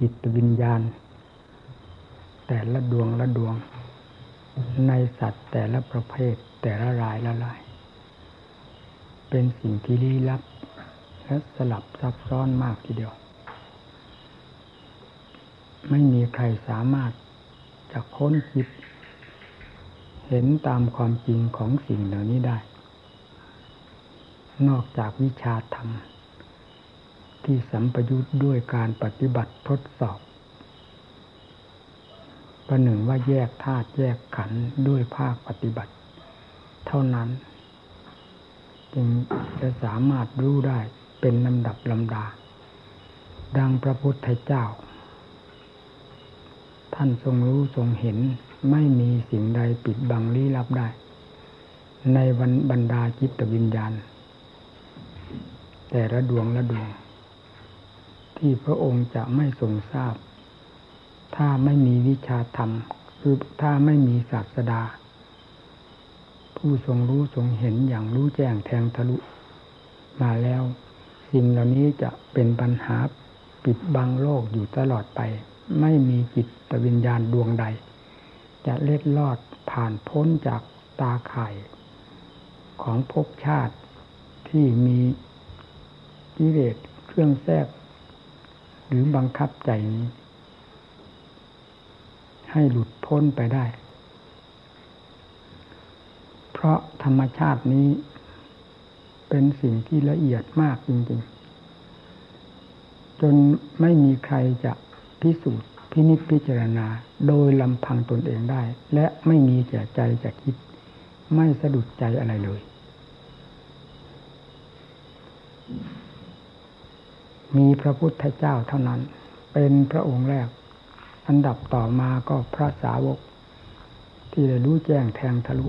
จิตวิญญาณ แต่ละดวงละดวง ในสัตว์แต่ละประเภทแต่ละรายละลาย เป็นสิ่งที่ลี้ลับ และสลับซับซ้อนมากทีเดียว ไม่มีใครสามารถจะค้นคิด เห็นตามความจริงของสิ่งเหล่านี้ได้ นอกจากวิชาธรรม ที่สัมปยุทธ์ด้วยการปฏิบัติทดสอบประหนึ่งว่าแยกธาตุแยกขันธ์ด้วยภาคปฏิบัติ เท่านั้น จึงจะสามารถรู้ได้เป็นลำดับลำดา ดังพระพุทธเจ้า ท่านทรงรู้ทรงเห็นไม่มีสิ่งใดปิดบังลี้ลับได้ ในวันบรรดาจิตวิญญาณ แต่ละดวงละดวง ที่พระองค์จะไม่ทรงทราบ ถ้าไม่มีวิชาธรรม คือถ้าไม่มีศาสดา ผู้ทรงรู้ทรงเห็นอย่างรู้แจ้งแทงทะลุ มาแล้ว สิ่งเหล่านี้จะเป็นปัญหาปิดบังโลกอยู่ตลอดไป ไม่มีจิตวิญญาณดวงใด จะเล็ดลอดผ่านพ้นจากตาข่ายของภพชาติที่มีกิเลสเครื่องแทรก หรือบังคับใจนี้ ให้หลุดพ้นไปได้ เพราะธรรมชาตินี้เป็นสิ่งที่ละเอียดมากจริง ๆ จนไม่มีใครจะพิสูจน์พินิจพิจารณาโดยลำพังตนเองได้ และไม่มีแก่ใจจะคิด ไม่สะดุดใจอะไรเลย มีพระพุทธเจ้าเท่านั้น เป็นพระองค์แรก อันดับต่อมาก็พระสาวก ที่ได้รู้แจ้งแทงทะลุ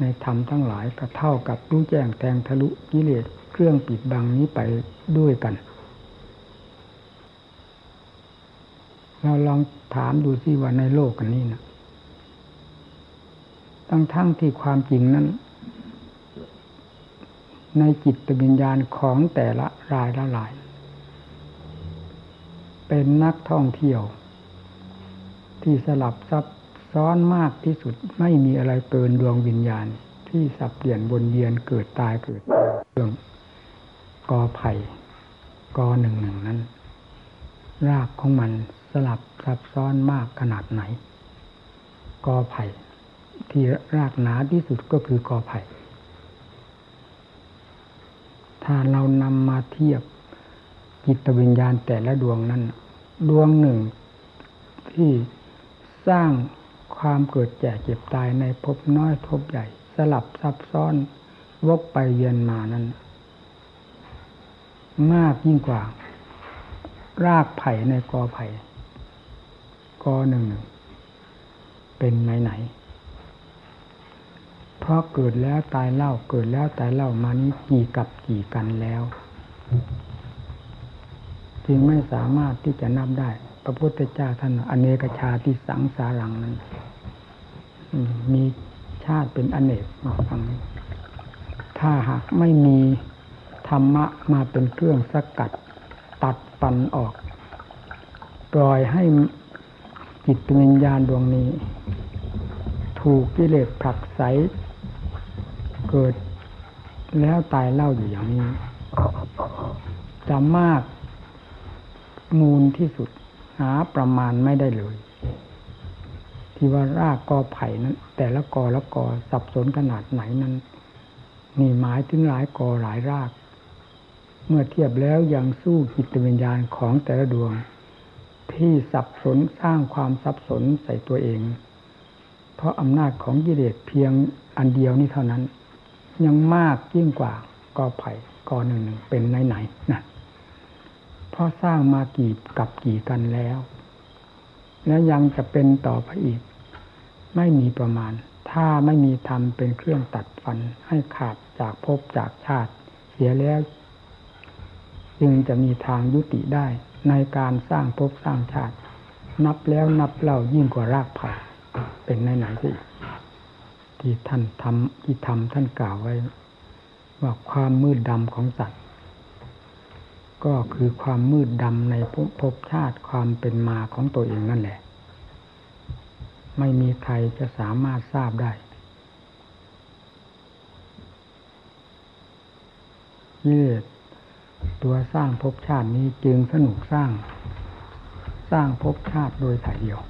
ในธรรมทั้งหลายก็เท่ากับรู้แจ้งแทงทะลุกิเลสเครื่องปิดบังนี้ไปด้วยกัน เราลองถามดูสิว่าในโลกกันนี้นะตั้งทั้งที่ความจริงนั้น ในจิตวิญญาณของแต่ละรายละลาย เป็นนักท่องเที่ยว ที่สลับซับซ้อนมากที่สุดไม่มีอะไรเกินดวงวิญญาณ ที่สับเปลี่ยนวนเวียนเกิดตายเกิดตายเรื่องกอไผ่กอหนึ่งหนึ่งนั้น รากของมันสลับซับซ้อนมากขนาดไหน กอไผ่ที่รากหนาที่สุดก็คือกอไผ่ ถ้าเรานำมาเทียบจิตวิญญาณแต่ละดวงนั้น ดวงหนึ่งที่สร้างความเกิดแก่เจ็บตายในภพน้อยภพใหญ่ สลับซับซ้อนวกไปเวียนมานั้น มากยิ่งกว่า รากไผ่ในกอไผ่กอหนึ่ง เป็นไหนไหน เพราะเกิดแล้วตายเล่าเกิดแล้วตายเล่ามานี้กี่กับกี่กันแล้ว จึงไม่สามารถที่จะนับได้ พระพุทธเจ้าท่านอเนกชาติสังสารังนั้นมีชาติเป็นอเนกมาฟังถ้าหากไม่มีธรรมะมาเป็นเครื่องสกัด ตัดปันออก ปล่อยให้จิตวิญญาณดวงนี้ ถูกกิเลสผลักไส เกิด แล้วตายเล่าอยู่อย่างนี้จะมากมูลที่สุดหาประมาณไม่ได้เลย ที่ว่ารากกอไผ่นั้น แต่ละกอละกอสับสนขนาดไหนนั้น นี่หมายถึงหลายกอหลายราก เมื่อเทียบแล้วยังสู้จิตวิญญาณของแต่ละดวง ที่สับสนสร้างความสับสนใส่ตัวเอง เพราะอำนาจของกิเลสเพียงอันเดียวนี้เท่านั้น ยังมากยิ่งกว่ากอไผ่กอหนึ่งหนึ่งเป็นไหนไหนนะเพราะสร้างมากี่กับกี่กันแล้ว และยังจะเป็นต่อไปอีก ไม่มีประมาณ ถ้าไม่มีธรรมเป็นเครื่องตัดฟันให้ขาดจากภพจากชาติ เสียแล้ว จึงจะมีทางยุติได้ในการสร้างภพสร้างชาติ นับแล้วนับเล่ายิ่งกว่ารากไผ่เป็นไหนไหนสิ ที่ท่านทำที่ทำท่านกล่าวไว้ ว่าความมืดดำของสัตว์ ก็คือความมืดดำในภพชาติความเป็นมาของตัวเองนั่นแหละ ไม่มีใครจะสามารถทราบได้กิเลสตัวสร้างภพชาตินี้จึงสนุกสร้าง สร้างภพชาติโดยถ่ายเดียว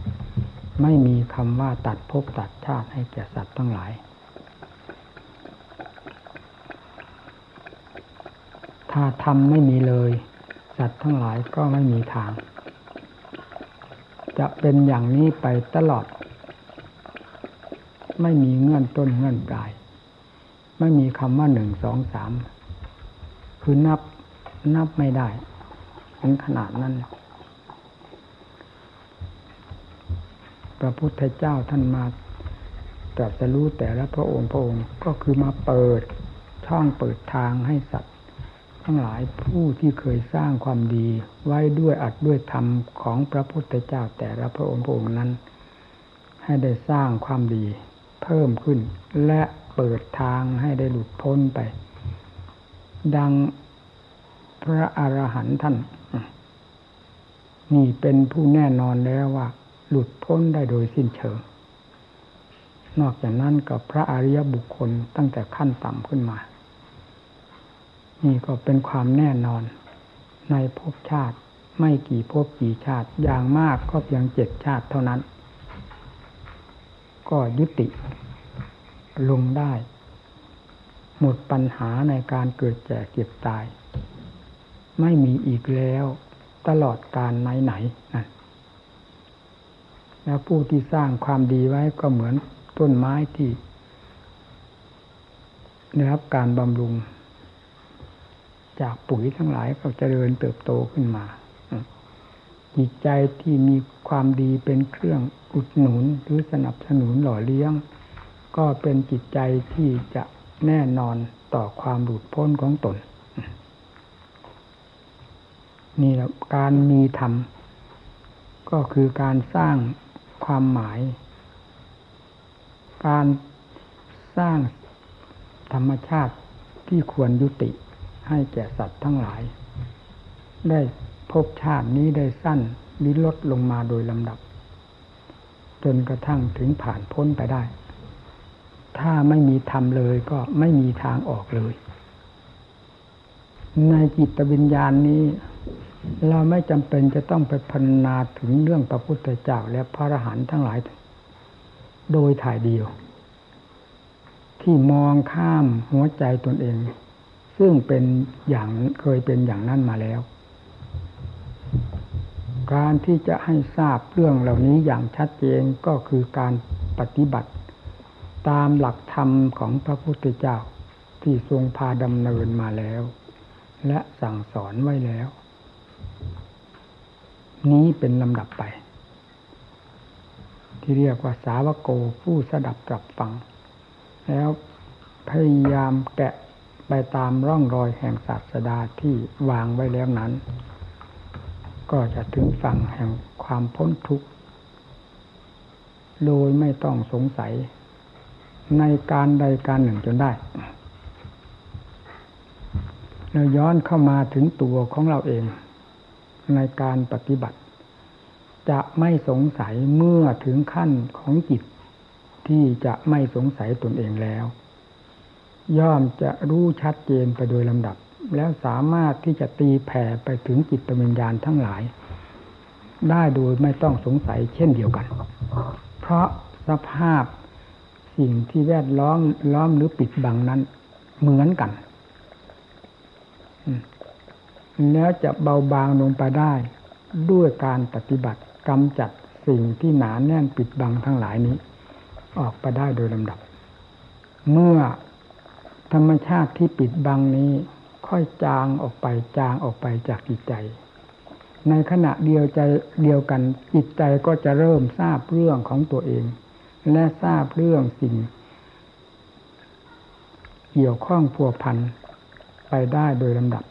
ไม่มีคำว่าตัดภพตัดชาติให้แก่สัตว์ทั้งหลาย ถ้าทำไม่มีเลย สัตว์ทั้งหลายก็ไม่มีทาง จะเป็นอย่างนี้ไปตลอด ไม่มีเงื่อนต้นเงื่อนปลาย ไม่มีคำว่าหนึ่งสองสามคือนับนับไม่ได้ ถึงขนาดนั้น พระพุทธเจ้าท่านมาตรัสรู้แต่ละพระองค์พระองค์ก็คือมาเปิดช่องเปิดทางให้สัตว์ ทั้งหลายผู้ที่เคยสร้างความดีไว้ด้วยอัดด้วยธรรมของพระพุทธเจ้าแต่ละพระองค์พระองค์นั้น ให้ได้สร้างความดีเพิ่มขึ้น และเปิดทางให้ได้หลุดพ้นไป ดังพระอรหันต์ท่าน นี่เป็นผู้แน่นอนแล้วว่า หลุดพ้นได้โดยสิ้นเชิง นอกจากนั้นกับพระอริยบุคคลตั้งแต่ขั้นต่ำขึ้นมา นี่ก็เป็นความแน่นอนในภพชาติไม่กี่ภพกี่ชาติอย่างมากก็เพียงเจ็ดชาติเท่านั้น ก็ยุติลงได้ หมดปัญหาในการเกิดแก่เก็บตาย ไม่มีอีกแล้วตลอดการไหนไหนนั่น แล้วผู้ที่สร้างความดีไว้ก็เหมือนต้นไม้ที่ได้รับการบำรุง จากปุ๋ยทั้งหลายก็เจริญเติบโตขึ้นมาจิตใจที่มีความดีเป็นเครื่องอุดหนุนหรือสนับสนุนหล่อเลี้ยง ก็เป็นจิตใจที่จะแน่นอนต่อความหลุดพ้นของตน นี่แหละการมีธรรมก็คือการสร้าง ความหมาย การสร้างธรรมชาติที่ควรยุติให้แก่สัตว์ทั้งหลาย ได้พบชาตินี้ได้สั้นหรือลดลงมาโดยลำดับ จนกระทั่งถึงผ่านพ้นไปได้ ถ้าไม่มีธรรมเลยก็ไม่มีทางออกเลย ในจิตวิญญาณนี้ เราไม่จำเป็นจะต้องไปพันนาถึงเรื่องพระพุทธเจ้าและพระอรหันต์ทั้งหลาย โดยถ่ายเดียว ที่มองข้ามหัวใจตนเอง ซึ่งเป็นอย่างเคยเป็นอย่างนั้นมาแล้ว การที่จะให้ทราบเรื่องเหล่านี้อย่างชัดเจนก็คือการปฏิบัติ ตามหลักธรรมของพระพุทธเจ้าที่ทรงพาดำเนินมาแล้ว และสั่งสอนไว้แล้ว นี้เป็นลำดับไป ที่เรียกว่าสาวโกผู้สดับกลับฟัง แล้วพยายามแกะไปตามร่องรอยแห่งศาสดาที่วางไว้แล้วนั้น ก็จะถึงฝั่งแห่งความพ้นทุกข์ โดยไม่ต้องสงสัยในการใดการหนึ่งจนได้เราย้อนเข้ามาถึงตัวของเราเอง ในการปฏิบัติ จะไม่สงสัยเมื่อถึงขั้นของจิต ที่จะไม่สงสัยตนเองแล้ว ย่อมจะรู้ชัดเจนไปโดยลำดับ แล้วสามารถที่จะตีแผ่ไปถึงจิตวิญญาณทั้งหลาย ได้โดยไม่ต้องสงสัยเช่นเดียวกัน เพราะสภาพสิ่งที่แวดล้อมล้อมหรือปิดบังนั้นเหมือนกัน แล้วจะเบาบางลงไปได้ ด้วยการปฏิบัติกำจัดสิ่งที่หนาแน่นปิดบังทั้งหลายนี้ ออกไปได้โดยลำดับ เมื่อธรรมชาติที่ปิดบังนี้ ค่อยจางออกไปจางออกไปจากจิตใจ ในขณะเดียวใจเดียวกันจิตใจก็จะเริ่มทราบเรื่องของตัวเอง และทราบเรื่องสิ่ง เกี่ยวข้องพัวพันไปได้โดยลำดับ แ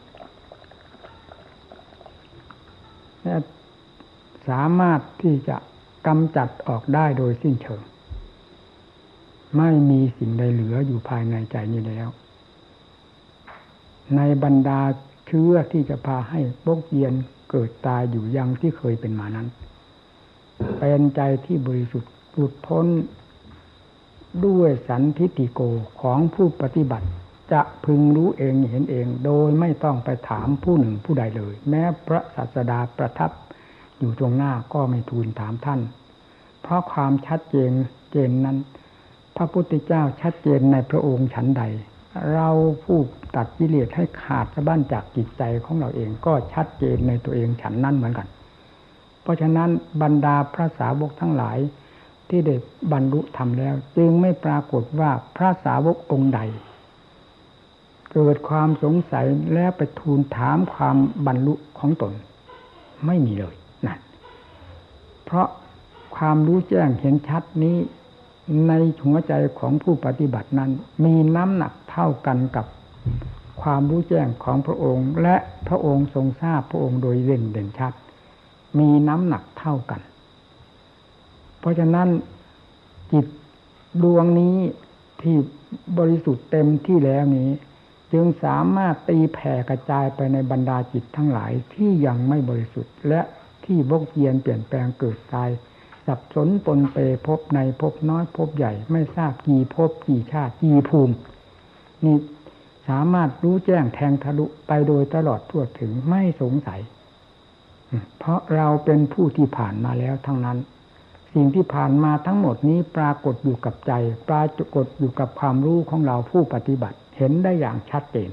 ละ สามารถที่จะกำจัดออกได้โดยสิ้นเชิง ไม่มีสิ่งใดเหลืออยู่ภายในใจนี้แล้ว ในบรรดาเชื้อที่จะพาให้บกเยียนเกิดตายอยู่ยังที่เคยเป็นมานั้น เป็นใจที่บริสุทธิ์หลุดพ้นด้วยสันทิติโกของผู้ปฏิบัติ จะพึงรู้เองเห็นเอง โดยไม่ต้องไปถามผู้หนึ่งผู้ใดเลย แม้พระศาสดาประทับอยู่ตรงหน้าก็ไม่ทูลถามท่าน เพราะความชัดเจนเจนนั้น พระพุทธเจ้าชัดเจนในพระองค์ฉันใด เราผู้ตัดกิเลสให้ขาดสะบั้นจากจิตใจของเราเองก็ชัดเจนในตัวเองฉันนั้นเหมือนกัน เพราะฉะนั้นบรรดาพระสาวกทั้งหลายที่ได้บรรลุธรรมแล้ว จึงไม่ปรากฏว่าพระสาวกองค์ใด เกิดความสงสัยแล้วไปทูลถามความบรรลุของตน ไม่มีเลยนั่นเพราะความรู้แจ้งเห็นชัดนี้ ในหัวใจของผู้ปฏิบัตินั้น มีน้ำหนักเท่ากันกับความรู้แจ้งของพระองค์ และพระองค์ทรงทราบพระองค์โดยเด่นเด่นชัด มีน้ำหนักเท่ากัน เพราะฉะนั้นจิตดวงนี้ที่บริสุทธิ์เต็มที่แล้วนี้ จึงสามารถตีแผ่กระจายไปในบรรดาจิตทั้งหลายที่ยังไม่บริสุทธิ์ และที่บกเยียนเปลี่ยนแปลงเกิดตาย สับสนปนเปพบในพบน้อยพบใหญ่ ไม่ทราบกี่พบกี่ชาติกี่ภูมินี่สามารถรู้แจ้งแทงทะลุไปโดยตลอดทั่วถึงไม่สงสัย เพราะเราเป็นผู้ที่ผ่านมาแล้วทั้งนั้น สิ่งที่ผ่านมาทั้งหมดนี้ปรากฏอยู่กับใจ ปรากฏอยู่กับความรู้ของเราผู้ปฏิบัติ ห็นได้อย่างชัดเจน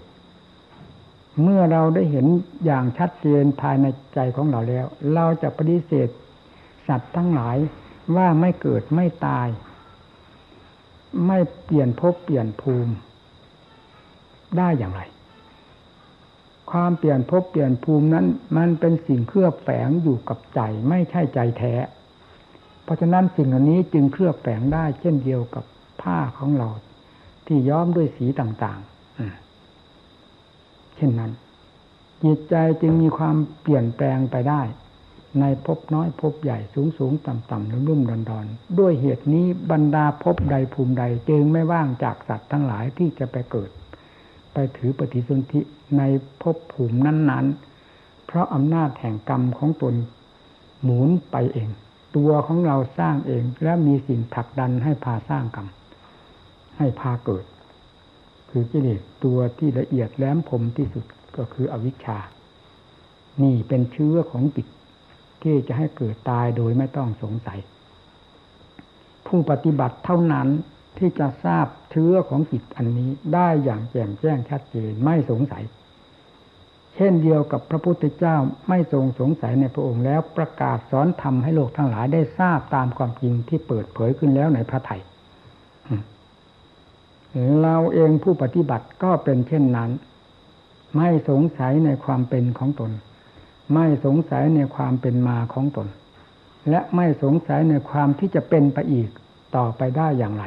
เมื่อเราได้เห็นอย่างชัดเจนภายในใจของเราแล้ว เราจะปฏิเสธสัตว์ทั้งหลายว่าไม่เกิดไม่ตาย ไม่เปลี่ยนภพเปลี่ยนภูมิ ได้อย่างไร ความเปลี่ยนภพเปลี่ยนภูมินั้น มันเป็นสิ่งเคลือบแฝงอยู่กับใจไม่ใช่ใจแท้ เพราะฉะนั้นสิ่งอันนี้จึงเคลือบแฝงได้เช่นเดียวกับผ้าของเรา ที่ย้อมด้วยสีต่างๆเช่นนั้น จิตใจจึงมีความเปลี่ยนแปลงไปได้ ในภพน้อยภพใหญ่สูงสูงต่ำต่ำนุ่มนุ่มดอนดอนด้วยเหตุนี้บรรดาภพใดภูมิใดจึงไม่ว่างจากสัตว์ทั้งหลายที่จะไปเกิด ไปถือปฏิสนธิในภพภูมินั้น ๆ เพราะอำนาจแห่งกรรมของตนหมุนไปเอง ตัวของเราสร้างเองและมีสิ่งผลักดันให้พาสร้างกรรม ให้พาเกิด คือกิเลสตัวที่ละเอียดแหลมคมที่สุดก็คืออวิชชา นี่เป็นเชื้อของจิตที่จะให้เกิดตายโดยไม่ต้องสงสัย ผู้ปฏิบัติเท่านั้นที่จะทราบเชื้อของจิตอันนี้ได้อย่างแจ่มแจ้งชัดเจนไม่สงสัย เช่นเดียวกับพระพุทธเจ้าไม่ทรงสงสัยในพระองค์แล้วประกาศสอนธรรมให้โลกทั้งหลายได้ทราบตามความจริงที่เปิดเผยขึ้นแล้วในพระไถ่ เราเองผู้ปฏิบัติก็เป็นเช่นนั้น ไม่สงสัยในความเป็นของตน ไม่สงสัยในความเป็นมาของตน และไม่สงสัยในความที่จะเป็นไปอีกต่อไปได้อย่างไร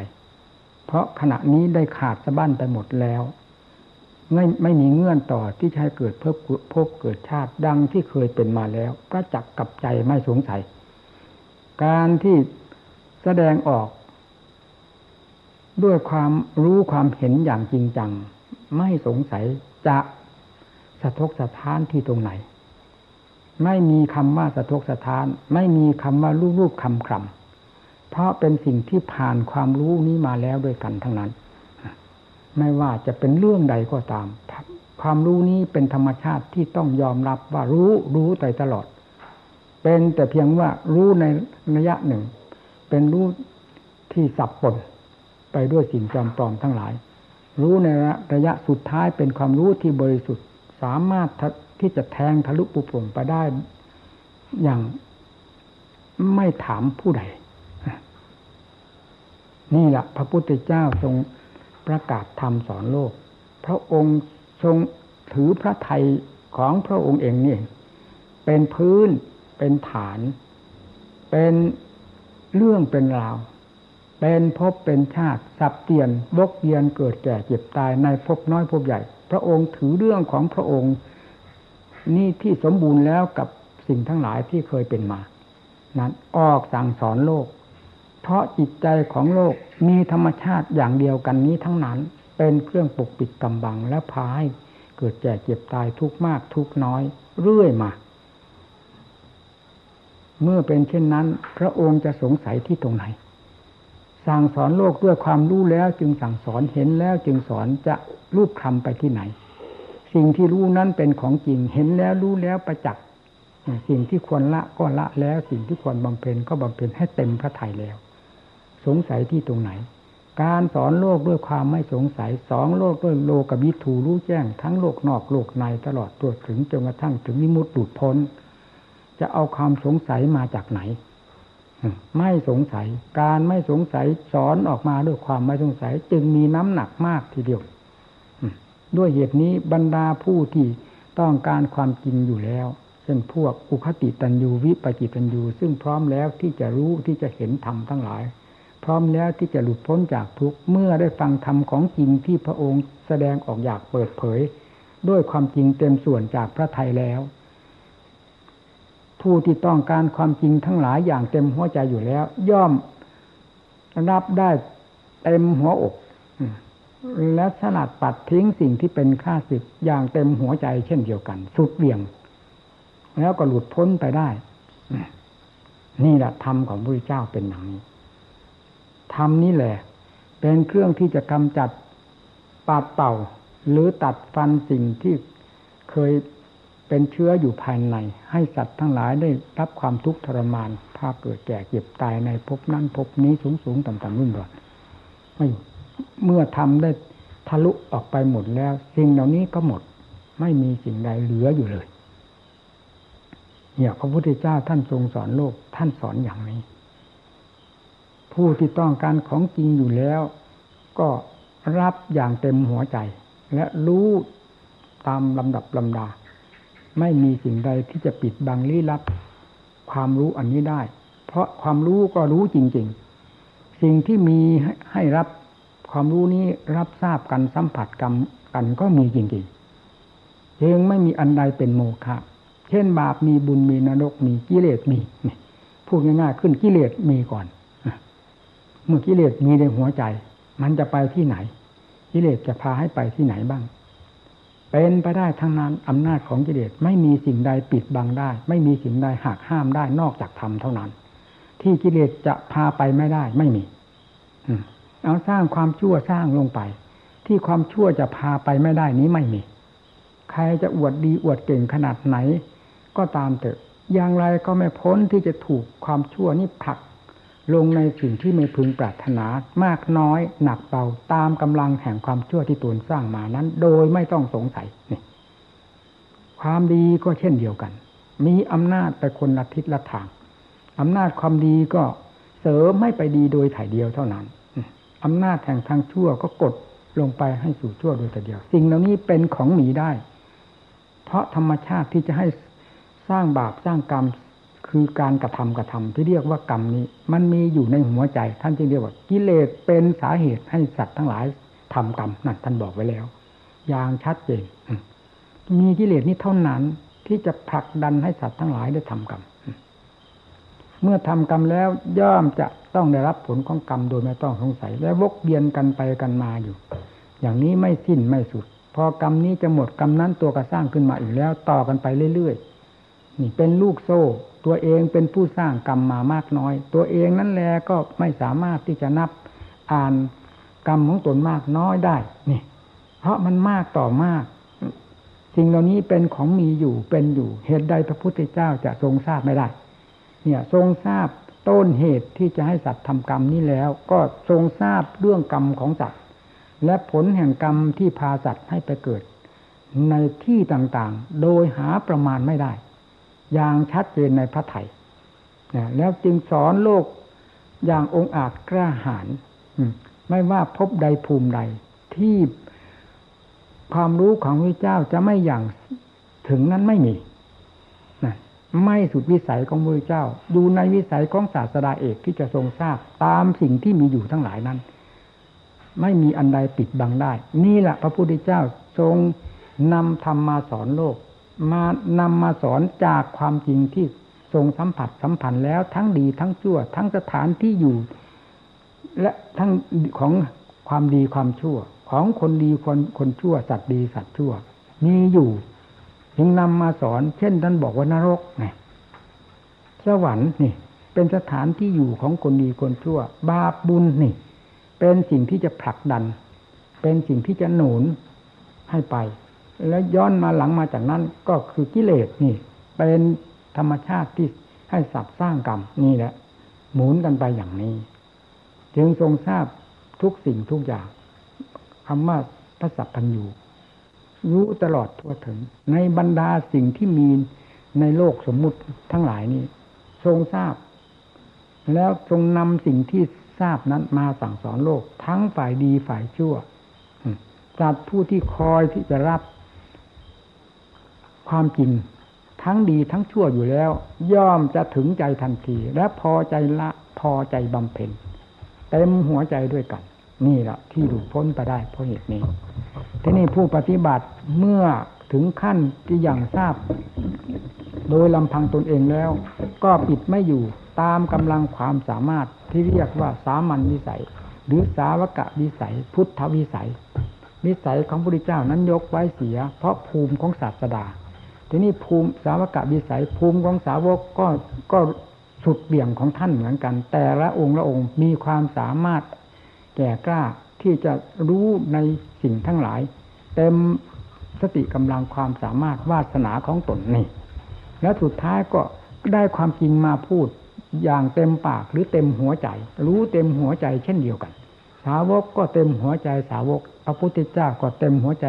เพราะขณะนี้ได้ขาดสะบั้นไปหมดแล้ว ไม่ไม่มีเงื่อนต่อที่จะให้เกิดเพิ่มพบเกิดชาติดังที่เคยเป็นมาแล้วประจักษ์กับใจไม่สงสัย การที่แสดงออก ด้วยความรู้ความเห็นอย่างจริงจัง ไม่สงสัยจะสะทกสะท้านที่ตรงไหน ไม่มีคำว่าสะทกสะท้าน ไม่มีคำว่ารูปรูปคำคำเพราะเป็นสิ่งที่ผ่านความรู้นี้มาแล้วด้วยกันทั้งนั้น ไม่ว่าจะเป็นเรื่องใดก็ตาม ความรู้นี้เป็นธรรมชาติที่ต้องยอมรับว่ารู้รู้ไปตลอด เป็นแต่เพียงว่ารู้ในระยะหนึ่ง เป็นรู้ที่สับปน ไปด้วยสิ่งจอมปลอมทั้งหลาย รู้ในระยะสุดท้ายเป็นความรู้ที่บริสุทธิ์ สามารถที่จะแทงทะลุปุโปร่งไปได้ อย่างไม่ถามผู้ใด นี่แหละพระพุทธเจ้าทรงประกาศธรรมสอนโลก พระองค์ทรงถือพระไทยของพระองค์เองนี่เป็นพื้นเป็นฐาน เป็นเรื่องเป็นราว เป็นภพเป็นชาติ สับเตียนวกเยียนเกิดแก่เจ็บตายในภพน้อยภพใหญ่ พระองค์ถือเรื่องของพระองค์ นี่ที่สมบูรณ์แล้วกับสิ่งทั้งหลายที่เคยเป็นมา นั้นออกสั่งสอนโลก เพราะจิตใจของโลกมีธรรมชาติอย่างเดียวกันนี้ทั้งนั้น เป็นเครื่องปกปิดกำบังและพาให้กิดแก่เจ็บตายทุกมากทุกน้อย เรื่อยมา เมื่อเป็นเช่นนั้น พระองค์จะสงสัยที่ตรงไหน สั่งสอนโลกด้วยความรู้แล้ว จึงสั่งสอนเห็นแล้ว จึงสอนจะรูปคำไปที่ไหน สิ่งที่รู้นั้นเป็นของจริงเห็นแล้วรู้แล้วประจักษ์สิ่งที่ควรละก็ละแล้ว สิ่งที่ควรบำเพ็ญก็บำเพ็ญให้เต็มพระทัยแล้ว สงสัยที่ตรงไหน การสอนโลกด้วยความไม่สงสัยสองโลกด้วยโลกบิทูรู้แจ้ง ทั้งโลกนอกโลกในตลอดตัวถึงจนกระทั่งถึงนิมุตติุดพ้น จะเอาความสงสัยมาจากไหน ไม่สงสัย การไม่สงสัยสอนออกมาด้วยความไม่สงสัย จึงมีน้ำหนักมากทีเดียว ด้วยเหตุนี้บรรดาผู้ที่ต้องการความจริงอยู่แล้ว เช่นพวกอุคติตันยูวิปจิตันยูซึ่งพร้อมแล้วที่จะรู้ที่จะเห็นธรรมทั้งหลาย พร้อมแล้วที่จะหลุดพ้นจากทุกข์เมื่อได้ฟังธรรมของจริงที่พระองค์แสดงออกอยากเปิดเผย ด้วยความจริงเต็มส่วนจากพระไทยแล้ว ผู้ที่ต้องการความจริงทั้งหลายอย่างเต็มหัวใจอยู่แล้ว ย่อมรับได้เต็มหัวอก และสลัดปัดทิ้งสิ่งที่เป็นค่าศึกอย่างเต็มหัวใจเช่นเดียวกัน สุดเบี่ยง แล้วก็หลุดพ้นไปได้ นี่แหละธรรมของพระเจ้าเป็นอย่างนี้ธรรมนี้แหละ เป็นเครื่องที่จะกำจัดปาดเป่า หรือตัดฟันสิ่งที่เคย เป็นเชื้ออยู่ภายใน ให้สัตว์ทั้งหลายได้รับความทุกข์ทรมานภาพเกิดแก่เจ็บตายในภพนั้นภพนี้สูงสูงต่ำต่ำรุ่นรอดไม่เมื่อทำได้ทะลุออกไปหมดแล้ว สิ่งเหล่านี้ก็หมด ไม่มีสิ่งใดเหลืออยู่เลย เนี่ยพระพุทธเจ้าท่านทรงสอนโลกท่านสอนอย่างนี้ ผู้ที่ต้องการของจริงอยู่แล้ว ก็รับอย่างเต็มหัวใจ และรู้ตามลำดับลำดา ไม่มีสิ่งใดที่จะปิดบังลี้ลับ ความรู้อันนี้ได้ เพราะความรู้ก็รู้จริง ๆ สิ่งที่มีให้รับความรู้นี้รับทราบกันสัมผัสกันกันก็มีจริงๆเองไม่มีอันใดเป็นโมฆะเช่นบาปมีบุญมีนรกมีกิเลสมีพูดง่ายๆขึ้นกิเลสมีก่อนเมื่อกิเลสมีในหัวใจ มันจะไปที่ไหนกิเลสจะพาให้ไปที่ไหนบ้าง เป็นไปได้ทั้งนั้นอำนาจของกิเลสไม่มีสิ่งใดปิดบังได้ ไม่มีสิ่งใดหักห้ามได้นอกจากธรรมเท่านั้น ที่กิเลสจะพาไปไม่ได้ไม่มีเอาสร้างความชั่วสร้างลงไป ที่ความชั่วจะพาไปไม่ได้นี้ไม่มี ใครจะอวดดีอวดเก่งขนาดไหน ก็ตามเถอะอย่างไรก็ไม่พ้นที่จะถูกความชั่วนี้ผลัก ลงในสิ่งที่ไม่พึงปรารถนามากน้อย หนักเบาตามกำลังแห่งความชั่วที่ตนสร้างมานั้น โดยไม่ต้องสงสัยนี่ความดีก็เช่นเดียวกัน มีอำนาจไปคนละทิศละทางอำนาจความดีก็เสริมไม่ไปดีโดยถ่ายเดียวเท่านั้นอำนาจแห่งทางชั่วก็กดลงไปให้สู่ชั่วโดยแต่เดียว สิ่งเหล่านี้เป็นของหมีได้ เพราะธรรมชาติที่จะให้สร้างบาปสร้างกรรม คือการกระทำกระทำที่เรียกว่ากรรมนี้ มันมีอยู่ในหัวใจ ท่านจึงเรียกว่ากิเลสเป็นสาเหตุให้สัตว์ทั้งหลายทำกรรมนั่นท่านบอกไว้แล้ว อย่างชัดเจนมีกิเลสนี้เท่านั้นที่จะผลักดันให้สัตว์ทั้งหลายได้ทำกรรมเมื่อทำกรรมแล้วย่อมจะต้องได้รับผลของกรรมโดยไม่ต้องสงสัย และวกเวียนกันไปกันมาอยู่ อย่างนี้ไม่สิ้นไม่สุด พอกรรมนี้จะหมดกรรมนั้นตัวก็สร้างขึ้นมาอีกแล้ว ต่อกันไปเรื่อยๆนี่เป็นลูกโซ่ ตัวเองเป็นผู้สร้างกรรมมามากน้อย ตัวเองนั่นแหละก็ไม่สามารถที่จะนับอ่านกรรมของตนมากน้อยได้นี่ เพราะมันมากต่อมาก สิ่งเหล่านี้เป็นของมีอยู่เป็นอยู่เหตุใดพระพุทธเจ้าจะทรงทราบไม่ได้ เนี่ยทรงทราบต้นเหตุที่จะให้สัตว์ทำกรรมนี้แล้ว ก็ทรงทราบเรื่องกรรมของสัตว์ และผลแห่งกรรมที่พาสัตว์ให้ไปเกิด ในที่ต่างๆ โดยหาประมาณไม่ได้ อย่างชัดเจนในพระไถ่แล้วจึงสอนโลกอย่างองอาจกล้าหาญไม่ว่าพบใดภูมิใด ที่ความรู้ของพระเจ้าจะไม่อย่างถึงนั้นไม่มีนะไม่สุดวิสัยของพระเจ้า ดูในวิสัยของศาสดาเอกที่จะทรงทราบ ตามสิ่งที่มีอยู่ทั้งหลายนั้น ไม่มีอันใดปิดบังได้ นี่แหละพระพุทธเจ้าทรงนำธรรมมาสอนโลก มานำมาสอนจากความจริงที่ทรงสัมผัสสัมพันธ์แล้วทั้งดีทั้งชั่ว ทั้งสถานที่อยู่ และทั้งของความดีความชั่ว ของคนดีคนคนชั่ว สัตว์ดีสัตว์ชั่ว มีอยู่ยังนำมาสอน เช่นท่านบอกว่านรกไงสวรรค์นี่ เป็นสถานที่อยู่ของคนดีคนชั่ว บาปบุญนี่ เป็นสิ่งที่จะผลักดัน เป็นสิ่งที่จะหนุนให้ไป แล้วย้อนมาหลังมาจากนั้นก็คือกิเลสนี่เป็นธรรมชาติที่ให้สับสร้างกรรมนี่แหละ หมุนกันไปอย่างนี้ จึงทรงทราบทุกสิ่งทุกอย่างคำว่าพระสัพพัญญูรู้ตลอดทั่วถึง ในบรรดาสิ่งที่มีในโลกสมมุติทั้งหลายนี้ทรงทราบ แล้วทรงนำสิ่งที่ทราบนั้นมาสั่งสอนโลก ทั้งฝ่ายดีฝ่ายชั่วจัดผู้ที่คอยที่จะรับ ความจริงทั้งดีทั้งชั่วอยู่แล้ว ย่อมจะถึงใจทันที และพอใจละพอใจบำเพ็ญเต็มหัวใจด้วยกัน นี่แหละที่หลุดพ้นไปได้เพราะเหตุนี้ทีนี้ผู้ปฏิบัติเมื่อถึงขั้นที่อย่างทราบ โดยลำพังตนเองแล้ว ก็ปิดไม่อยู่ตามกำลังความสามารถที่เรียกว่าสามัญวิสัย หรือสาวกะวิสัย พุทธวิสัย วิสัยของพระพุทธเจ้านั้นยกไว้เสีย เพราะภูมิของศาสดา ทีนี้ภูมิสาวกะวิสัยภูมิของสาวกก็ก็สุดเบี่ยงของท่านเหมือนกัน แต่ละองค์ละองค์มีความสามารถแก่กล้าที่จะรู้ในสิ่งทั้งหลาย เต็มสติกำลังความสามารถวาสนาของตนนี่ และสุดท้ายก็ได้ความจริงมาพูดอย่างเต็มปากหรือเต็มหัวใจ รู้เต็มหัวใจเช่นเดียวกัน สาวกก็เต็มหัวใจสาวกพระพุทธเจ้าก็เต็มหัวใจ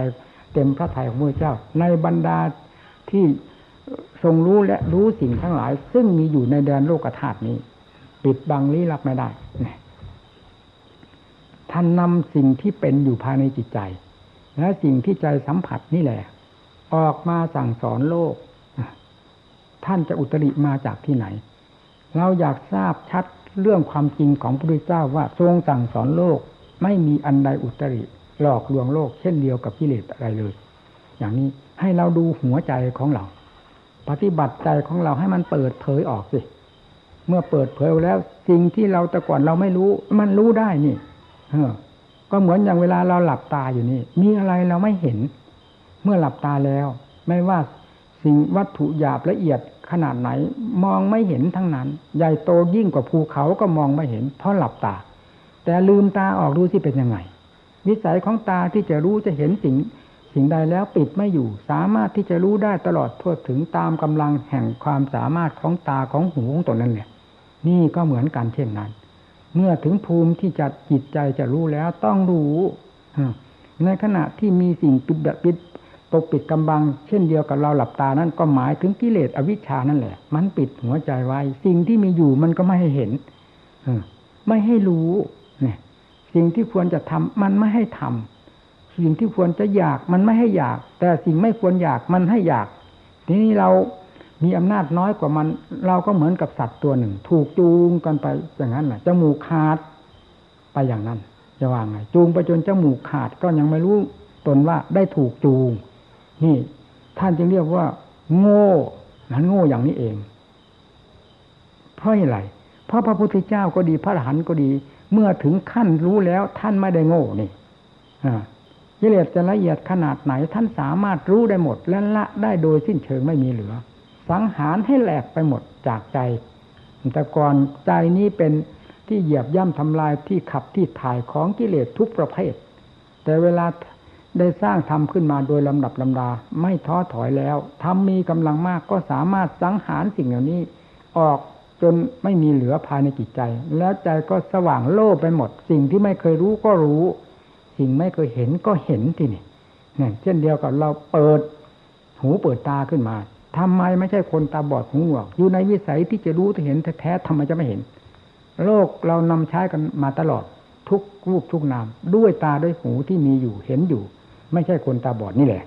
เต็มพระทัยของพระเจ้า ในบรรดา ที่ทรงรู้และรู้สิ่งทั้งหลาย ซึ่งมีอยู่ในแดนโลกธาตุนี้ ปิดบังลี้ลับไม่ได้ท่านนำสิ่งที่เป็นอยู่ภายในจิตใจ และสิ่งที่ใจสัมผัสนี่แหละ ออกมาสั่งสอนโลก ท่านจะอุตริมาจากที่ไหน เราอยากทราบชัดเรื่องความจริงของพระพุทธเจ้าว่าทรงสั่งสอนโลก ไม่มีอันใดอุตริหลอกลวงโลก เช่นเดียวกับกิเลสอะไรเลย อย่างนี้ให้เราดูหัวใจของเรา ปฏิบัติใจของเราให้มันเปิดเผยออกสิ เมื่อเปิดเผยแล้วสิ่งที่เราแต่ก่อนเราไม่รู้ มันรู้ได้นี่เออ ก็เหมือนอย่างเวลาเราหลับตาอยู่นี่ มีอะไรเราไม่เห็น เมื่อหลับตาแล้ว ไม่ว่าสิ่งวัตถุหยาบละเอียดขนาดไหนมองไม่เห็นทั้งนั้น ใหญ่โตยิ่งกว่าภูเขาก็มองไม่เห็น เพราะหลับตา แต่ลืมตาออกดูที่เป็นยังไง วิสัยของตาที่จะรู้จะเห็นสิ่ง สิ่งใดแล้วปิดไม่อยู่ สามารถที่จะรู้ได้ตลอดทั่วถึงตามกำลังแห่งความสามารถของตาของหูของตนนั่นแหละ นี่ก็เหมือนกันเช่นนั้น เมื่อถึงภูมิที่จะจิตใจจะรู้แล้วต้องรู้ในขณะที่มีสิ่งปิดปิดปกปิดกำบัง เช่นเดียวกับเราหลับตานั้นก็หมายถึงกิเลสอวิชชานั่นแหละ มันปิดหัวใจไว้ สิ่งที่มีอยู่มันก็ไม่ให้เห็นไม่ให้รู้เนี่ยสิ่งที่ควรจะทำมันไม่ให้ทำ สิ่งที่ควรจะอยากมันไม่ให้อยาก แต่สิ่งไม่ควรอยากมันให้อยาก ทีนี้เรามีอำนาจน้อยกว่ามัน เราก็เหมือนกับสัตว์ตัวหนึ่ง ถูกจูงกันไปอย่างนั้นแหละจมูกขาดไปอย่างนั้นจะว่าไง จูงไปจนจมูกขาดก็ยังไม่รู้ตนว่าได้ถูกจูง นี่ ท่านจึงเรียกว่า โง่นั้นโง่อย่างนี้เอง เพราะอะไรเพราะพระพุทธเจ้าก็ดีพระอรหันต์ก็ดี เมื่อถึงขั้นรู้แล้วท่านไม่ได้โง่นี่อ่า กิเลสจะละเอียดขนาดไหนท่านสามารถรู้ได้หมด และละได้โดยสิ้นเชิงไม่มีเหลือ สังหารให้แหลกไปหมดจากใจ แต่ก่อนใจนี้เป็นที่เหยียบย่ำทำลายที่ขับที่ถ่ายของกิเลสทุกประเภท แต่เวลาได้สร้างทำขึ้นมาโดยลำดับลำดา ไม่ท้อถอยแล้วทำมีกำลังมากก็สามารถสังหารสิ่งเหล่านี้ ออกจนไม่มีเหลือภายในจิตใจ แล้วใจก็สว่างโล่ไปหมด สิ่งที่ไม่เคยรู้ก็รู้ สิ่งไม่เคยเห็นก็เห็นทีนี่เนี่ยเช่นเดียวกับเราเปิดหูเปิดตาขึ้นมาทำไมไม่ใช่คนตาบอดหูหนวก อยู่ในวิสัยที่จะรู้ที่เห็นแท้ๆทำไมจะไม่เห็น โลกเรานำใช้กันมาตลอดทุกรูปทุกนามด้วยตาด้วยหูที่มีอยู่เห็นอยู่ ไม่ใช่คนตาบอดนี่แหละ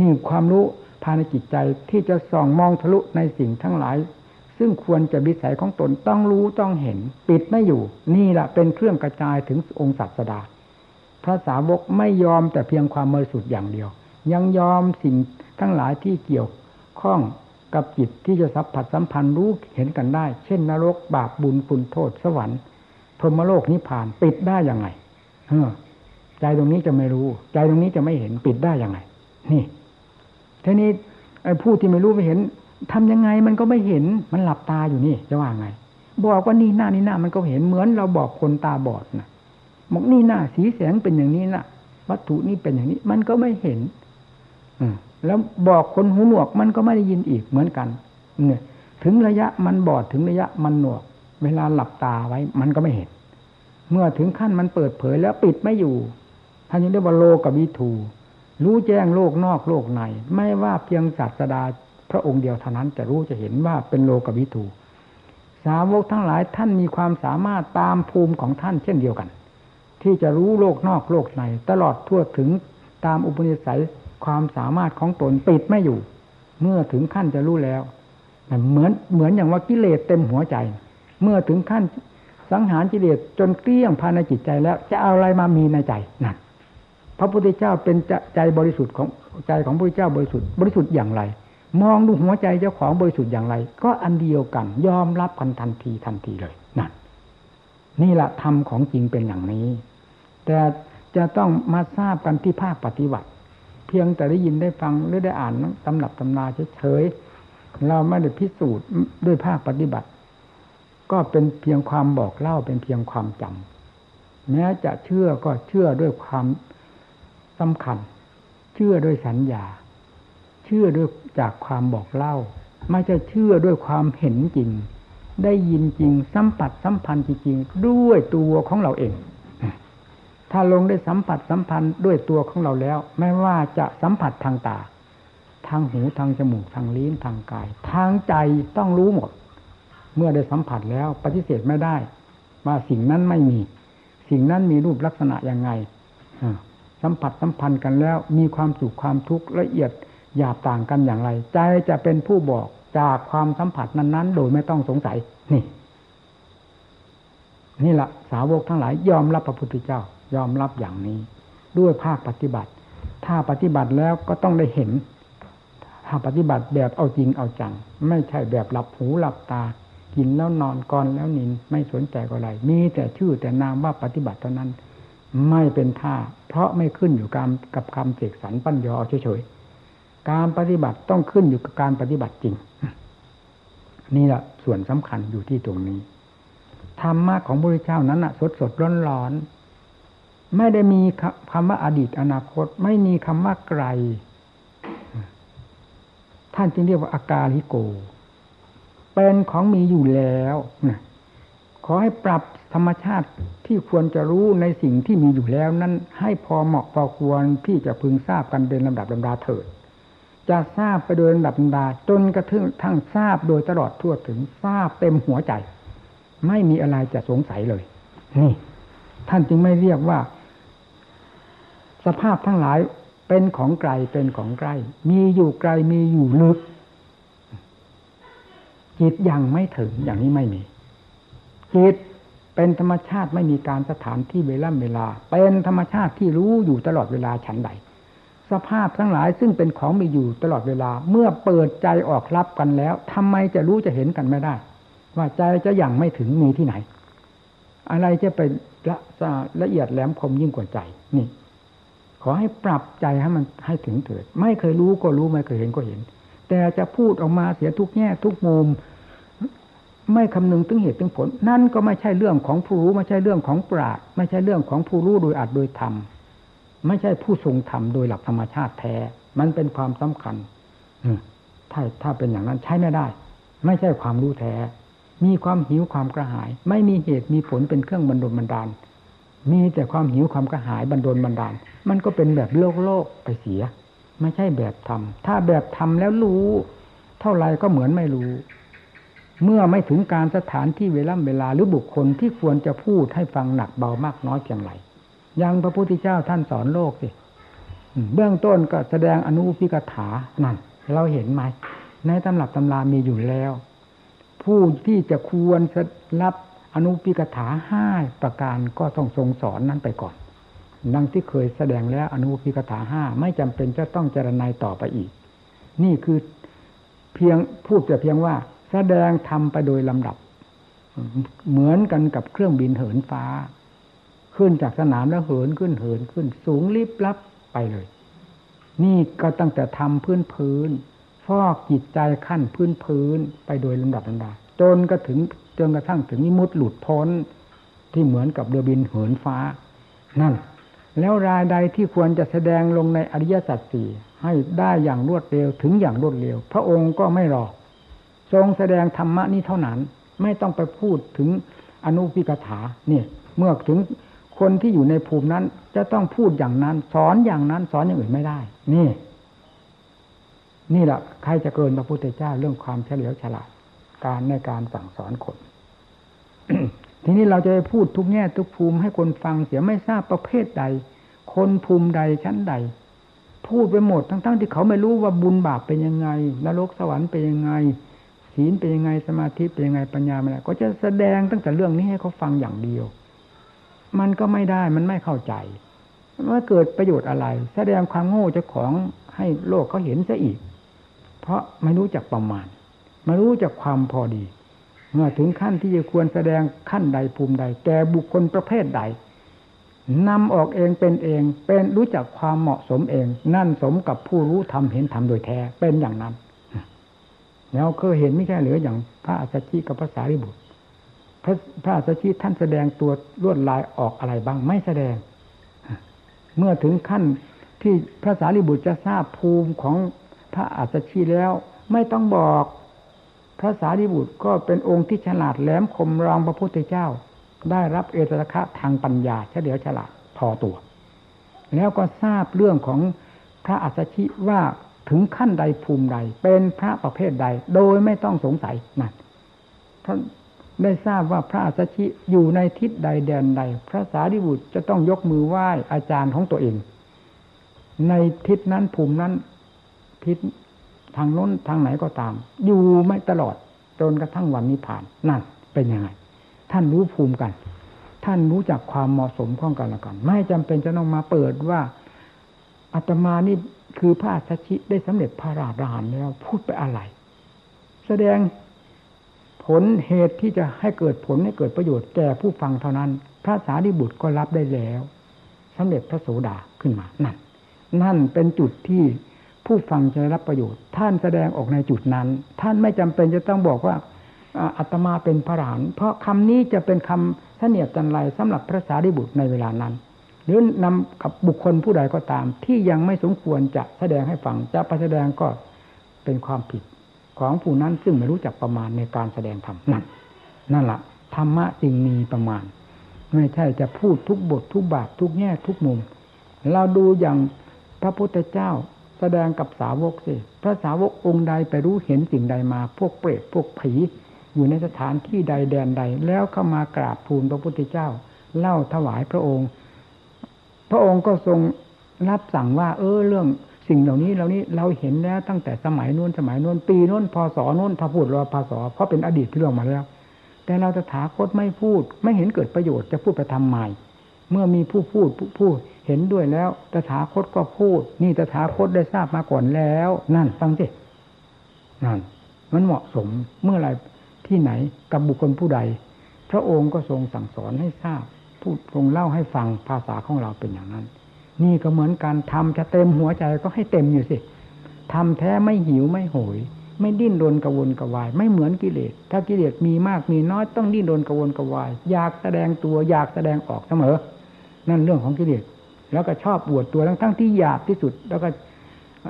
นี่ความรู้ภายในจิตใจที่จะส่องมองทะลุในสิ่งทั้งหลาย ซึ่งควรจะวิสัยของตนต้องรู้ต้องเห็น ปิดไม่อยู่ นี่แหละเป็นเครื่องกระจายถึงองค์ศาสดา พระสาวกไม่ยอมแต่เพียงความบริสุทธิ์อย่างเดียว ยังยอมสิ่งทั้งหลายที่เกี่ยวข้องกับจิตที่จะสัมผัสสัมพันธ์รู้เห็นกันได้ เช่นนรกบาปบุญคุณโทษสวรรค์ พรหมโลกนิพพานปิดได้ยังไงใจตรงนี้จะไม่รู้ ใจตรงนี้จะไม่เห็นปิดได้ยังไง นี่ทีนี้ไอ้ผู้ที่ไม่รู้ไม่เห็น ทำยังไงมันก็ไม่เห็นมันหลับตาอยู่นี่จะว่าไง บอกว่านี่หน้านี่หน้ามันก็เห็นเหมือนเราบอกคนตาบอดนะบอกนี่หน้าสีแสงเป็นอย่างนี้นะวัตถุนี่เป็นอย่างนี้ มันก็ไม่เห็น อืแล้วบอกคนหูหนวกมันก็ไม่ได้ยินอีกเหมือนกัน เนี่ย ถึงระยะมันบอดถึงระยะมันหนวก เวลาหลับตาไว้ มันก็ไม่เห็น เมื่อถึงขั้นมันเปิดเผยแล้วปิดไม่อยู่ท่านยังเรียกว่าโลกวิถูรู้แจ้งโลกนอกโลกใน ไม่ว่าเพียงศาสดา พระองค์เดียวเท่านั้นจะรู้จะเห็นว่าเป็นโลกวิถูสาวกทั้งหลายท่านมีความสามารถตามภูมิของท่านเช่นเดียวกัน ที่จะรู้โลกนอกโลกใน ตลอดทั่วถึงตามอุปนิสัยความสามารถของตนปิดไม่อยู่ เมื่อถึงขั้นจะรู้แล้วเหมือนเหมือนอย่างว่ากิเลสเต็มหัวใจ เมื่อถึงขั้นสังหารกิเลสจนเกลี้ยงภายในจิตใจแล้ว จะเอาอะไรมามีในใจนั่นพระพุทธเจ้าเป็นใจบริสุทธิ์ของใจของพระพุทธเจ้าบริสุทธิ์บริสุทธิ์อย่างไร มองดูหัวใจเจ้าของบริสุทธิ์อย่างไร ก็อันเดียวกัน ยอมรับกันทันทีทันทีเลยนั่นนี่แหละธรรมของจริงเป็นอย่างนี้ แต่จะต้องมาทราบกันที่ภาคปฏิบัติ เพียงแต่ได้ยินได้ฟังหรือได้อ่านตำหนับตำนาเฉยๆเราไม่ได้พิสูจน์ด้วยภาคปฏิบัติ ก็เป็นเพียงความบอกเล่าเป็นเพียงความจำแม้จะเชื่อก็เชื่อด้วยความสำคัญ เชื่อด้วยสัญญา เชื่อด้วย จากความบอกเล่า ไม่ใช่เชื่อด้วยความเห็นจริง ได้ยินจริง สัมผัสสัมพันธ์จริงๆด้วยตัวของเราเอง ถ้าลงได้สัมผัสสัมพันธ์ด้วยตัวของเราแล้ว ไม่ว่าจะสัมผัสทางตา ทางหูทางจมูกทางลิ้นทางกาย ทางใจต้องรู้หมด เมื่อได้สัมผัสแล้วปฏิเสธไม่ได้ว่าสิ่งนั้นไม่มี สิ่งนั้นมีรูปลักษณะยังไงสัมผัสสัมพันธ์กันแล้ว มีความสุขความทุกข์ละเอียด หยาบต่างกันอย่างไร ใจจะเป็นผู้บอกจากความสัมผัสนั้น ๆ โดยไม่ต้องสงสัย นี่ นี่แหละสาวกทั้งหลาย ยอมรับพระพุทธเจ้า ยอมรับอย่างนี้ ด้วยภาคปฏิบัติ ถ้าปฏิบัติแล้วก็ต้องได้เห็น ถ้าปฏิบัติแบบเอาจริงเอาจัง ไม่ใช่แบบหลับหูหลับตา กินแล้วนอนก่อนแล้วนินไม่สนใจอะไร มีแต่ชื่อแต่นามว่าปฏิบัติเท่านั้น ไม่เป็นท่า เพราะไม่ขึ้นอยู่กับกับคำเสกสรรปั้นยอเฉยๆ การปฏิบัติต้องขึ้นอยู่กับการปฏิบัติจริง นี่แหละส่วนสำคัญอยู่ที่ตรงนี้ธรรมะของพระพุทธเจ้านั้นอะสดสดร้อนร้อนไม่ได้มีคำว่าอดีตอนาคต ไม่มีคำว่าไกล ท่านจึงเรียกว่าอากาลิโก เป็นของมีอยู่แล้วนะขอให้ปรับธรรมชาติที่ควรจะรู้ในสิ่งที่มีอยู่แล้ว นั้นให้พอเหมาะพอควรที่จะพึงทราบกันเป็นลำดับลำดาเถิด จะทราบไปโดยลำดับดาจนกระทั่งทั้งทราบโดยตลอดทั่วถึงทราบเต็มหัวใจ ไม่มีอะไรจะสงสัยเลย นี่ ท่านจึงไม่เรียกว่า สภาพทั้งหลายเป็นของไกลเป็นของใกล้ มีอยู่ไกลมีอยู่ลึก จิตยังไม่ถึงอย่างนี้ไม่มี จิตเป็นธรรมชาติไม่มีการสถานที่เวลาเวลา เป็นธรรมชาติที่รู้อยู่ตลอดเวลาฉันใด สภาพทั้งหลายซึ่งเป็นของมีอยู่ตลอดเวลา เมื่อเปิดใจออกรับกันแล้วทำไมจะรู้จะเห็นกันไม่ได้ ว่าใจจะยังไม่ถึงมีที่ไหน อะไรจะเป็นละละเอียดแหลมคมยิ่งกว่าใจนี่ ขอให้ปรับใจให้มันให้ถึงเถิด ไม่เคยรู้ก็รู้ไม่เคยเห็นก็เห็น แต่จะพูดออกมาเสียทุกแง่ทุกมุมไม่คำนึงถึงเหตุถึงผล นั่นก็ไม่ใช่เรื่องของผู้รู้ไม่ใช่เรื่องของปราดไม่ใช่เรื่องของผู้รู้โดยอัดโดยธรรม ไม่ใช่ผู้ทรงธรรมโดยหลักธรรมชาติแท้ มันเป็นความสำคัญถ้าถ้าเป็นอย่างนั้นใช้ไม่ได้ ไม่ใช่ความรู้แท้ มีความหิวความกระหาย ไม่มีเหตุมีผลเป็นเครื่องบรรดลบันดาล มีแต่ความหิวความกระหายบรรดลบันดาล มันก็เป็นแบบโลกโลกไปเสีย ไม่ใช่แบบธรรม ถ้าแบบธรรมแล้วรู้ เท่าไรก็เหมือนไม่รู้ เมื่อไม่ถึงการสถานที่เวลาเวลาหรือบุคคลที่ควรจะพูดให้ฟังหนักเบามากน้อยเพียงไร ยังพระพุทธเจ้าท่านสอนโลกสิเบื้องต้นก็แสดงอนุพิกถานั่น เราเห็นไหม ในตำรับตำรามีอยู่แล้ว ผู้ที่จะควรรับอนุพิกถาห้าประการก็ต้องทรงสอนนั้นไปก่อน ดังที่เคยแสดงแล้วอนุพิกถาห้าไม่จำเป็นจะต้องเจรนายต่อไปอีก นี่คือเพียงพูดแต่เพียงว่า แสดงทำไปโดยลำดับ เหมือนกันกับเครื่องบินเหินฟ้า ขึ้นจากสนามแล้วเหินขึ้นเหินขึ้น สูงลิบลับไปเลย นี่ก็ตั้งแต่ทำพื้นพื้นฟอกจิตใจขั้นพื้นพื้นไปโดยลำดับลำดาจนก็ถึงจนกระทั่งถึงนิมุตหลุดพ้นที่เหมือนกับเรือบินเหินฟ้า นั่น แล้วรายใดที่ควรจะแสดงลงในอริยสัจสี่ให้ได้อย่างรวดเร็วถึงอย่างรวดเร็ว พระองค์ก็ไม่รอทรงแสดงธรรมะนี้เท่านั้น ไม่ต้องไปพูดถึงอนุพิกถาเนี่ย เมื่อถึง คนที่อยู่ในภูมินั้น จะต้องพูดอย่างนั้น สอนอย่างนั้น สอนอย่างอื่นไม่ได้ นี่ นี่แหละใครจะเกินพระพุทธเจ้าเรื่องความเฉลียวฉลาด การในการสั่งสอนคนทีนี้เราจะไปพูดทุกแง่ทุกภูมิให้คนฟังเสียไม่ทราบประเภทใด คนภูมิใดชั้นใด พูดไปหมดทั้งๆที่เขาไม่รู้ว่าบุญบาปเป็นยังไงนรกสวรรค์เป็นยังไงศีลเป็นยังไงสมาธิเป็นยังไงปัญญาอะไรก็จะแสดงตั้งแต่เรื่องนี้ให้เขาฟังอย่างเดียว มันก็ไม่ได้มันไม่เข้าใจว่าเกิดประโยชน์อะไร แสดงความโง่เจ้าของให้โลกเขาเห็นซะอีก เพราะไม่รู้จักประมาณ ไม่รู้จักความพอดี เมื่อถึงขั้นที่จะควรแสดงขั้นใดภูมิใด แก่บุคคลประเภทใดนำออกเองเป็นเอง เป็นรู้จักความเหมาะสมเอง นั่นสมกับผู้รู้ทำเห็นทำโดยแท้เป็นอย่างนั้น แล้วเคยเห็นไม่ใช่หรืออย่างพระอัสสชิกับพระสารีบุตร พระพระอัสชิท่านแสดงตัวลวดลายออกอะไรบ้างไม่แสดง เมื่อถึงขั้นที่พระสารีบุตรจะทราบภูมิของพระอัสสชิแล้ว ไม่ต้องบอก พระสารีบุตรก็เป็นองค์ที่ฉลาดแหลมคมรองพระพุทธเจ้า ได้รับเอตตะคะทางปัญญาเฉลียวฉลาดพอตัว แล้วก็ทราบเรื่องของพระอัสสชิว่าถึงขั้นใดภูมิใด เป็นพระประเภทใด โดยไม่ต้องสงสัยนั่นท่าน ได้ทราบว่าพระอัสชิอยู่ในทิศใดแดนใด พระสารีบุตรจะต้องยกมือไหว้อาจารย์ของตัวเอง ในทิศนั้นภูมินั้นทิศทางโน้นทางไหนก็ตาม อยู่ไม่ตลอดจนกระทั่งวันนี้ผ่านนั่นเป็นยังไง ท่านรู้ภูมิกัน ท่านรู้จักความเหมาะสมของกันและกัน ไม่จำเป็นจะต้องมาเปิดว่าอาตมานี่คือพระสัชชิได้สำเร็จพระราชานแล้วพูดไปอะไร แสดง ผลเหตุที่จะให้เกิดผลให้เกิดประโยชน์แก่ผู้ฟังเท่านั้น พระสารีบุตรก็รับได้แล้วสำเร็จพระโสดาขึ้นมานั่นนั่นเป็นจุดที่ผู้ฟังจะรับประโยชน์ ท่านแสดงออกในจุดนั้น ท่านไม่จำเป็นจะต้องบอกว่าอัตมาเป็นพระราน เพราะคำนี้จะเป็นคำเสนียดจันไรสำหรับพระสารีบุตรในเวลานั้น หรือนำกับบุคคลผู้ใดก็ตาม ที่ยังไม่สมควรจะแสดงให้ฟังจะไปแสดงก็เป็นความผิด ของผู้นั้นซึ่งไม่รู้จักประมาณในการแสดงธรรมนั่นนั่นแหละธรรมะจึงมีประมาณ ไม่ใช่จะพูดทุกบททุกบาททุกแง่ทุกมุม เราดูอย่างพระพุทธเจ้าแสดงกับสาวกสิพระสาวกองค์ใดไปรู้เห็นสิ่งใดมา พวกเปรตพวกผีอยู่ในสถานที่ใดแดนใด แล้วเข้ามากราบทูลพระพุทธเจ้า เล่าถวายพระองค์ พระองค์ก็ทรงรับสั่งว่า เออเรื่อง สิ่งเหล่านี้เหล่านี้เราเห็นแล้วตั้งแต่สมัยนู้นสมัยนู้นปีนู้นพศนู้นถ้าพูดรอพศเพราะเป็นอดีตที่เรื่องมาแล้ว แต่เราจะถาคตไม่พูด ไม่เห็นเกิดประโยชน์จะพูดไปทำใหม่เมื่อมีผู้พูดผู้พูดเห็นด้วยแล้วตถาคตก็พูด นี่ตถาคตได้ทราบมาก่อนแล้ว นั่นฟังสินั่นมันเหมาะสมเมื่อไรที่ไหนกับบุคคลผู้ใด พระองค์ก็ทรงสั่งสอนให้ทราบ พูดทรงเล่าให้ฟังภาษาของเราเป็นอย่างนั้น นี่ก็เหมือนการทำจะเต็มหัวใจก็ให้เต็มอยู่สิทำแท้ไม่หิวไม่โหย ไม่ดิ้นรนกระวนกระวาย ไม่เหมือนกิเลส ถ้ากิเลสมีมากมีน้อยต้องดิ้นรนกระวนกระวาย อยากแสดงตัวอยากแสดงออกเสมอ นั่นเรื่องของกิเลส แล้วก็ชอบอวดตัวทั้งทั้งที่หยาบที่สุด แล้วก็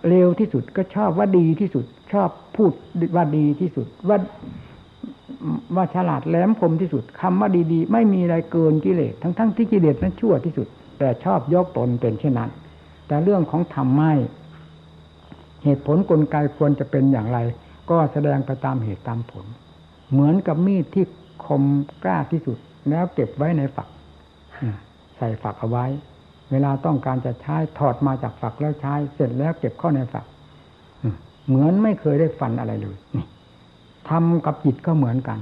เร็วที่สุดก็ชอบว่าดีที่สุด ชอบพูดว่าดีที่สุดว่าว่าฉลาดแหลมคมที่สุดคำว่าดีๆ ไม่มีอะไรเกินกิเลสทั้งๆทที่กิเลสนั้นชั่วที่สุด แต่ชอบยกตนเป็นเช่นนั้น แต่เรื่องของธรรมไม่ เหตุผลกลไกควรจะเป็นอย่างไร ก็แสดงไปตามเหตุตามผล เหมือนกับมีดที่คมกล้าที่สุด แล้วเก็บไว้ในฝัก ใส่ฝักเอาไว้ เวลาต้องการจะใช้ถอดมาจากฝักแล้วใช้ เสร็จแล้วเก็บเข้าในฝัก เหมือนไม่เคยได้ฟันอะไรเลยนี่ทำกับจิตก็เหมือนกัน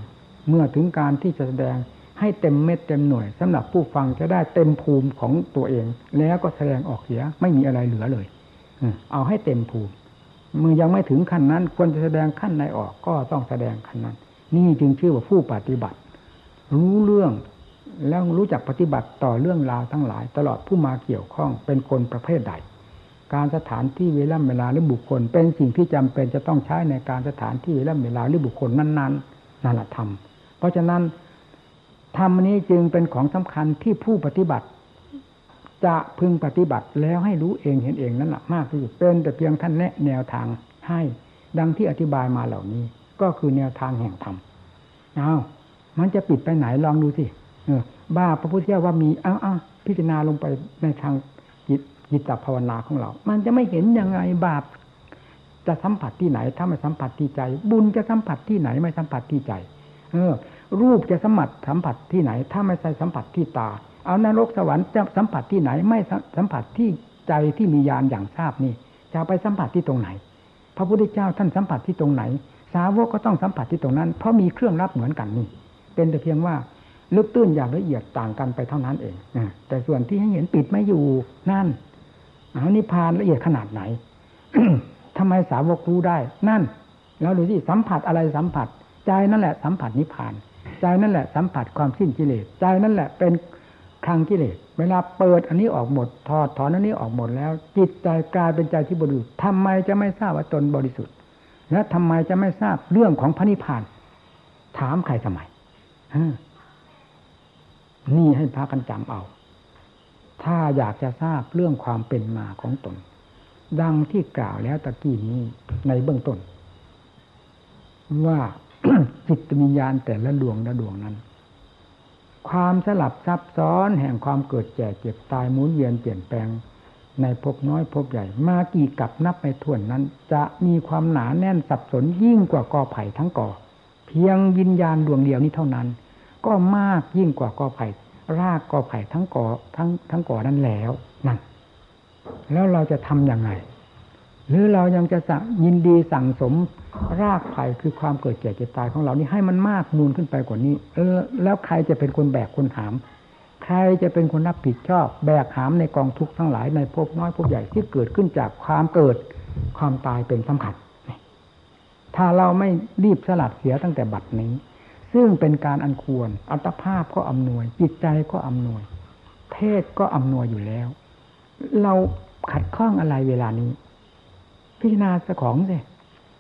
เมื่อถึงการที่จะแสดง ให้เต็มเม็ดเต็มหน่วยสำหรับผู้ฟังจะได้เต็มภูมิของตัวเอง แล้วก็แสดงออกเสียไม่มีอะไรเหลือเลยเอาให้เต็มภูมิมือยังไม่ถึงขั้นนั้น ควรจะแสดงขั้นไหนออกก็ต้องแสดงขั้นนั้น นี่จึงชื่อว่าผู้ปฏิบัติ รู้เรื่องแล้วรู้จักปฏิบัติต่อเรื่องราวทั้งหลาย ตลอดผู้มาเกี่ยวข้องเป็นคนประเภทใด การสถานที่เวลาเวลาหรือบุคคล เป็นสิ่งที่จำเป็นจะต้องใช้ในการสถานที่เวลาเวลาหรือบุคคลนั้นๆนั่นแหละธรรมเพราะฉะนั้น ธรรมนี้จึงเป็นของสำคัญที่ผู้ปฏิบัติ จะพึงปฏิบัติแล้วให้รู้เองเห็นเองนั่นแหละมากที่สุดเป็นแต่เพียงท่านแนะแนวทางให้ดังที่อธิบายมาเหล่านี้ ก็คือแนวทางแห่งธรรมเอามันจะปิดไปไหนลองดูสิเออ บ้าพระพุทธเจ้าว่ามีอ้าวอ้าพิจารณาลงไปในทางจิตจิตภาวนาของเรา มันจะไม่เห็นยังไงบาปจะสัมผัสที่ไหน ถ้าไม่สัมผัสที่ใจ บุญจะสัมผัสที่ไหนไม่สัมผัสที่ใจ เออ รูปจะสัมผัสสัมผัสที่ไหน ถ้าไม่ใช่สัมผัสที่ตา เอานรกสวรรค์จะสัมผัสที่ไหน ไม่สัมผัสที่ใจที่มีญาณอย่างทราบนี่จะไปสัมผัสที่ตรงไหน พระพุทธเจ้าท่านสัมผัสที่ตรงไหน สาวกก็ต้องสัมผัสที่ตรงนั้น เพราะมีเครื่องรับเหมือนกันนี่ เป็นแต่เพียงว่าลึกตื้นอย่างละเอียดต่างกันไปเท่านั้นเองแต่ส่วนที่ให้เห็นปิดไม่อยู่นั่นเอานิพานละเอียดขนาดไหนทำไมสาวกรู้ได้ นั่น แล้วดูสิสัมผัสอะไรสัมผัส ใจนั่นแหละสัมผัสนิพาน ใจนั่นแหละสัมผัสความสิ้นกิเลสใจนั่นแหละเป็นคลังกิเลสเวลาเปิดอันนี้ออกหมดถอดถอนอันนี้ออกหมดแล้ว จิตใจกลายเป็นใจที่บริสุทธิ์ทำไมจะไม่ทราบว่าตนบริสุทธิ์ และทำไมจะไม่ทราบเรื่องของพระนิพพาน ถามใครทำไมนี่ให้พากันจำเอา ถ้าอยากจะทราบเรื่องความเป็นมาของตน ดังที่กล่าวแล้วตะกี้นี้ในเบื้องต้น ว่า จิตวิญญาณแต่ละดวงละดวงนั้น ความสลับซับซ้อนแห่งความเกิดแก่เจ็บตายหมุนเวียนเปลี่ยนแปลงในภพน้อยภพใหญ่ มากี่กับนับไปทวนนั้น จะมีความหนาแน่นสับสนยิ่งกว่ากอไผ่ทั้งกอ เพียงวิญญาณดวงเดียวนี้เท่านั้น ก็มากยิ่งกว่ากอไผ่รากกอไผ่ทั้งกอทั้งทั้งกอนั้นแล้วนั่นแล้วเราจะทํำยังไง หรือเรายังจะยินดีสั่งสมรากไผ่คือความเกิดแก่เจ็บตายของเรานี่ให้มันมากมูลขึ้นไปกว่านี้ เออ แล้วใครจะเป็นคนแบกคนหาม ใครจะเป็นคนรับผิดชอบ แบกหามในกองทุกข์ทั้งหลายในภพน้อยภพใหญ่ที่เกิดขึ้นจากความเกิดความตายเป็นสำคัญถ้าเราไม่รีบสลัดเสียตั้งแต่บัดนี้ ซึ่งเป็นการอันควร อัตภาพก็อำนวย จิตใจก็อำนวย เพศก็อำนวยอยู่แล้ว เราขัดข้องอะไรเวลานี้ พิจารณาสของสิ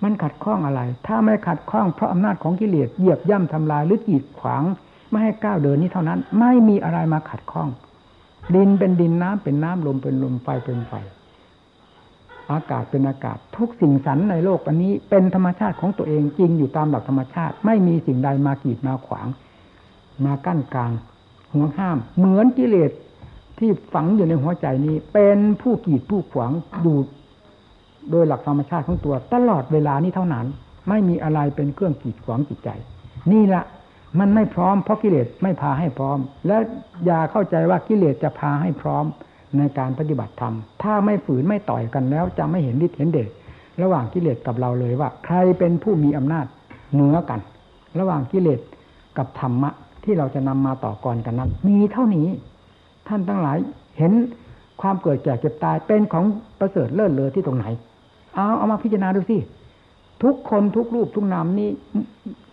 มันขัดข้องอะไร ถ้าไม่ขัดข้องเพราะอำนาจของกิเลสเหยียบย่ำทำลายหรือกีดขวางไม่ให้ก้าวเดินนี้เท่านั้น ไม่มีอะไรมาขัดข้อง ดินเป็นดินน้ำเป็นน้ำลมเป็นลมไฟเป็นไฟ อากาศเป็นอากาศ ทุกสิ่งสรรในโลกอันนี้เป็นธรรมชาติของตัวเองจริงอยู่ตามหลักธรรมชาติ ไม่มีสิ่งใดมากีดมาขวาง มากั้นกลางหัวห้าม เหมือนกิเลสที่ฝังอยู่ในหัวใจนี้ เป็นผู้กีดผู้ขวางดู โดยหลักธรรมชาติของตัว ตลอดเวลานี้เท่านั้น ไม่มีอะไรเป็นเครื่องกีดขวางจิตใจ นี่ละมันไม่พร้อมเพราะกิเลสไม่พาให้พร้อม และอย่าเข้าใจว่ากิเลสจะพาให้พร้อมในการปฏิบัติธรรม ถ้าไม่ฝืนไม่ต่อยกันแล้ว จะไม่เห็นฤทธิ์เห็นเดชระหว่างกิเลสกับเราเลยว่า ใครเป็นผู้มีอำนาจเหนือกัน ระหว่างกิเลสกับธรรมะ ที่เราจะนำมาต่อกรกันนั้น มีเท่านี้ ท่านทั้งหลายเห็นความเกิดแก่เจ็บตายเป็นของประเสริฐเลิศเลอที่ตรงไหน เอาเอามาพิจารณาดูสิ ทุกคนทุกรูปทุกนามนี้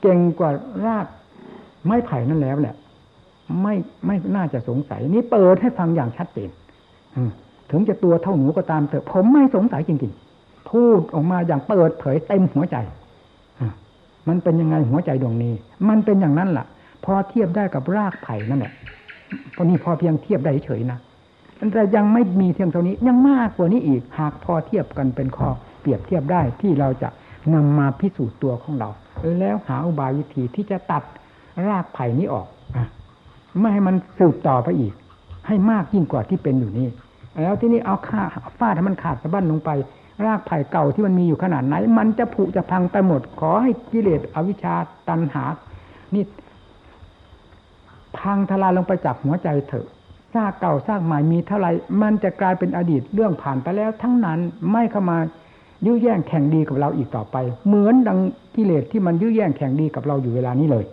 เก่งกว่ารากไม้ไผ่นั่นแล้วแหละ ไม่ไม่น่าจะสงสัย นี่เปิดให้ฟังอย่างชัดเจนถึงจะตัวเท่าหนูก็ตามเถอะ ผมไม่สงสัยจริงๆ พูดออกมาอย่างเปิดเผยเต็มหัวใจมันเป็นยังไงหัวใจดวงนี้ มันเป็นอย่างนั้นล่ะ พอเทียบได้กับรากไผ่นั่นแหละพอนี้พอเพียงเทียบได้เฉยนะแต่ยังไม่มีเทียงเท่านี้ยังมากกว่านี้อีก หากพอเทียบกันเป็นข้อ เปรียบเทียบได้ที่เราจะนำมาพิสูจน์ตัวของเรา แล้วหาอุบายวิธีที่จะตัดรากไผ่นี้ออกอไม่ให้มันสืบต่อไปอีก ให้มากยิ่งกว่าที่เป็นอยู่นี่แล้วที่นี่เอาค่าฟาดให้มันขาดสะบั้นลงไป รากไผ่เก่าที่มันมีอยู่ขนาดไหน มันจะผุจะพังไปหมด ขอให้กิเลสอวิชชาตันหา นี่ พังทลายลงไปจากหัวใจเถอะซากเก่าซากใหม่มีเท่าไรมันจะกลายเป็นอดีตเรื่องผ่านไปแล้ว ทั้งนั้นไม่เข้ามา ยื้อแย่งแข่งดีกับเราอีกต่อไป เหมือนดังกิเลสที่มันยื้อแย่งแข่งดีกับเราอยู่เวลานี้เลย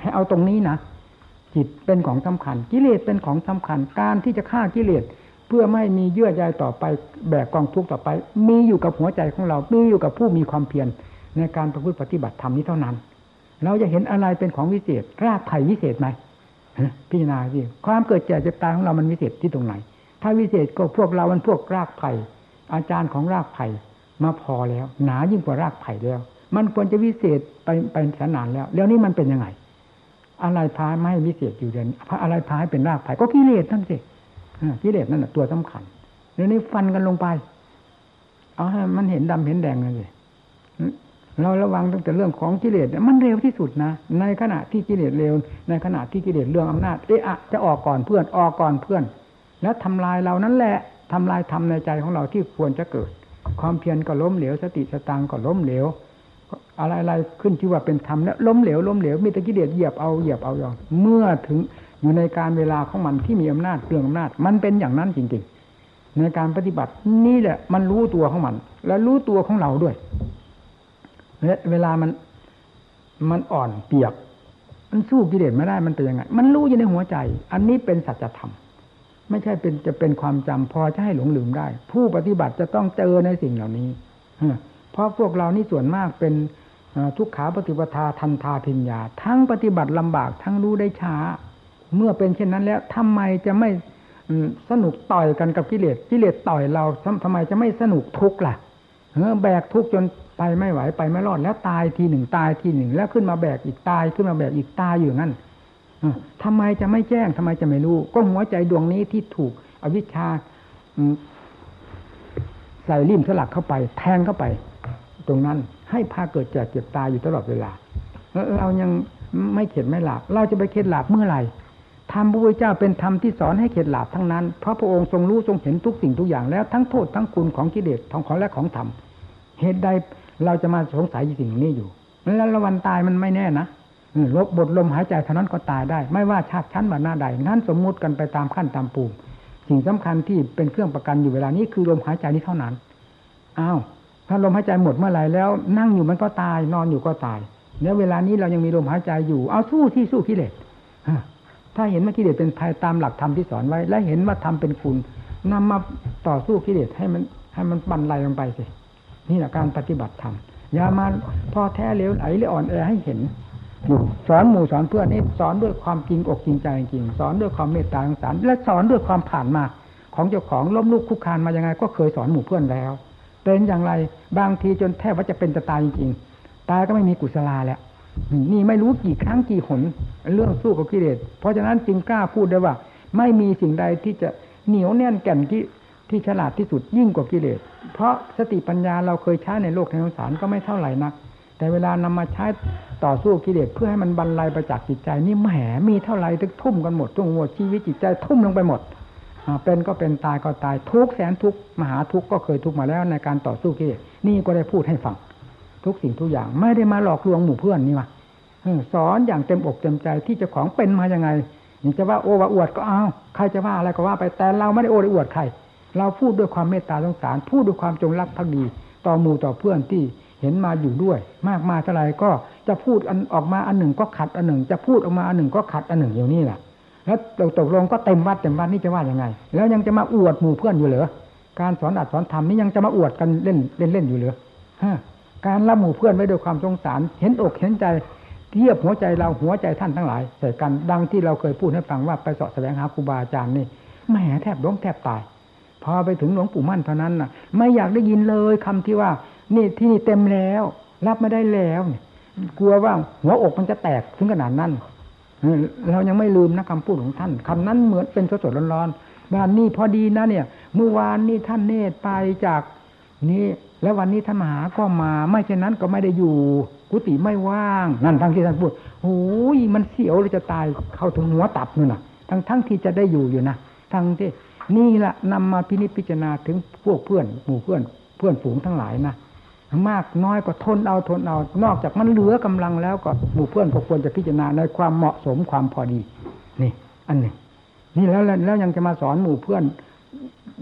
ให้เอาตรงนี้นะจิตเป็นของสำคัญ กิเลสเป็นของสำคัญ การที่จะฆ่ากิเลสเพื่อไม่มีเยื่อใยต่อไปแบกกองทุกข์ต่อไป มีอยู่กับหัวใจของเรา มีอยู่กับผู้มีความเพียรในการประพฤติปฏิบัติธรรมนี้เท่านั้น เราจะเห็นอะไรเป็นของวิเศษรากไผ่วิเศษไหมพิจารณาสิความเกิดแก่เจ็บตายของเรามันวิเศษที่ตรงไหน ถ้าวิเศษก็พวกเรามันพวกรากไผ่อาจารย์ของรากไผ่ มาพอแล้ว หนายิ่งกว่ารากไผ่แล้ว มันควรจะวิเศษไปไปแสนนานแล้ว แล้วนี้มันเป็นยังไง อะไรพาไม่วิเศษอยู่เดือนอะไรพาให้เป็นรากไผ่ก็กิเลสนั่นสิกิเลสนั่นแหะตัวสำคัญเดี๋ยวนี้ฟันกันลงไปเอาให้มันเห็นดำเห็นแดงเลยเราระวังตั้งแต่เรื่องของกิเลสมันเร็วที่สุดนะ ในขณะที่กิเลสเร็ว ในขณะที่กิเลสเรื่องอำนาจเอะอะจะออกก่อนเพื่อนออกก่อนเพื่อน แล้วทำลายเรานั่นแหละทำลายธรรมในใจของเราที่ควรจะเกิด ความเพียรก็ล้มเหลว สติสตังก็ล้มเหลว อะไรอะไรขึ้นที่อว่าเป็นธรรมแล้วล้มเหลวล้มเหลวมีต่กิเลสเหยียบเอาเหยียบเอาอย่างเมื่อถึงอยู่ในการเวลาของมันที่มีอำนาจเรื่องอำนาจ มันเป็นอย่างนั้นจริงๆ ในการปฏิบัตินี่แหละ มันรู้ตัวของมัน และรู้ตัวของเราด้วยและเวลามันมันอ่อนเปียก มันสู้กิเลสไม่ได้มันเป็นยังไง มันรู้อยู่ในหัวใจ อันนี้เป็นสัจธรรม ไม่ใช่เป็นจะเป็นความจำพอจะให้หลงลืมได้ ผู้ปฏิบัติจะต้องเจอในสิ่งเหล่านี้เพราะพวกเรานี่ส่วนมากเป็นทุกขาปฏิปทาทันทาพิญญา ทั้งปฏิบัติลำบากทั้งรู้ได้ช้า เมื่อเป็นเช่นนั้นแล้วทำไมจะไม่สนุกต่อยกันกับกิเลสกิเลสต่อยเราทำไมจะไม่สนุกทุกข์ล่ะแบกทุกข์จนไปไม่ไหวไปไม่รอดแล้วตายทีหนึ่งตายทีหนึ่ง แล้วขึ้นมาแบกอีกตายขึ้นมาแบกอีกตายอยู่งั้น ทำไมจะไม่แจ้งทำไมจะไม่รู้ ก็หัวใจดวงนี้ที่ถูกอวิชชาใส่ริมสลักเข้าไป แทงเข้าไป ตรงนั้นให้พาเกิดแก่เจ็บตายอยู่ตลอดเวลาเรายังไม่เข็ดไม่หลับ เราจะไปเข็ดหลับเมื่อไหร่ธรรมพระพุทธเจ้าเป็นธรรมที่สอนให้เข็ดหลับทั้งนั้น เพราะพระองค์ทรงรู้ทรงเห็นทุกสิ่งทุกอย่างแล้วทั้งโทษทั้งคุณของกิเลสของของและของธรรมเหตุใดเราจะมาสงสัยสิ่งนี้อยู่ แล้ววันตายมันไม่แน่นะ ลบบทลมหายใจเท่านั้นก็ตายได้ ไม่ว่าชาติชั้นบรรณาใดนั้นสมมุติกันไปตามขั้นตามปูมสิ่งสำคัญที่เป็นเครื่องประกันอยู่เวลานี้คือลมหายใจนี้เท่านั้นอ้าวถ้าลมหายใจหมดเมื่อไหร่แล้ว นั่งอยู่มันก็ตายนอนอยู่ก็ตายเนี่ยเวลานี้เรายังมีลมหายใจอยู่ เอาสู้ที่สู้กิเลสถ้าเห็นว่ากิเลสเป็นภัยตามหลักธรรมที่สอนไว้ และเห็นว่าธรรมเป็นคุณนำมาต่อสู้กิเลสให้มันให้มันบันไลลงไปสินี่แหละการปฏิบัติธรรมอย่ามาพอแท้เลวไหลหรืออ่อนแอให้เห็น สอนหมู่สอนเพื่อนนี่สอนด้วยความจริงอกจริงใจจริงสอนด้วยความเมตตาสงสาร และสอนด้วยความผ่านมา ของเจ้าของล้มลุกคุกคานมายังไง ก็เคยสอนหมู่เพื่อนแล้ว เป็นอย่างไรบางทีจนแทบว่าจะเป็นจะตายจริงๆตายก็ไม่มีกุศลาแล้วนี่ไม่รู้กี่ครั้งกี่หนเรื่องสู้กับกิเลสเพราะฉะนั้นจึงกล้าพูดได้ว่า ไม่มีสิ่งใดที่จะเหนียวแน่นแก่นที่ที่ฉลาดที่สุดยิ่งกว่ากิเลส เพราะสติปัญญาเราเคยใช้ในโลกในสงสารก็ไม่เท่าไหร่นัก แต่เวลานำมาใช้ต่อสู้กิเลสเพื่อให้มันบรรลัยประจักษ์จิตใจ นี่แหมมีเท่าไหร่ทึกทุ่มกันหมดทุ่มหมดชีวิตจิตใจทุ่มลงไปหมดเป็นก็เป็นตายก็ตายทุกแสนทุกมหาทุกก็เคยทุกมาแล้วในการต่อสู้กิเลสนี่ก็ได้พูดให้ฟังทุกสิ่งทุกอย่างไม่ได้มาหลอกลวงหมู่เพื่อนนี่วะสอนอย่างเต็มอกเต็มใจที่เจ้าของเป็นมายังไงจะว่าโอ้ว่าอวดก็เอาใครจะว่าอะไรก็ว่าไปแต่เราไม่ได้โอ้ได้อวดใครเราพูดด้วยความเมตตาสงสาร พูดด้วยความจงรักภักดี ต่อหมู่ต่อเพื่อนที่เห็นมาอยู่ด้วย มากมาเท่าไรก็ จะพูดอันออกมาอันหนึ่งก็ขัดอันหนึ่ง จะพูดออกมาอันหนึ่งก็ขัดอันหนึ่งอยู่นี้แหละแล้วตกลงก็เต็มวัดเต็มวัดนี่จะว่ายังไง แล้วยังจะมาอวดหมู่เพื่อนอยู่เหรอการสอนอัดสอนธรรมนี่ยังจะมาอวดกันเล่นเล่นเล่นอยู่เหรอฮะการรับหมู่เพื่อนไว้ด้วยความสงสาร เห็นอกเห็นใจเทียบหัวใจเราหัวใจท่านทั้งหลายใส่กันดังที่เราเคยพูดให้ฟังว่าไปสอบแสวงหาครูบาอาจารย์นี่แหมแทบล้มแทบตาย พอไปถึงหลวงปู่มั่นเท่านั้นน่ะ ไม่อยากได้ยินเลยคำที่ว่า นี่ที่นี่เต็มแล้ว รับไม่ได้แล้ว กลัวว่าหัวอกมันจะแตกถึงขนาดนั้นเรายังไม่ลืมนะคำพูดของท่านคำนั้นเหมือนเป็นสดๆร้อนๆบ้านนี่พอดีนะเนี่ย เมื่อวานนี่ท่านเนตรไปจากนี่แล้ววันนี้ท่านมหาก็มา ไม่เช่นนั้นก็ไม่ได้อยู่ กุฏิไม่ว่าง นั่นทั้งที่ท่านพูดโอ้ยมันเสียวเลยจะตายเข้าถึงหัวตับนู่นน่ะ ทั้งทั้งที่จะได้อยู่อยู่นะทั้งที่นี่แหละนำมาพินิจพิจารณาถึงพวกเพื่อนหมู่เพื่อนเพื่อนฝูงทั้งหลายนะ มากน้อยก็ทนเอาทนเอา นอกจากมันเหลือกำลังแล้วก็หมู่เพื่อนก็ควรจะพิจารณาในความเหมาะสมความพอดี นี่ อันหนึ่งนี่แล้วแล้วยังจะมาสอนหมู่เพื่อน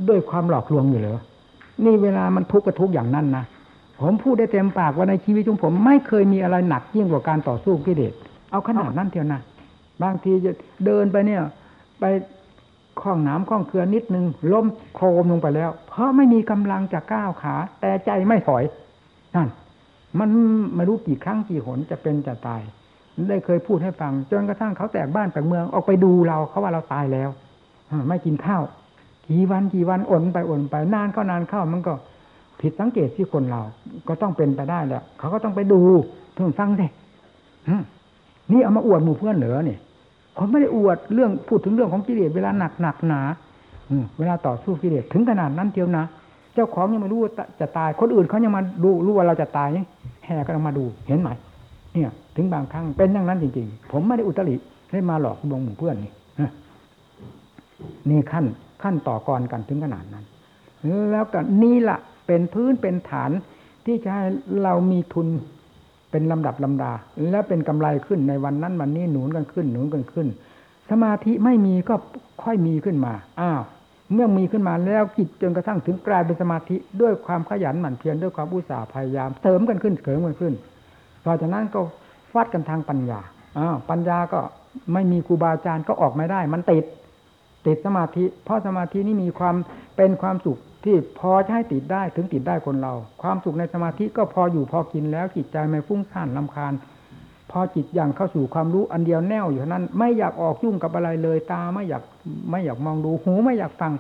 ด้วยความหลอกลวงอยู่เหรอนี่เวลามันทุกข์ก็ทุกข์อย่างนั้นนะผมพูดได้เต็มปากว่าในชีวิตของผม ไม่เคยมีอะไรหนักยิ่งกว่าการต่อสู้กิเลสเอาขนาดนั้นเทียวนะบางทีจะเดินไปเนี่ย ไปคล้องน้ำคล้องเครือนิดนึงล้มโครมลงไปแล้ว เพราะไม่มีกำลังจะก้าวขา แต่ใจไม่ถอย นั่นมันไม่รู้กี่ครั้งกี่หนจะเป็นจะตาย ได้เคยพูดให้ฟัง จนกระทั่งเขาแตกบ้านแตกเมืองออกไปดูเราเขาว่าเราตายแล้วไม่กินข้าวกี่วันกี่วันอ่นไปอ่นไปนานเข้านานเข้ามันก็ผิดสังเกตที่คนเรา ก็ต้องเป็นไปได้แหละเขาก็ต้องไปดูทุกฟังสิอืมนี่เอามาอวดหมู่เพื่อนเหรอเนี่ยผมไม่ได้อวดเรื่องพูดถึงเรื่องของกิเลสเวลาหนักหนักหนาเวลาต่อสู้กิเลสถึงขนาดนั้นเทียวนะ เจ้าของยังไม่รู้ว่าจะตาย คนอื่นเขายังมาดูรู้ว่าเราจะตายแห่กันมาดูเห็นไหมเนี่ย ถึงบางครั้งเป็นอย่างนั้นจริง ๆ ผมไม่ได้อุตริให้มาหลอกลวงหมู่เพื่อนนี่นี่ขั้นขั้นต่อกรกันถึงขนาดนั้น แล้วก็นี่ละเป็นพื้นเป็นฐานที่จะให้เรามีทุนเป็นลำดับลำดา และเป็นกำไรขึ้นในวันนั้นวันนี้หนุนกันขึ้น หนุนกันขึ้น สมาธิไม่มีก็ค่อยมีขึ้นมาอ้าว เมื่อมีขึ้นมาแล้วจิตจนกระทั่งถึงกลายเป็นสมาธิด้วยความขยันหมั่นเพียรด้วยความอุตสาห์พยายามเสริมกันขึ้นเสริมกันขึ้นต่อจากนั้นก็ฟาดกันทางปัญญาอ้าวปัญญาก็ไม่มีครูบาอาจารย์ก็ออกไม่ได้ มันติด ติดสมาธิ เพราะสมาธินี่มีความเป็นความสุขที่พอจะให้ติดได้ถึงติดได้คนเรา ความสุขในสมาธิก็พออยู่พอกินแล้วจิตใจไม่ฟุ้งซ่านลำคาญ พอจิตอย่างเข้าสู่ความรู้อันเดียวแน่วอยู่นั้น ไม่อยากออกยุ่งกับอะไรเลย ตาไม่อยากไม่อยากมองดูหูไม่อยากฟัง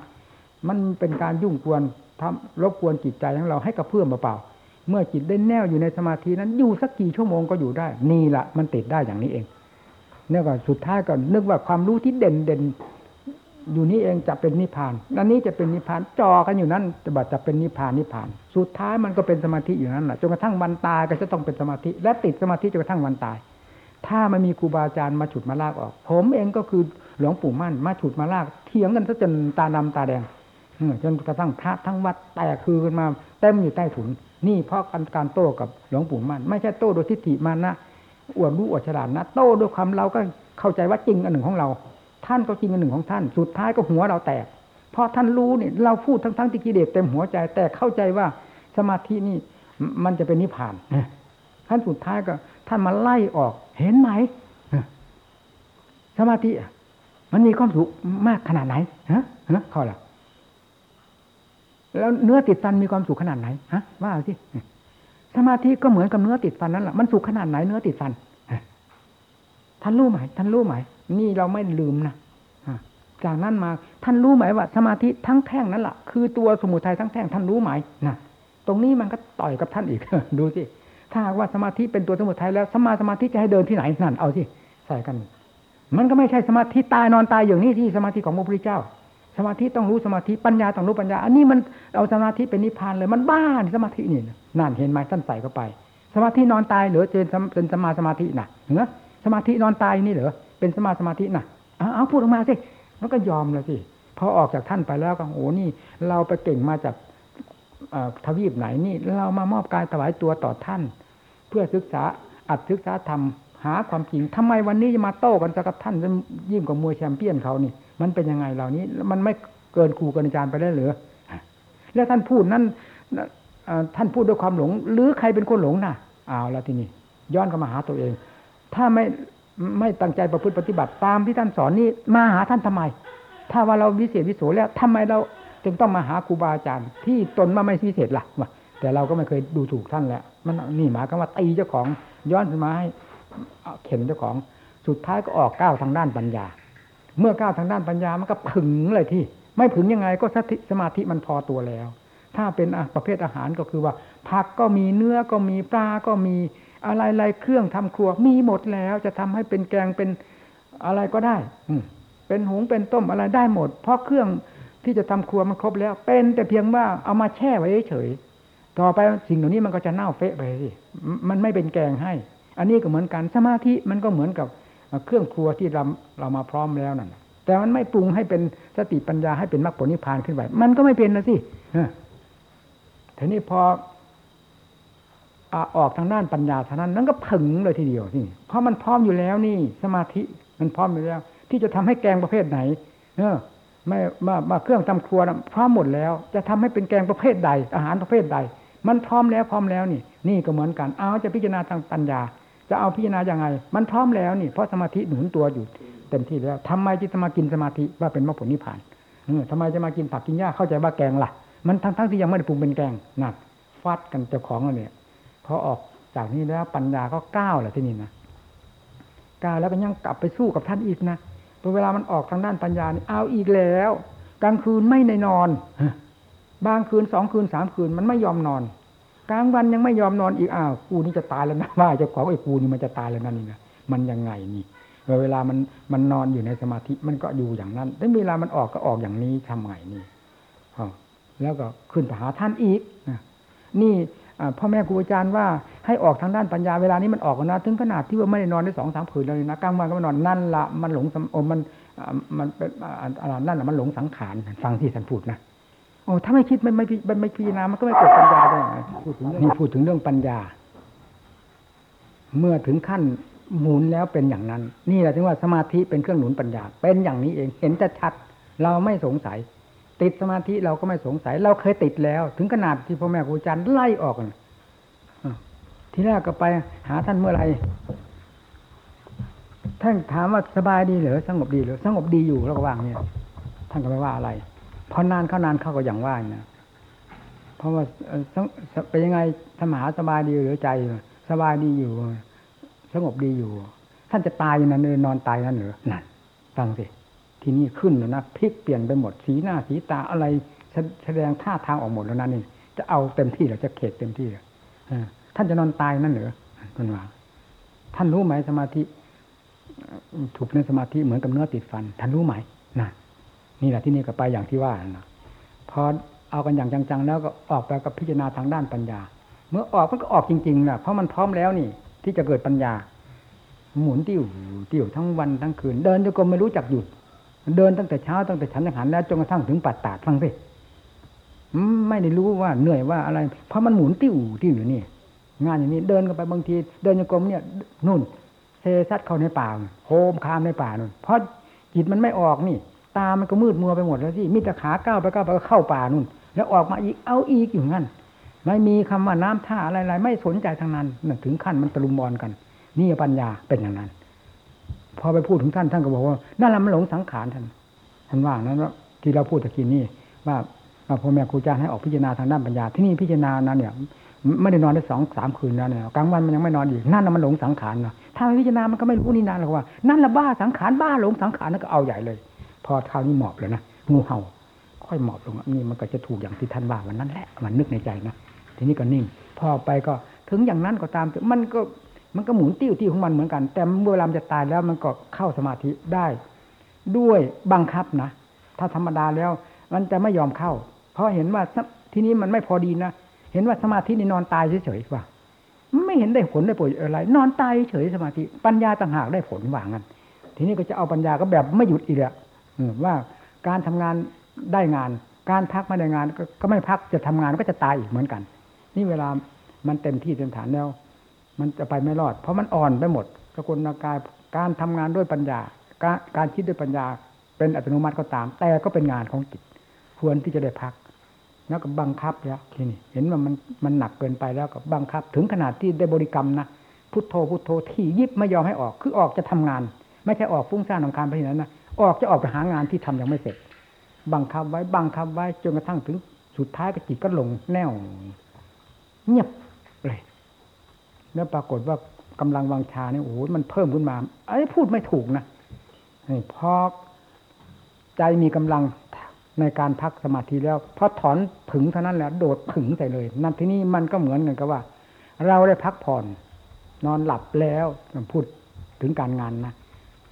มันเป็นการยุ่งกวนทำรบกวนจิตใจของเราให้กระเพื่อมเปล่าเมื่อจิตได้แน่วอยู่ในสมาธินั้น อยู่สักกี่ชั่วโมงก็อยู่ได้ นี่แหละมันติดได้อย่างนี้เองเนี่ยก็สุดท้ายก็นึกว่าความรู้ที่เด่นเด่น อยู่นี้เองจะเป็นนิพพานอันนี้จะเป็นนิพพานจอกันอยู่นั้นจะบัดจะเป็นนิพพานนิพพาน สุดท้ายมันก็เป็นสมาธิอยู่นั้นแหละจนกระทั่งวันตายก็จะต้องเป็นสมาธิ และติดสมาธิจนกระทั่งวันตาย ถ้าไม่มีครูบาอาจารย์มาฉุดมาลากออก ผมเองก็คือหลวงปู่มั่นมาฉุดมาลากเถียงกันซะจนตาดาตาแดงจนกระทั่งพระทั้งวัดแตกคือกันมาเต็มอยู่ใต้ถุน นี่เพราะการการโต้กับหลวงปู่มั่นไม่ใช่โต้โดยทิฏฐิมานะอวดรู้อวดฉลาดนะ โต้ด้วยความเราก็เข้าใจว่าจริงอันหนึ่งของเรา ท่านก็จริงอันหนึ่งของท่าน สุดท้ายก็หัวเราแตก เพราะท่านรู้เนี่ยเราพูดทั้งทั้งที่กิเลสเต็มหัวใจ แต่เข้าใจว่าสมาธินี่มันจะเป็นนิพพานท่านสุดท้ายก็ ท่านมาไล่ออก เห็นไหมสมาธิมันมีความสุขมากขนาดไหนฮะฮะข้อละแล้วเนื้อติดฟันมีความสุขขนาดไหนฮะว่าสิสมาธิก็เหมือนกับเนื้อติดฟันนั่นแหละมันสุขขนาดไหนเนื้อติดฟันท่านรู้ไหมท่านรู้ไหม นี่เราไม่ลืมนะจากนั้นมาท่านรู้ไหมว่าสมาธิทั้งแท่งนั่นแหละคือตัวสมุทัยทั้งแท่งท่านรู้ไหมนะตรงนี้มันก็ต่อยกับท่านอีกดูสิถ้าว่าสมาธิเป็นตัวสมุทัยแล้วสมาสมาธิจะให้เดินที่ไหนนั่นเอาสิใส่กัน มันก็ไม่ใช่สมาธิตายนอนตายอย่างนี้ที่สมาธิของพระพุทธเจ้า สมาธิต้องรู้สมาธิปัญญาต้องรู้ปัญญา อันนี้มันเอาสมาธิเป็นนิพพานเลยมันบ้าสมาธินี่นั่นเห็นไหมท่านใส่เข้าไป สมาธินอนตายหรือเป็นเป็นสมาสมาธิน่ะเหรอสมาธินอนตายนี่เหรอ เป็นสมาสมาธิน่ะเอาพูดออกมาสิมันก็ยอมแล้วสิพอออกจากท่านไปแล้วก็โอ้นี่ เราไปเก่งมาจากทวีปไหนนี่ เรามามอบกายถวายตัวต่อท่าน เพื่อศึกษาอัดศึกษาทำหาความจริงทำไมวันนี้จะมาโต้กันกับท่านยิ่งกว่ามวยแชมเปี้ยนเขานี่ มันเป็นยังไงเหล่านี้ มันไม่เกินครูเกินอาจารย์ไปได้หรือแล้วท่านพูดนั้นท่านพูดด้วยความหลง หรือใครเป็นคนหลงน่ะอ้าวแล้วทีนี้ย้อนกลับมาหาตัวเอง ถ้าไม่ ไม่ตั้งใจประพฤติปฏิบัติตามที่ท่านสอนนี่มาหาท่านทำไม ถ้าว่าเราวิเศษวิโสแล้วทำไมเราจึงต้องมาหาครูบาอาจารย์ ที่ตนมาไม่วิเศษล่ะแต่เราก็ไม่เคยดูถูกท่านแหละมันนี่หมายความว่าตีเจ้าของย้อนมาให้เข็นเจ้าของสุดท้ายก็ออกก้าวทางด้านปัญญา เมื่อก้าวทางด้านปัญญามันก็ผึ่งเลยที่ ไม่ผึ่งยังไงก็สติสมาธิมันพอตัวแล้ว ถ้าเป็นประเภทอาหารก็คือว่า ผักก็มีเนื้อก็มีปลาก็มี อะไรๆเครื่องทำครัวมีหมดแล้วจะทำให้เป็นแกงเป็นอะไรก็ได้ อืเป็นหุงเป็นต้มอะไรได้หมด เพราะเครื่องที่จะทำครัวมันครบแล้ว เป็นแต่เพียงว่าเอามาแช่ไว้เฉยต่อไปสิ่งเหล่านี้มันก็จะเน่าเฟะไปสิมันไม่เป็นแกงให้ อันนี้ก็เหมือนกันสมาธิมันก็เหมือนกับเครื่องครัวที่เราเรามาพร้อมแล้วนั่นแต่มันไม่ปรุงให้เป็นสติปัญญาให้เป็นมรรคผลนิพพานขึ้นไปมันก็ไม่เป็นนะสิทีนี้พอ ออกทางด้านปัญญาเท่านั้นนั่นก็ผึ่งเลยทีเดียวนี่เพราะมันพร้อมอยู่แล้วนี่ สมาธิมันพร้อมอยู่แล้ว ที่จะทำให้แกงประเภทไหน เออไม่มามาเครื่องทำครัวพร้อมหมดแล้ว จะทำให้เป็นแกงประเภทใด อาหารประเภทใด มันพร้อมแล้วพร้อมแล้วนี่ นี่ก็เหมือนกันเอาจะพิจารณาทางปัญญา จะเอาพิจารณาอย่างไง มันพร้อมแล้วนี่เพราะสมาธิหนุนตัวอยู่เต็มที่แล้วทำไมจะมากินสมาธิว่าเป็นมรรคผลนิพพานเออทำไมจะมากินผักกินหญ้าเข้าใจว่าแกงล่ะ มันทั้งทั้งที่ยังไม่ได้ปรุงเป็นแกงนักฟาดกันเจ้าของเนี่ย พอออกจากนี้แล้วปัญญาก็ก้าวแหละที่นี่นะก้าวแล้วก็ยังกลับไปสู้กับท่านอีกนะพอเวลามันออกทางด้านปัญญานี่เอาอีกแล้วกลางคืนไม่ได้นอนบางคืนสองคืนสามคืนมันไม่ยอมนอน กลางวันยังไม่ยอมนอนอีกอ้าวกูนี่จะตายแล้วนะว่าเจ้าของไอ้กูนี่มันจะตายแล้วนั่นนี่นะมันยังไงนี่เวลามันมันนอนอยู่ในสมาธิมันก็อยู่อย่างนั้นแต่เวลามันออกก็ออกอย่างนี้ทำไงนี่แล้วก็ขึ้นไปหาท่านอีกนี่ พ่อแม่ครูอาจารย์ว่าให้ออกทางด้านปัญญาเวลานี้มันออกนะถึงขนาดที่ว่าไม่ได้นอนได้สองสามคืนเลยนะกลางวันก็ไม่นอนนั่นละมันหลงโอ้มันมันเป็นอะไรนั่นแหละมันหลงสังขารฟังที่ท่านพูดนะโอ้ถ้าไม่คิดไม่ไม่ไม่พิจารณามันก็ไม่เกิดปัญญาได้ไงพูดถึงนี่พูดถึงเรื่องปัญญา เมื่อถึงขั้นหมุนแล้วเป็นอย่างนั้น นี่แหละถึงว่าสมาธิเป็นเครื่องหนุนปัญญา เป็นอย่างนี้เองเห็นจะชัดเราไม่สงสัย ติดสมาธิเราก็ไม่สงสัย เราเคยติดแล้ว ถึงขนาดที่พ่อแม่ครูอาจารย์ไล่ออกทีแรกก็ไปหาท่านเมื่อไรท่านถามว่าสบายดีหรือสงบดีหรือสงบดีอยู่แล้วก็ว่างเนี่ย ท่านก็ไม่ว่าอะไรพอนานเข้านานเข้าก็อย่างว่านะเพราะว่าเป็นยังไงธรรมหาสบายดีหรือใจสบายดีอยู่ สงบดีอยู่ ท่านจะตายอยู่นั่นเลยนอนตายนั่นหรือนั่นฟังสิ ที่นี้ขึ้นแล้วนะพลิกเปลี่ยนไปหมดสีหน้าสีตาอะไรแสดงท่าทางออกหมดแล้วนั่นนี่ จะเอาเต็มที่หรือจะเขตเต็มที่ท่านจะนอนตายนั่นหรือท่านว่าท่านรู้ไหมสมาธิถูกในสมาธิเหมือนกับเนื้อติดฟัน ท่านรู้ไหมนะนี่แหละที่นี่ก็ไปอย่างที่ว่านะพอเอากันอย่างจังๆ แล้วก็ออกไปกับพิจารณาทางด้านปัญญา เมื่อออกมันก็ออกจริงๆนะเพราะมันพร้อมแล้วนี่ ที่จะเกิดปัญญา หมุนติ้วติ้วทั้งวันทั้งคืน เดินจงกรมไม่รู้จักหยุด เดินตั้งแต่เช้าตั้งแต่ฉันอาหารแล้วจนกระทั่งถึงปัดตาดฟังสิไม่ได้รู้ว่าเหนื่อยว่าอะไร เพราะมันหมุนติ้วติ้วอยู่นี่ งานอย่างนี้เดินกันไปบางที เดินโยกรมเนี่ยนู่นเซซัดเข้าในป่าโฮมคามในป่านู่นเพราะจิตมันไม่ออกนี่ ตามันก็มืดมัวไปหมดแล้วที่มิตรขาก้าวไปก้าวไปก็เข้าป่านู่น แล้วออกมาอีกเอาอีกอยู่งั้นไม่มีคำว่าน้ำท่าอะไรๆไม่สนใจทางนั้นถึงขั้นมันตะลุมบอลกัน นี่ปัญญาเป็นอย่างนั้น พอไปพูดถึงท่านท่านก็บอกว่านั่นแหละมันหลงสังขารท่านท่านว่านั้นที่เราพูดตะกี้นี่ว่าพ่อแม่ครูอาจารย์ให้ออกพิจารณาทางด้านปัญญาที่นี่พิจารณานั้นเนี่ยไม่ได้นอนได้สองสามคืนแล้วเนี่ยกลางวันมันยังไม่นอนอีกนั่นมันหลงสังขารเนาะถ้าพิจารณามันก็ไม่รู้นี่นานหรอกว่า นั่นละบ้าสังขารบ้าหลงสังขารนั่นก็เอาใหญ่เลย พอคราวนี้หมอบเลยนะงูเห่า ค่อยหมอบลงนี่มันก็จะถูกอย่างที่ท่านว่าวันนั้นแหละมันนึกในใจนะทีนี้ก็นิ่ง พอไปก็ถึงอย่างนั้นก็ตามมันก็ มันก็หมุนติ้วติ้วของมันเหมือนกัน แต่เมื่อเวลาจะตายแล้วมันก็เข้าสมาธิได้ ด้วยบังคับนะ ถ้าธรรมดาแล้ว มันจะไม่ยอมเข้า เพราะเห็นว่าที่นี้มันไม่พอดีนะ เห็นว่าสมาธินี่นอนตายเฉยๆว่า ไม่เห็นได้ผลได้ผลอะไร นอนตายเฉยสมาธิ ปัญญาต่างหากได้ผลหว่างั้น ทีนี้ก็จะเอาปัญญาก็แบบไม่หยุดอีกแล้วว่าการทำงานได้งาน การพักไม่ได้งานก็ไม่พักจะทำงานก็จะตายอีกเหมือนกัน นี่เวลามันเต็มที่เต็มฐานแล้ว มันจะไปไม่รอด เพราะมันอ่อนไปหมดสกุลกายการทำงานด้วยปัญญา การคิดด้วยปัญญา เป็นอัตโนมัติก็ตาม แต่ก็เป็นงานของจิตควรที่จะได้พัก แล้วก็บังคับแล้วทีนี้เห็นว่ามันมันหนักเกินไปแล้วก็บังคับ ถึงขนาดที่ได้บริกรรมนะพุทโธพุทโธที่ยิบไม่ยอมให้ออกคือออกจะทำงาน ไม่ใช่ออกฟุ้งซ่านของการไปที่นั้นนะออกจะออกไปหางานที่ทำยังไม่เสร็จ บังคับไว้บังคับไว้จนกระทั่งถึงสุดท้ายก็จิตก็หลงแน่วเงียบ แล้วปรากฏว่ากำลังวังชาเนี่ยโอ้โหมันเพิ่มขึ้นมาไอ้พูดไม่ถูกนะพอใจมีกำลังในการพักสมาธิแล้วพอถอนผึงเท่านั้นแหละโดดผึงใส่เลยนั่นที่นี่มันก็เหมือนกันกับว่า เราได้พักผ่อน นอนหลับแล้วพูดถึงการงานนะ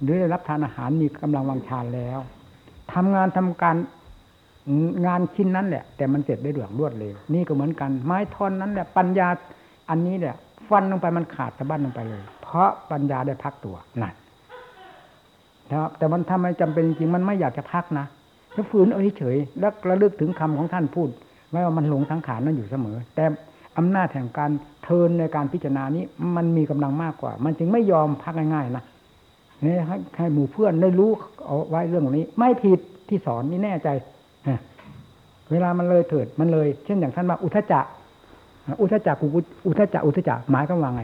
หรือได้รับทานอาหารมีกำลังวังชาแล้วทำงานทำการงานชิ้นนั้นแหละ แต่มันเสร็จได้ด่วนรวดเร็วนี่ก็เหมือนกัน ไม้ท่อนนั้นแหละปัญญาอันนี้แหละ ฟันลงไปมันขาดสะบั้นลงไปเลย เพราะปัญญาได้พักตัวนั่นนะครับแต่มันทำไมจำเป็นจริงมันไม่อยากจะพักนะถ้าฝืนเอาเฉยแล้วระลึกถึงคำของท่านพูดไว้ว่ามันหลงสังขารนั่นอยู่เสมอ แต่อำนาจแห่งการเทินในการพิจารณานี้ มันมีกำลังมากกว่า มันจึงไม่ยอมพักง่ายๆนะนี่ให้ให้หมู่เพื่อนได้รู้เอาไว้เรื่องนี้ ไม่ผิดที่สอนนี่แน่ใจเวลามันเลยเถิดมันเลย เช่นอย่างท่านว่าอุทจัก อุทจักกุอุทจักอุทจักหมายก็ว่าไง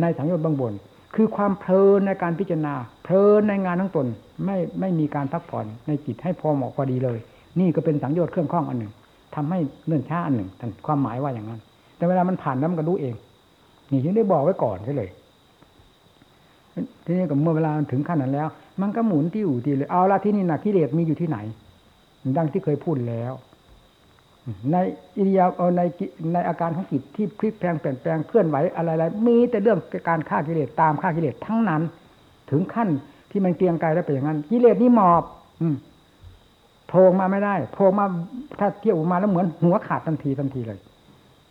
ในสังโยชน์บางบน คือความเพลินในการพิจารณา เพลินในงานทั้งตนไม่ไม่มีการพักผ่อนในจิตให้พอเหมาะพอดีเลย นี่ก็เป็นสังโยชน์เครื่องข้องอันหนึ่งทำให้เนื่นช้าอันหนึ่งท่านความหมายว่าอย่างนั้น แต่เวลามันผ่านแล้วมันก็รู้เอง นี่ยังได้บอกไว้ก่อนใช่เลยทีนี้ก็เมื่อเวลาถึงขั้นนั้นแล้ว มันก็หมุนที่อยู่ที่เลยเอาละที่นี่นะกิเลสมีอยู่ที่ไหน ดังที่เคยพูดแล้ว ในอิริยาเอาในในอาการของจิตที่พลิกแปลงเปลี่ยนแปลงเคลื่อนไหวอะไรๆมีแต่เรื่องการฆ่ากิเลสตามฆ่ากิเลสทั้งนั้น ถึงขั้นที่มันเกียงไกรแล้วเป็นอย่างนั้นกิเลสนี่หมอบ อืโผล่มาไม่ได้โผล่มาถ้าเที่ยวมาแล้วเหมือนหัวขาดทันทีทันทีเลย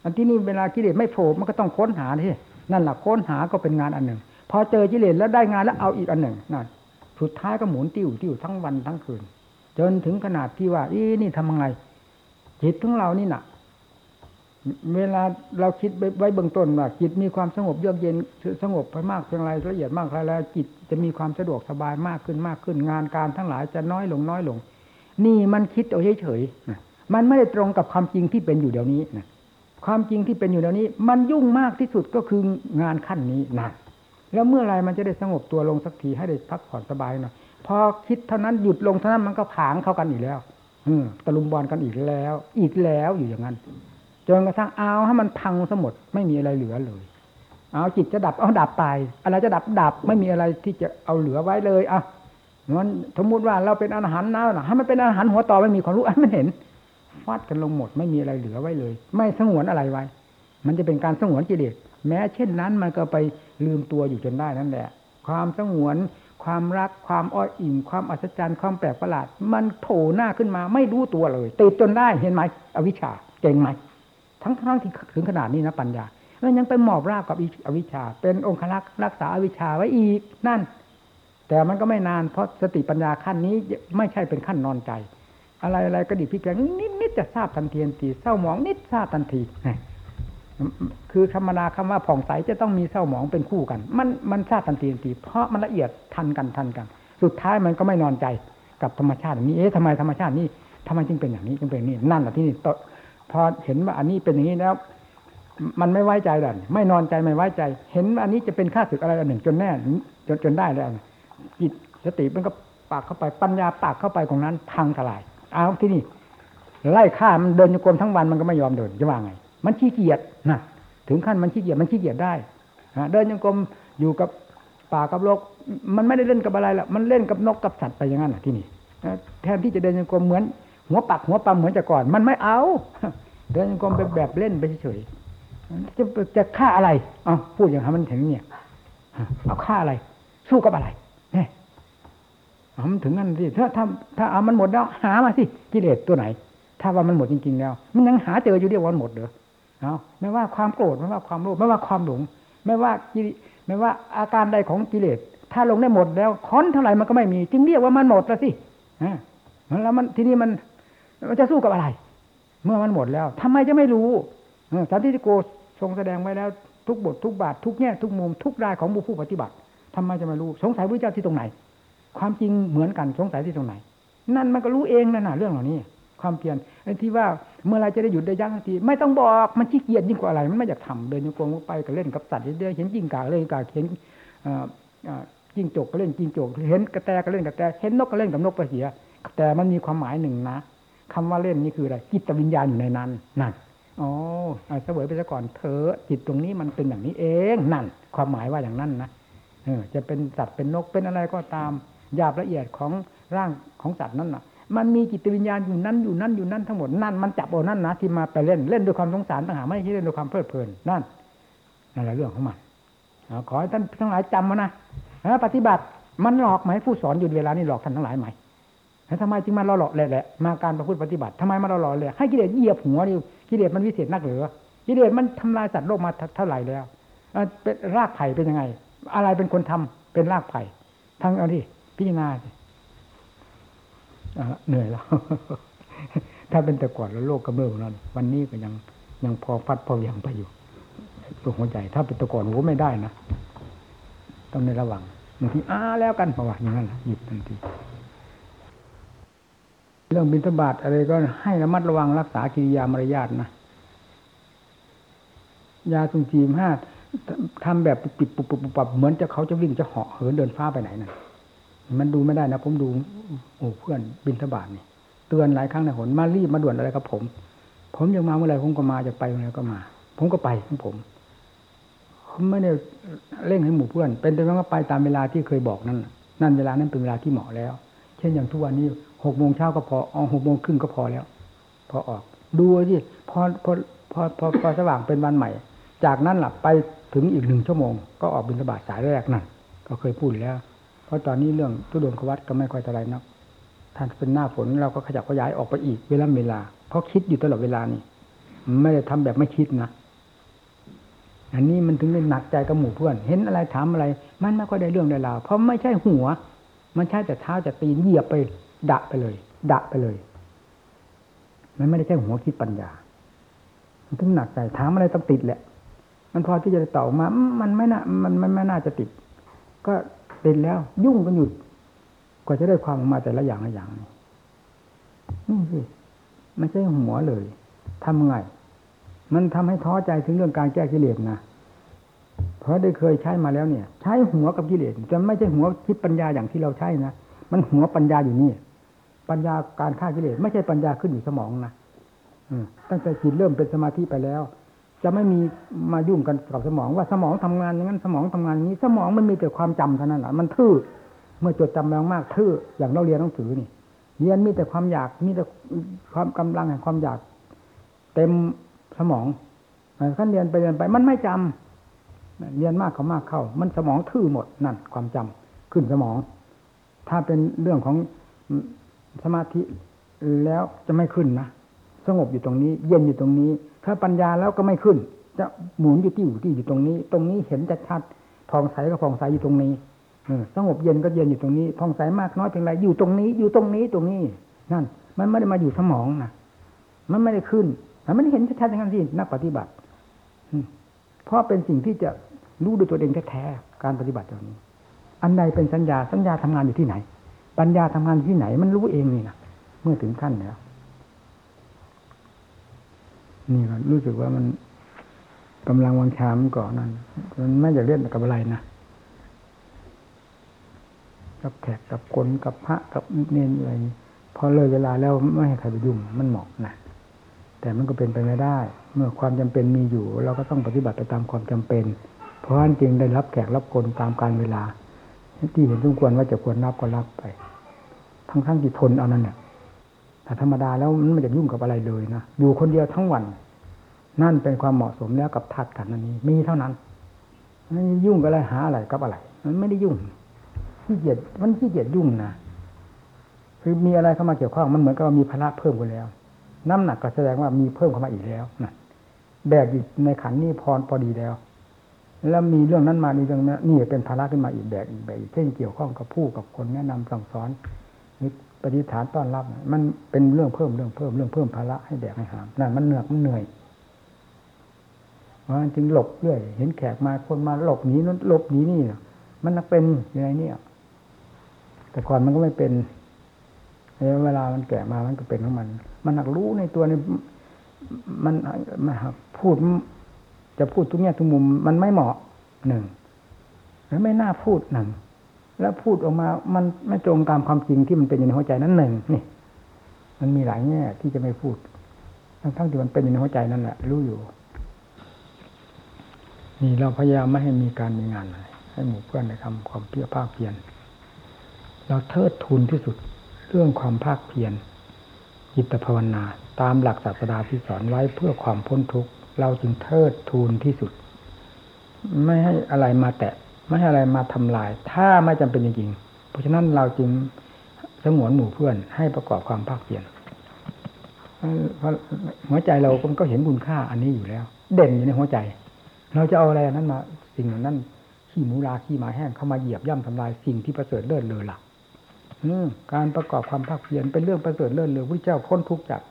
อันที่นี่เวลากิเลสไม่โผล่มันก็ต้องค้นหาที่นั่นแหละค้นหาก็เป็นงานอันหนึ่ง พอเจอกิเลสแล้วได้งานแล้วเอาอีกอันหนึ่งนั่นสุดท้ายก็หมุนติ้วติ้วทั้งวันทั้งคืน จนถึงขนาดที่ว่าอีนี่ทำยังไง จิตของเรานี่น่ะ เวลาเราคิดไว้เบื้องต้นว่าจิตมีความสงบเยือกเย็นสงบไปมากเพียงไรละเอียดมากเท่าไรจิตจะมีความสะดวกสบายมากขึ้นมากขึ้นงานการทั้งหลายจะน้อยลงน้อยลง นี่มันคิดเอาเฉยๆมันไม่ได้ตรงกับความจริงที่เป็นอยู่เดี๋ยวนี้นะความจริงที่เป็นอยู่เดี๋ยวนี้ มันยุ่งมากที่สุดก็คืองานขั้นนี้นะแล้วเมื่อไรมันจะได้สงบตัวลงสักทีให้ได้พักผ่อนสบายหน่อยพอคิดเท่านั้นหยุดลงเท่านั้นมันก็ผางเข้ากันอีกแล้ว ตะลุมบอลกันอีกแล้ว อีกแล้วอยู่อย่างนั้นจนกระทั่งเอาให้มันพังสมดไม่มีอะไรเหลือเลยเอาจิตจะดับเอาดับไป อะไรจะดับดับไม่มีอะไรที่จะเอาเหลือไว้เลยอะมันสมมติว่าเราเป็นอาหารน้ำให้มันเป็นอาหารหัวต่อไม่มีความรู้ให้มันเห็นฟาดกันลงหมดไม่มีอะไรเหลือไว้เลย ไม่สงวนอะไรไว้ มันจะเป็นการสงวนกิเลสแม้เช่นนั้นมันก็ไปลืมตัวอยู่จนได้นั่นแหละ ความสงวน ความรักความอ้อยอิ่มความอัศจรรย์ความแปลกประหลาด มันโผล่หน้าขึ้นมา ไม่รู้ตัวเลยติดจนได้เห็นไหมอวิชชาเก่งไหมทั้งทั้งที่ถึงขนาดนี้นะปัญญาแล้วยังไปหมอบราบกับอวิชชา เป็นองคลักษ์รักษาอวิชชาไว้อีกนั่น แต่มันก็ไม่นานเพราะสติปัญญาขั้นนี้ไม่ใช่เป็นขั้นนอนใจ อะไรอะไรก็ดีพิจารณานิดนิดจะทราบทันทีทันทีเศร้าหมองนิดทราบทันที คือธรรมนาคำว่าผ่องใสจะต้องมีเศร้าหมองเป็นคู่กัน มันมันทราบทันทีทันที เพราะมันละเอียดทันกันทันกัน สุดท้ายมันก็ไม่นอนใจกับธรรมชาตินี้เอ๊ะทำไมธรรมชาตินี้ทำไมจึงเป็นอย่างนี้จึงเป็นนี่นั่นแหละที่นี่พอเห็นว่าอันนี้เป็นอย่างนี้แล้ว มันไม่ไว้ใจดันไม่นอนใจไม่ไว้ใจ เห็นอันนี้จะเป็นค่าศึกอะไรอันหนึ่งจนแน่จนจนได้แล้วจิตสติมันก็ปากเข้าไปปัญญาปากเข้าไปของนั้นพังทลาย เอาที่นี่ไล่ฆ่ามันเดินโยกรมทั้งวันมันก็ไม่ยอมเดินจะว่าไง มันขี้เกียจนะถึงขั้นมันขี้เกียจมันขี้เกียจได้เดินโยกรมอยู่กับป่ากับโลก มันไม่ได้เล่นกับอะไรละมันเล่นกับนกกับสัตว์ไปอย่างนั้นที่นี่แทนที่จะเดินโยกรมเหมือน หัวปักหัวปั๊มเหมือนแต่ก่อน มันไม่เอา เดินโยกรมเป็นแบบเล่นไปเฉยจะจะฆ่าอะไรเอาพูดอย่างนั้นมันถึงเนี่ยเอาฆ่าอะไร สู้กับอะไรเนี่ยมันถึงนั่นสิถ้าถ้าถ้าเอามันหมดแล้วหามาสิกิเลสตัวไหน ถ้าว่ามันหมดจริงๆแล้ว มันยังหาเจออยู่เดียววันหมดเหรอ เอาไม่ว่าความโกรธไม่ว่าความโลภไม่ว่าความหลงไม่ว่ากิไม่ว่าอาการใดของกิเลสถ้าลงได้หมดแล้วค้อนเท่าไหร่มันก็ไม่มี จึงเรียกว่ามันหมดแล้วสิแล้วมันทีนี้มันมันจะสู้กับอะไร เมื่อมันหมดแล้วทำไมจะไม่รู้สันติโกทรงแสดงไว้แล้ว ทุกบททุกบาททุกแง่ทุกมุมทุกรายของบุผู้ปฏิบัติทำไมจะไม่รู้ สงสัยพระเจ้าที่ตรงไหน ความจริงเหมือนกันสงสัยที่ตรงไหน นั่นมันก็รู้เองนะนะเรื่องเหล่านี้ ความเพียรไอ้ที่ว่าเมื่อไรจะได้หยุดได้ยั้งทีไม่ต้องบอกมันขี้เกียจยิ่งกว่าอะไร มันไม่อยากทำเดินโยกงไปก็เล่นกับสัตว์เรื่อยเห็นจิ้งกาเล่นกาเห็นจิ้งจกก็เล่นจิ้งจกเห็นกระแตก็เล่นกระแตเห็นนกก็เล่นกับนกกระเสีย แต่มันมีความหมายหนึ่งนะคำว่าเล่นนี่คืออะไรจิตวิญญาณอยู่ในนั้นนั่นอ๋อเสวยไปซะก่อนเธอจิตตรงนี้มันเป็นอย่างนี้เองนั่น ความหมายว่าอย่างนั้นนะเออจะเป็นสัตว์เป็นนกเป็นอะไรก็ตามหยาบละเอียดของร่างของสัตว์นั้นน่ะ มันมีจิตวิญญาณอยู่นั้นอยู่นั้นอยู่นั้นทั้งหมดนั่นมันจับเอานั่นนะที่มาไปเล่นเล่นด้วยความสงสารต่างหากไม่ใช่เล่นด้วยความเพลิดเพลินนั่นนั่นแหละเรื่องของมันขอให้ท่านทั้งหลายจำมานะปฏิบัติมันหลอกไหมผู้สอนอยู่เวลานี้หลอกท่านทั้งหลายไหมแล้วทำไมจึงมาเราหลอกแหละมาการประพฤติปฏิบัติทำไมมาเราหลอกเลยให้กิเลสเหยียบหัวนี่กิเลสมันวิเศษนักหรือกิเลสมันทำลายสัตว์โลกมาเท่าไหร่แล้วเป็นรากไผ่เป็นยังไง อะไรเป็นคนทำเป็นรากไผ่ทั้งเอาที่พิจารณา เหนื่อยแล้ว ถ้าเป็นแต่ก่อนแล้วโลกกำเริบนั้น วันนี้ก็ยังยังพอฟัดพอยังไปอยู่ตัวหัวใจ ถ้าเป็นแต่ก่อนโอ้ไม่ได้นะต้องในระว่างบางทีอ้าแล้วกันเพราะว่าอย่างนั้นหยิบทันทีเรื่องบิณฑบาตอะไรก็ให้ระมัดระวังรักษากิริยามารยาทนะยาสุนจีมห้าทำแบบปิดปุบปุบปับเหมือนจะเขาจะวิ่งจะเหาะเหินเดินฟ้าไปไหนนั่น มันดูไม่ได้นะ ผมดูโอ้เพื่อนบินทบาทนี่เตือนหลายครั้งนะหนมารีบมาด่วนอะไรกับผม ผมยังมาเมื่อไรผมก็มาจะไปเมื่อไรก็มา ผมก็ไปของผมผมไม่ได้เร่งให้หมู่เพื่อน เป็นแต่ว่าไปตามเวลาที่เคยบอกนั่นนั่นเวลานั้นเป็นเวลาที่เหมาะแล้ว เช่นอย่างทุกวันนี้หกโมงเช้าก็พอเอาหกโมงครึ่งก็พอแล้ว พอออก ดูสิพอพอพอพอพอสว่างเป็นวันใหม่ จากนั้นหลับไปถึงอีกหนึ่งชั่วโมง ก็ออกบิณฑบาตสายแรกนั่นก็เคยพูดแล้ว ราะตอนนี้เรื่องทุดงควัดก็ไม่ค่อยเท่าไรนักท่านเป็นหน้าฝนเราก็ขยับขยายออกไปอีกเวลาเวลา เพราะคิดอยู่ตลอดเวลานี่ไม่ได้ทำแบบไม่คิดนะอันนี้มันถึงได้หนักใจกับหมู่เพื่อน เห็นอะไรถามอะไร มันไม่ค่อยได้เรื่องได้ราวเพราะไม่ใช่หัว มันใช่แต่เท้าจะตีนเหยียบไปดะไปเลยดะไปเลย มันไม่ได้ใช่หัวคิดปัญญา มันถึงหนักใจถามอะไรต้องติดแหละ มันพอที่จะตอบมา มันไม่น่ามันไม่น่าจะติด ก็ ติดแล้ว ยุ่งกันอยู่กว่าจะได้ความออกมาแต่ละอย่างละอย่างนี่นี่สิไม่ใช่หัวเลยทำไง มันทำให้ท้อใจถึงเรื่องการแก้กิเลสนะเพราะได้เคยใช้มาแล้วเนี่ย ใช้หัวกับกิเลสจะไม่ใช่หัวคิดปัญญาอย่างที่เราใช้นะมันหัวปัญญาอยู่นี่ ปัญญาการฆ่ากิเลสไม่ใช่ปัญญาขึ้นอยู่สมองนะตั้งแต่จิตเริ่มเป็นสมาธิไปแล้ว จะไม่มีมายุ่งกันกับสมองว่าสมองทำงานอย่างนั้นสมองทำงานอย่างนี้ สมองมันมีแต่ความจำเท่านั้นแหละมันทื่อเมื่อจดจำมามากทื่ออย่างเราเรียนหนังสือนี่เรียนมีแต่ความอยากมีแต่ความกำลังแห่งความอยาก เต็มสมองขั้นเรียนไปเรียนไป มันไม่จำเรียนมากเขามากเข้า มันสมองทื่อหมดนั่นความจำขึ้นสมอง ถ้าเป็นเรื่องของสมาธิแล้วจะไม่ขึ้นนะสงบอยู่ตรงนี้ เย็นอยู่ตรงนี้ ถ้าปัญญาแล้วก็ไม่ขึ้น จะหมุนอยู่ที่อยู่ที่อยู่ตรงนี้ ตรงนี้เห็นจะชัดผ่องใสก็ผ่องใสอยู่ตรงนี้สงบเย็นก็เย็นอยู่ตรงนี้ผ่องใสมากน้อยเพียงไรอยู่ตรงนี้ อยู่ตรงนี้ตรงนี้ นั่น มันไม่ได้มาอยู่สมองนะมันไม่ได้ขึ้นมันไม่ได้เห็นชัดๆอย่างนั้นที่นักปฏิบัติเพราะเป็นสิ่งที่จะรู้ด้วยตัวเองแท้ๆการปฏิบัติอย่างนี้ อันใดเป็นสัญญาสัญญาทำงานอยู่ที่ไหน ปัญญาทำงานที่ไหน มันรู้เองนี่นะเมื่อถึงขั้นแล้ว นี่ก็รู้สึกว่ามันกำลังวังชามก่อนนั่นมันไม่อยากเล่นกับอะไรนะกับแขกกับคนกับพระกับเนนอะไรพอเลยเวลาแล้วไม่ให้ใครไปยุ่งมันเหมาะนะแต่มันก็เป็นไปไม่ได้ เมื่อความจำเป็นมีอยู่ เราก็ต้องปฏิบัติไปตามความจำเป็น เพราะฉะนั้นจึงได้รับแขกรับคนตามการเวลา ที่เห็นสมควรว่าจะควรรับก็รับไป ทั้งทั้งที่ทนเอานั่นเนี่ย แต่ธรรมดาแล้วมันไม่จะยุ่งกับอะไรเลยนะอยู่คนเดียวทั้งวัน นั่นเป็นความเหมาะสมแล้วกับธาตุขันธ์นี้ มีเท่านั้นไม่ยุ่งกับอะไรหาอะไรกับอะไร มันไม่ได้ยุ่งขี้เกียจมันขี้เกียจยุ่งนะคือมีอะไรเข้ามาเกี่ยวข้องมันเหมือนกับมีภาระเพิ่มขึ้นแล้ว น้ำหนักก็แสดงว่ามีเพิ่มเข้ามาอีกแล้วนะแบกอยู่ในขันนี้พรพอดีแล้ว แล้วมีเรื่องนั้นมามีเรื่องนั้นนี่เป็นภาระขึ้นมาอีกแบกอีกแบกเช่นเกี่ยวข้องกับผู้กับคนแนะนำสั่งสอน ปฏิฐานต้อนรับ มันเป็นเรื่องเพิ่มเรื่องเพิ่มเรื่องเพิ่มภาระให้แบกให้หามนั่นมันเหนื่อยมันเหนื่อยเพราะจึงหลบเรื่อยเห็นแขกมาคนมาหลบหนีนั้นหลบหนีนี่มันนักเป็นยังไงเนี่ยแต่ก่อนมันก็ไม่เป็นเวลามันแก่มามันก็เป็นของมัน มันหนักรู้ในตัวนี้มันมันพูด จะพูดทุกแง่ทุกมุม มันไม่เหมาะหนึ่งแล้วไม่น่าพูดหนึ่ง แล้วพูดออกมา มันไม่ตรงตามความจริงที่มันเป็นอยู่ในหัวใจนั้นหนึ่งนี่ มันมีหลายแง่ที่จะไม่พูด ทั้งทั้งที่มันเป็นอยู่ในหัวใจนั่นแหละรู้อยู่ นี่เราพยายามไม่ให้มีการมีงานอะไรให้หมู่เพื่อนในคำความเพียรภาคเพียรเราเทิดทูนที่สุดเรื่องความภาคเพียรจิตภาวนาตามหลักศาสดาที่สอนไว้เพื่อความพ้นทุกข์เราจึงเทิดทูนที่สุด ไม่ให้อะไรมาแตะ ไม่อะไรมาทำลาย ถ้าไม่จำเป็นจริงๆเพราะฉะนั้นเราจึงสงวนหมู่เพื่อนให้ประกอบความภาคเพียรเพราะหัวใจเราก็เห็นคุณค่าอันนี้อยู่แล้ว เด่นอยู่ในหัวใจ เราจะเอาอะไรนั้นมา สิ่งนั้นขี้หมูลาขี้หมาแห้งเข้ามาเหยียบย่ำทำลายสิ่งที่ประเสริฐเลิศเลอหลักการประกอบความภาคเพียรเป็นเรื่องประเสริฐเลิศเลอพระเจ้าพ้นทุกข์จาก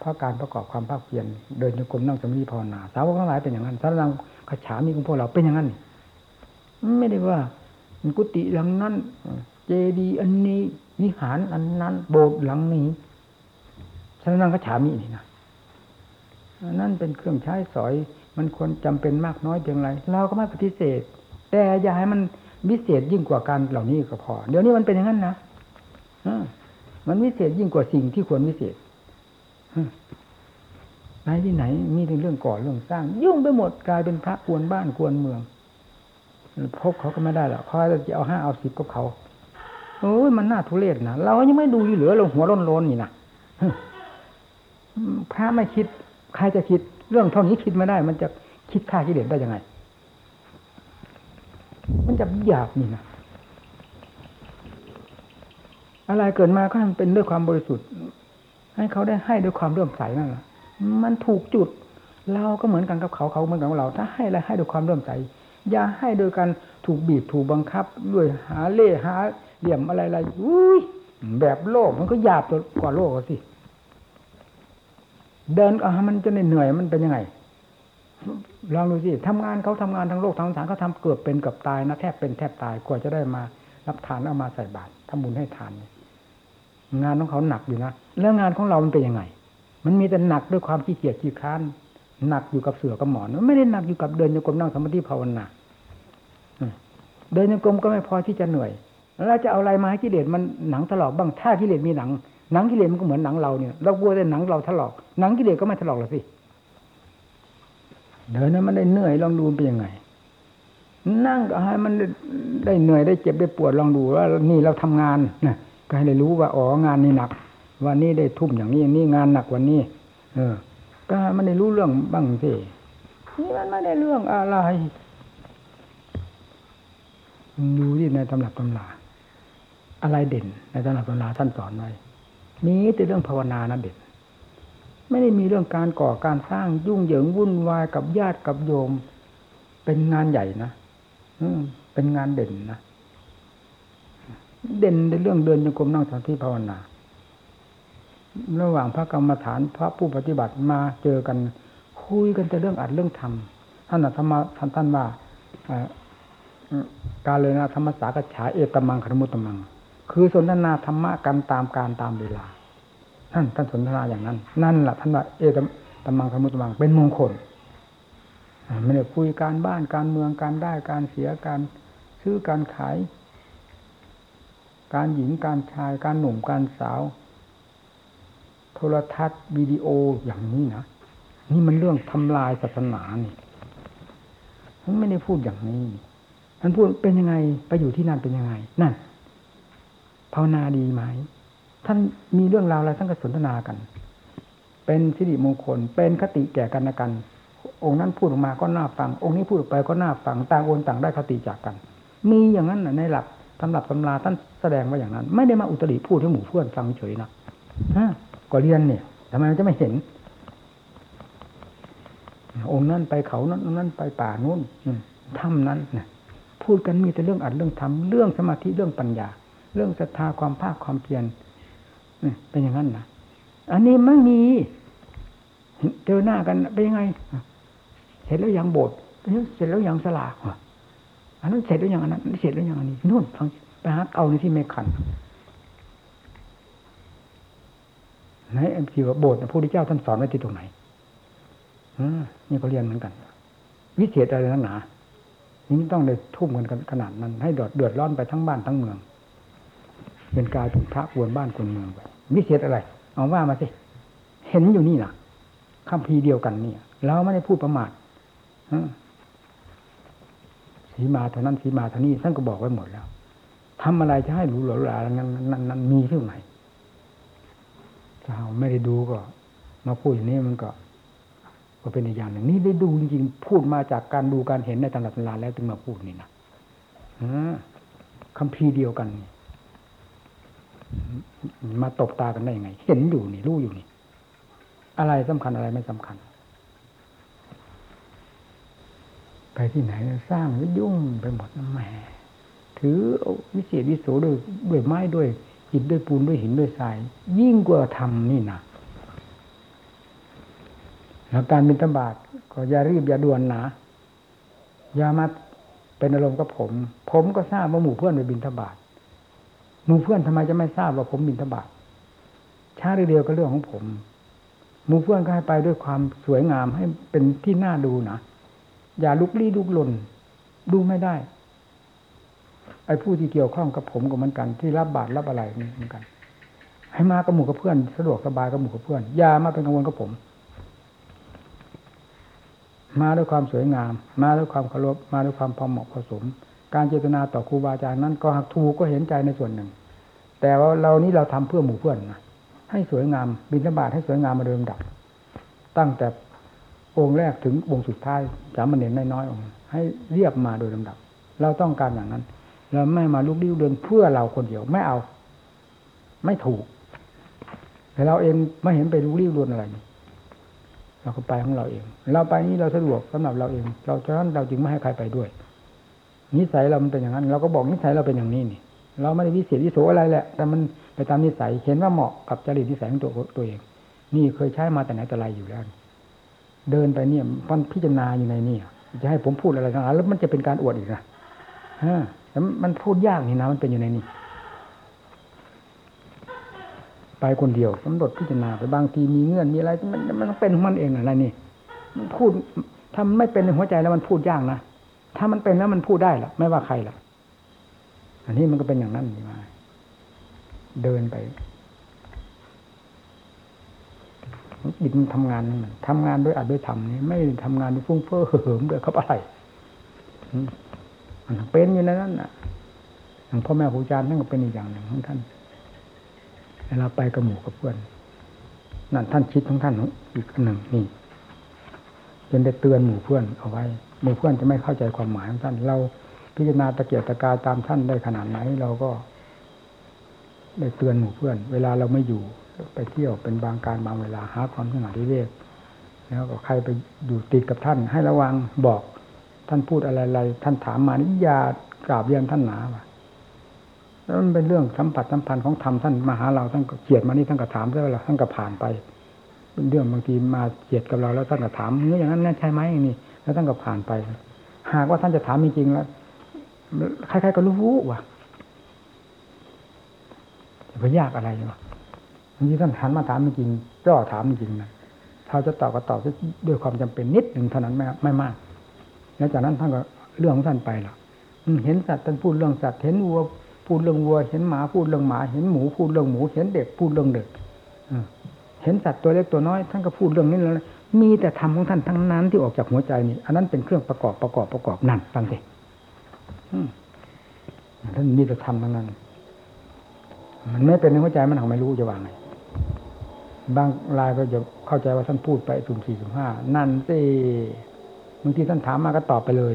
เพราะการประกอบความภาคเพียรเดินจงกรมนั่งสมาธิภาวนาสาวกทั้งหลายเป็นอย่างนั้นสารนังขฉามีของพวกเราเป็นอย่างนั้น ไม่ได้ว่ากุฏิหลังนั้นเจดีย์อันนี้วิหารอันนั้น โบสถ์หลังนี้สารนังขฉามีนี่นะนั่นเป็นเครื่องใช้สอย มันควรจำเป็นมากน้อยเพียงไรเราก็ไม่ปฏิเสธ แต่อย่าให้มันวิเศษยิ่งกว่าการเหล่านี้ก็พอ เดี๋ยวนี้มันเป็นอย่างนั้นนะมันวิเศษยิ่งกว่าสิ่งที่ควรวิเศษไหนที่ไหนมีเรื่องก่อเรื่องสร้าง ยุ่งไปหมดกลายเป็นพระกวนบ้านกวนเมือง พบเขาก็ไม่ได้หรอกเขาจะเอาห้าเอาสิบกับเขาโอ้ยมันน่าทุเรศนะเรายังไม่ดูอยู่เหลือเราหัวร้อนๆนี่นะพระไม่คิด ใครจะคิดเรื่องเท่านี้คิดไม่ได้ มันจะคิดฆ่ากิเลสได้ยังไง มันจะหยาบนี่นะอะไรเกิดมาก็ให้มันเป็นด้วยความบริสุทธิ์ ให้เขาได้ให้ด้วยความเลื่อมใสนั่นแหละมันถูกจุด เราก็เหมือนกันกับเขาเขาเหมือนกันกับเรา ถ้าให้อะไรให้ด้วยความเลื่อมใส อย่าให้โดยการถูกบีบถูกบังคับ ด้วยหาเล่หาเหลี่ยมอะไรอะไรอุ้ยแบบโลกมันก็หยาบกว่าโลกสิเดินอะมันจะเหนื่อยมันเป็นยังไงลองดูสิทำงานเขาทำงานทั้งโลกทั้งสารเขาทำเกือบเป็นกือบตายนะแทบเป็นแทบตายกว่าจะได้มา รับทานเอามาใส่บาตรทำบุญให้ทานงานของเขาหนักอยู่นะแล้วงานของเรามันเป็นยังไง มันมีแต่หนักด้วยความขี้เกียจขี้ค้าน หนักอยู่กับเสือกับหมอนไม่ได้หนักอยู่กับเดินโยกมนั่งสมาธิภาวนาเดินโยกมก็ไม่พอที่จะเหนื่อย แล้วจะเอาอะไรมาให้กิเลสมันหนังถลอกบ้างถ้ากิเลสมีหนังหนังกิเลสมันก็เหมือนหนังเราเนี่ยเรากลัวแต่หนังเราถลอกหนังกิเลสก็ไม่ถลอกหรอกสิเดินนั้นมันได้เหนื่อยลองดูเป็นยังไง นั่งก็ให้มันได้เหนื่อยได้เจ็บได้ปวดลองดูว่านี่เราทำงานนะก็ให้ได้รู้ว่าอ๋องานนี้หนัก วันนี้ได้ทุ่มอย่างนี้อย่างนี้งานหนักวันนี้ เออ ก็มันได้รู้เรื่องบ้างสินี่มันไม่ได้เรื่องอะไรดูที่ในตำรับตำราอะไรเด่น ในตำรับตำราท่านสอนไว้มีแต่เรื่องภาวนานะเด่นไม่ได้มีเรื่องการก่อการสร้างยุ่งเหยิงวุ่นวายกับญาติกับโยม เป็นงานใหญ่นะอืเป็นงานเด่นนะเด่นในเรื่องเดินโยกรมนั่งสมาธิภาวนา ระหว่างพระกรรมฐานพระผู้ปฏิบัติมาเจอกัน คุยกันแต่เรื่องอัดเรื่องทำท่านธรรมท่านท่านว่าการเลยนะธรรมสากฉาเอตมังคารมุตมัง คือสนทนาธรรมะกันตามการตามเวลาท่านท่านสนทนาอย่างนั้น นั่นแหละท่านว่าเอตมังคารมุตมังเป็นมงคลไม่ได้คุยการบ้านการเมืองการได้การเสียการซื้อการขาย การหญิงการชายการหนุ่มการสาว รทัศน์วิดีโออย่างนี้นะนี่มันเรื่องทำลายศาสนานี่ท่านไม่ได้พูดอย่างนี้ท่านพูดเป็นยังไงไปอยู่ที่นั่นเป็นยังไง นั่นภาวนาดีไหมท่านมีเรื่องราวอะไรท่านก็สนทนากัน เป็นสิริมงคล เป็นคติแก่กันและกัน องค์นั้นพูดออกมาก็น่าฟัง องค์นี้พูดออกไปก็น่าฟังต่างคนต่างได้คติจากกัน มีอย่างนั้นในหลักตำรับตำราท่านแสดงว่าอย่างนั้น ไม่ได้มาอุตริพูดให้หมู่เพื่อนฟังเฉยนะฮะ ก็เรียนเนี่ยทำไมมันจะไม่เห็น องค์นั้นไปเขานั้นองค์นั้นไปป่านู้นถ้ำนั้นนะพูดกันมีแต่เรื่องอัดเรื่องทำเรื่องสมาธิเรื่องปัญญา เรื่องศรัทธาความภาคความเพียรเป็นอย่างนั้นนะอันนี้ไม่มี เจอหน้ากันเป็นยังไงเสร็จแล้วยังโบสถ์เสร็จแล้วยังสลากอันนั้นเสร็จแล้วยังอันนั้นเสร็จแล้วยังอันนี้นู่นฟังไปหาเอาในที่ไม่ขัน ไหนที่ว่าโบสถ์พระพุทธเจ้าท่านสอนไว้ที่ตรงไหนนี่ก็เรียนเหมือนกัน วิเศษอะไรนักหนานี่ต้องได้ทุ่มกันขนาดนั้น ให้เดือดเดือดร้อนไปทั้งบ้านทั้งเมือง เป็นกายเป็นพระกวนบ้านกวนเมืองไปวิเศษอะไร เอาว่ามาสิ เห็นอยู่นี่นะคำพีเดียวกันเนี่ย เราไม่ได้พูดประมาทสีมาเท่านั้นสีมาเท่านี้ท่านก็บอกไว้หมดแล้วทำอะไรจะให้หรูหราอะไรนั้นนั้น นั้นมีที่ไหน ถ้าเราไม่ได้ดูก็ มาพูดอย่างนี้มันก็ ก็เป็นอีกอย่างหนึ่งนี่ได้ดูจริงๆพูดมาจากการดูการเห็นในตำรับตำราแล้วถึงมาพูดนี่นะคำพีเดียวกัน มาตบตากันได้ยังไง เห็นอยู่นี่รู้อยู่นี่ อะไรสำคัญอะไรไม่สำคัญ ไปที่ไหนสร้างยุ่งไปหมดนะแหมถือวิเศษวิโสด้วยด้วยไม้ด้วย อิฐด้วยปูนด้วยหินด้วยทราย ยิ่งกว่าทำนี่นะแล้วการบินตบาทก็อย่ารีบอย่าด่วนนะอย่ามาเป็นอารมณ์กับผม ผมก็ทราบว่าหมู่เพื่อนไปบินทบาทหมู่เพื่อนทำไมจะไม่ทราบว่าผมบินทบาทช้าเดียวก็เรื่องของผมหมู่เพื่อนก็ให้ไปด้วยความสวยงามให้เป็นที่น่าดูนะอย่าลุกลี้ลุกลนดูไม่ได้ อ้ผู้ที่เกี่ยวข้องกับผมก็เหมือนกัน ที่รับบาตรรับอะไรเหมือนกัน ให้มากับหมู่กับเพื่อน สะดวกสบายกับหมู่กับเพื่อนอย่ามาเป็นกังวลกับผม มาด้วยความสวยงาม มาด้วยความเคารพมาด้วยความพอเหมาะพอสม การเจตนาต่อครูบาอาจารย์นั้นก็หากถูกก็เห็นใจในส่วนหนึ่ง แต่ว่าเรานี้เราทำเพื่อหมู่เพื่อนนะให้สวยงามบินบาตให้สวยงามมาเดิมดับ ตั้งแต่องค์แรกถึงองค์สุดท้ายสามเณรน้อยๆองค์ให้เรียบมาโดยลำดับ เราต้องการอย่างนั้น เราไม่มาลุกลี้ลุกเดินเพื่อเราคนเดียวไม่เอา ไม่ถูก แต่เราเองไม่เห็นไปลุกลี้ลุกเดินอะไรนี่เราก็ไปของเราเอง เราไปนี้เราสะดวกสำหรับเราเอง เราฉะนั้นเราจึงไม่ให้ใครไปด้วย นิสัยเรามันเป็นอย่างนั้น เราก็บอกนิสัยเราเป็นอย่างนี้นี่ เราไม่ได้วิเศษวิโสอะไรแหละ แต่มันไปตามนิสัยเห็นว่าเหมาะกับจริตนิสัยของตัวตัวเอง นี่เคยใช้มาแต่ไหนแต่ไรอยู่แล้ว เดินไปเนี่ยมันพิจารณาอยู่ในนี่จะให้ผมพูดอะไรทั้งนั้นแล้วมันจะเป็นการอวดอีกนะฮะ แต่มันพูดยากนี่นะ มันเป็นอยู่ในนี่ไปคนเดียวกำหนดพิจารณาไปบางทีมีเงื่อนมีอะไร มันมันต้องเป็นของมันเองอะไรนี่มันพูดถ้ามันไม่เป็นในหัวใจแล้วมันพูดยากนะถ้ามันเป็นแล้วมันพูดได้ล่ะ ไม่ว่าใครล่ะ อันนี้มันก็เป็นอย่างนั้นนี่มาเดินไปจิตมันทำงานนั่นทำงานด้วยอัดด้วยทำนี่ไม่ทำงานด้วยฟุ้งเฟ้อเหิมด้วยเขาอะไร เป็นอยู่ในนั้นน่ะอย่างพ่อแม่ครูอาจารย์ท่านก็เป็นอีกอย่างหนึ่งของท่านเวลาไปกับหมู่กับเพื่อนนั่นท่านคิดของท่านอีกหนึ่งนี่เป็นได้เตือนหมู่เพื่อนเอาไว้หมู่เพื่อนจะไม่เข้าใจความหมายของท่าน เราพิจารณาตะเกียบตะกายตามท่านได้ขนาดไหนเราก็ได้เตือนหมู่เพื่อน เวลาเราไม่อยู่ ไปเที่ยวเป็นบางการบางเวลาหาความสงบที่เวกแล้วก็ใครไปอยู่ติดกับท่าน ให้ระวังบอก ท่านพูดอะไรๆท่านถามมานี่อย่ากราบเรียนท่านหนาว่ะแล้วมันเป็นเรื่องสัมผัสสัมพันธ์ของธรรมท่านมาหาเราท่านก็เกียดมานี่ท่านก็ถามแล้วเราท่านก็ผ่านไปเป็นเรื่องบางทีมาเกียดกับเราแล้วท่านก็ถามเนื้ออย่างนั้นใช่ไหมอย่างนี้แล้วท่านก็ผ่านไป หากว่าท่านจะถามจริงๆแล้วใครๆก็รู้ว่ะจะไปยากอะไรวะบางทีท่านหันมาถามจริงจ่อถามจริงนะถ้าจะตอบก็ตอบด้วยความจำเป็นนิดหนึ่งเท่านั้นไม่ไม่มาก แล้วจากนั้นท่านก็เรื่องของท่านไปหรอกเห็นสัตว์ท่านพูดเรื่องสัตว์เห็นวัวพูดเรื่องวัว เห็นหมาพูดเรื่องหมา เห็นหมูพูดเรื่องหมู เห็นเด็กพูดเรื่องเด็กเห็นสัตว์ตัวเล็กตัวน้อย ท่านก็พูดเรื่องนี้แล้วมีแต่ธรรมของท่านทั้งนั้นที่ออกจากหัวใจนี่ อันนั้นเป็นเครื่องประกอบประกอบประกอบนั่นฟังสิท่านมีแต่ธรรมทั้งนั้น มันไม่เป็นในหัวใจมันเขาไม่รู้จะวางไงบางรายก็จะเข้าใจว่าท่านพูดไปสุ่มสี่สุ่มห้านั่นสิ บางทีท่านถามมาก็ตอบไปเลย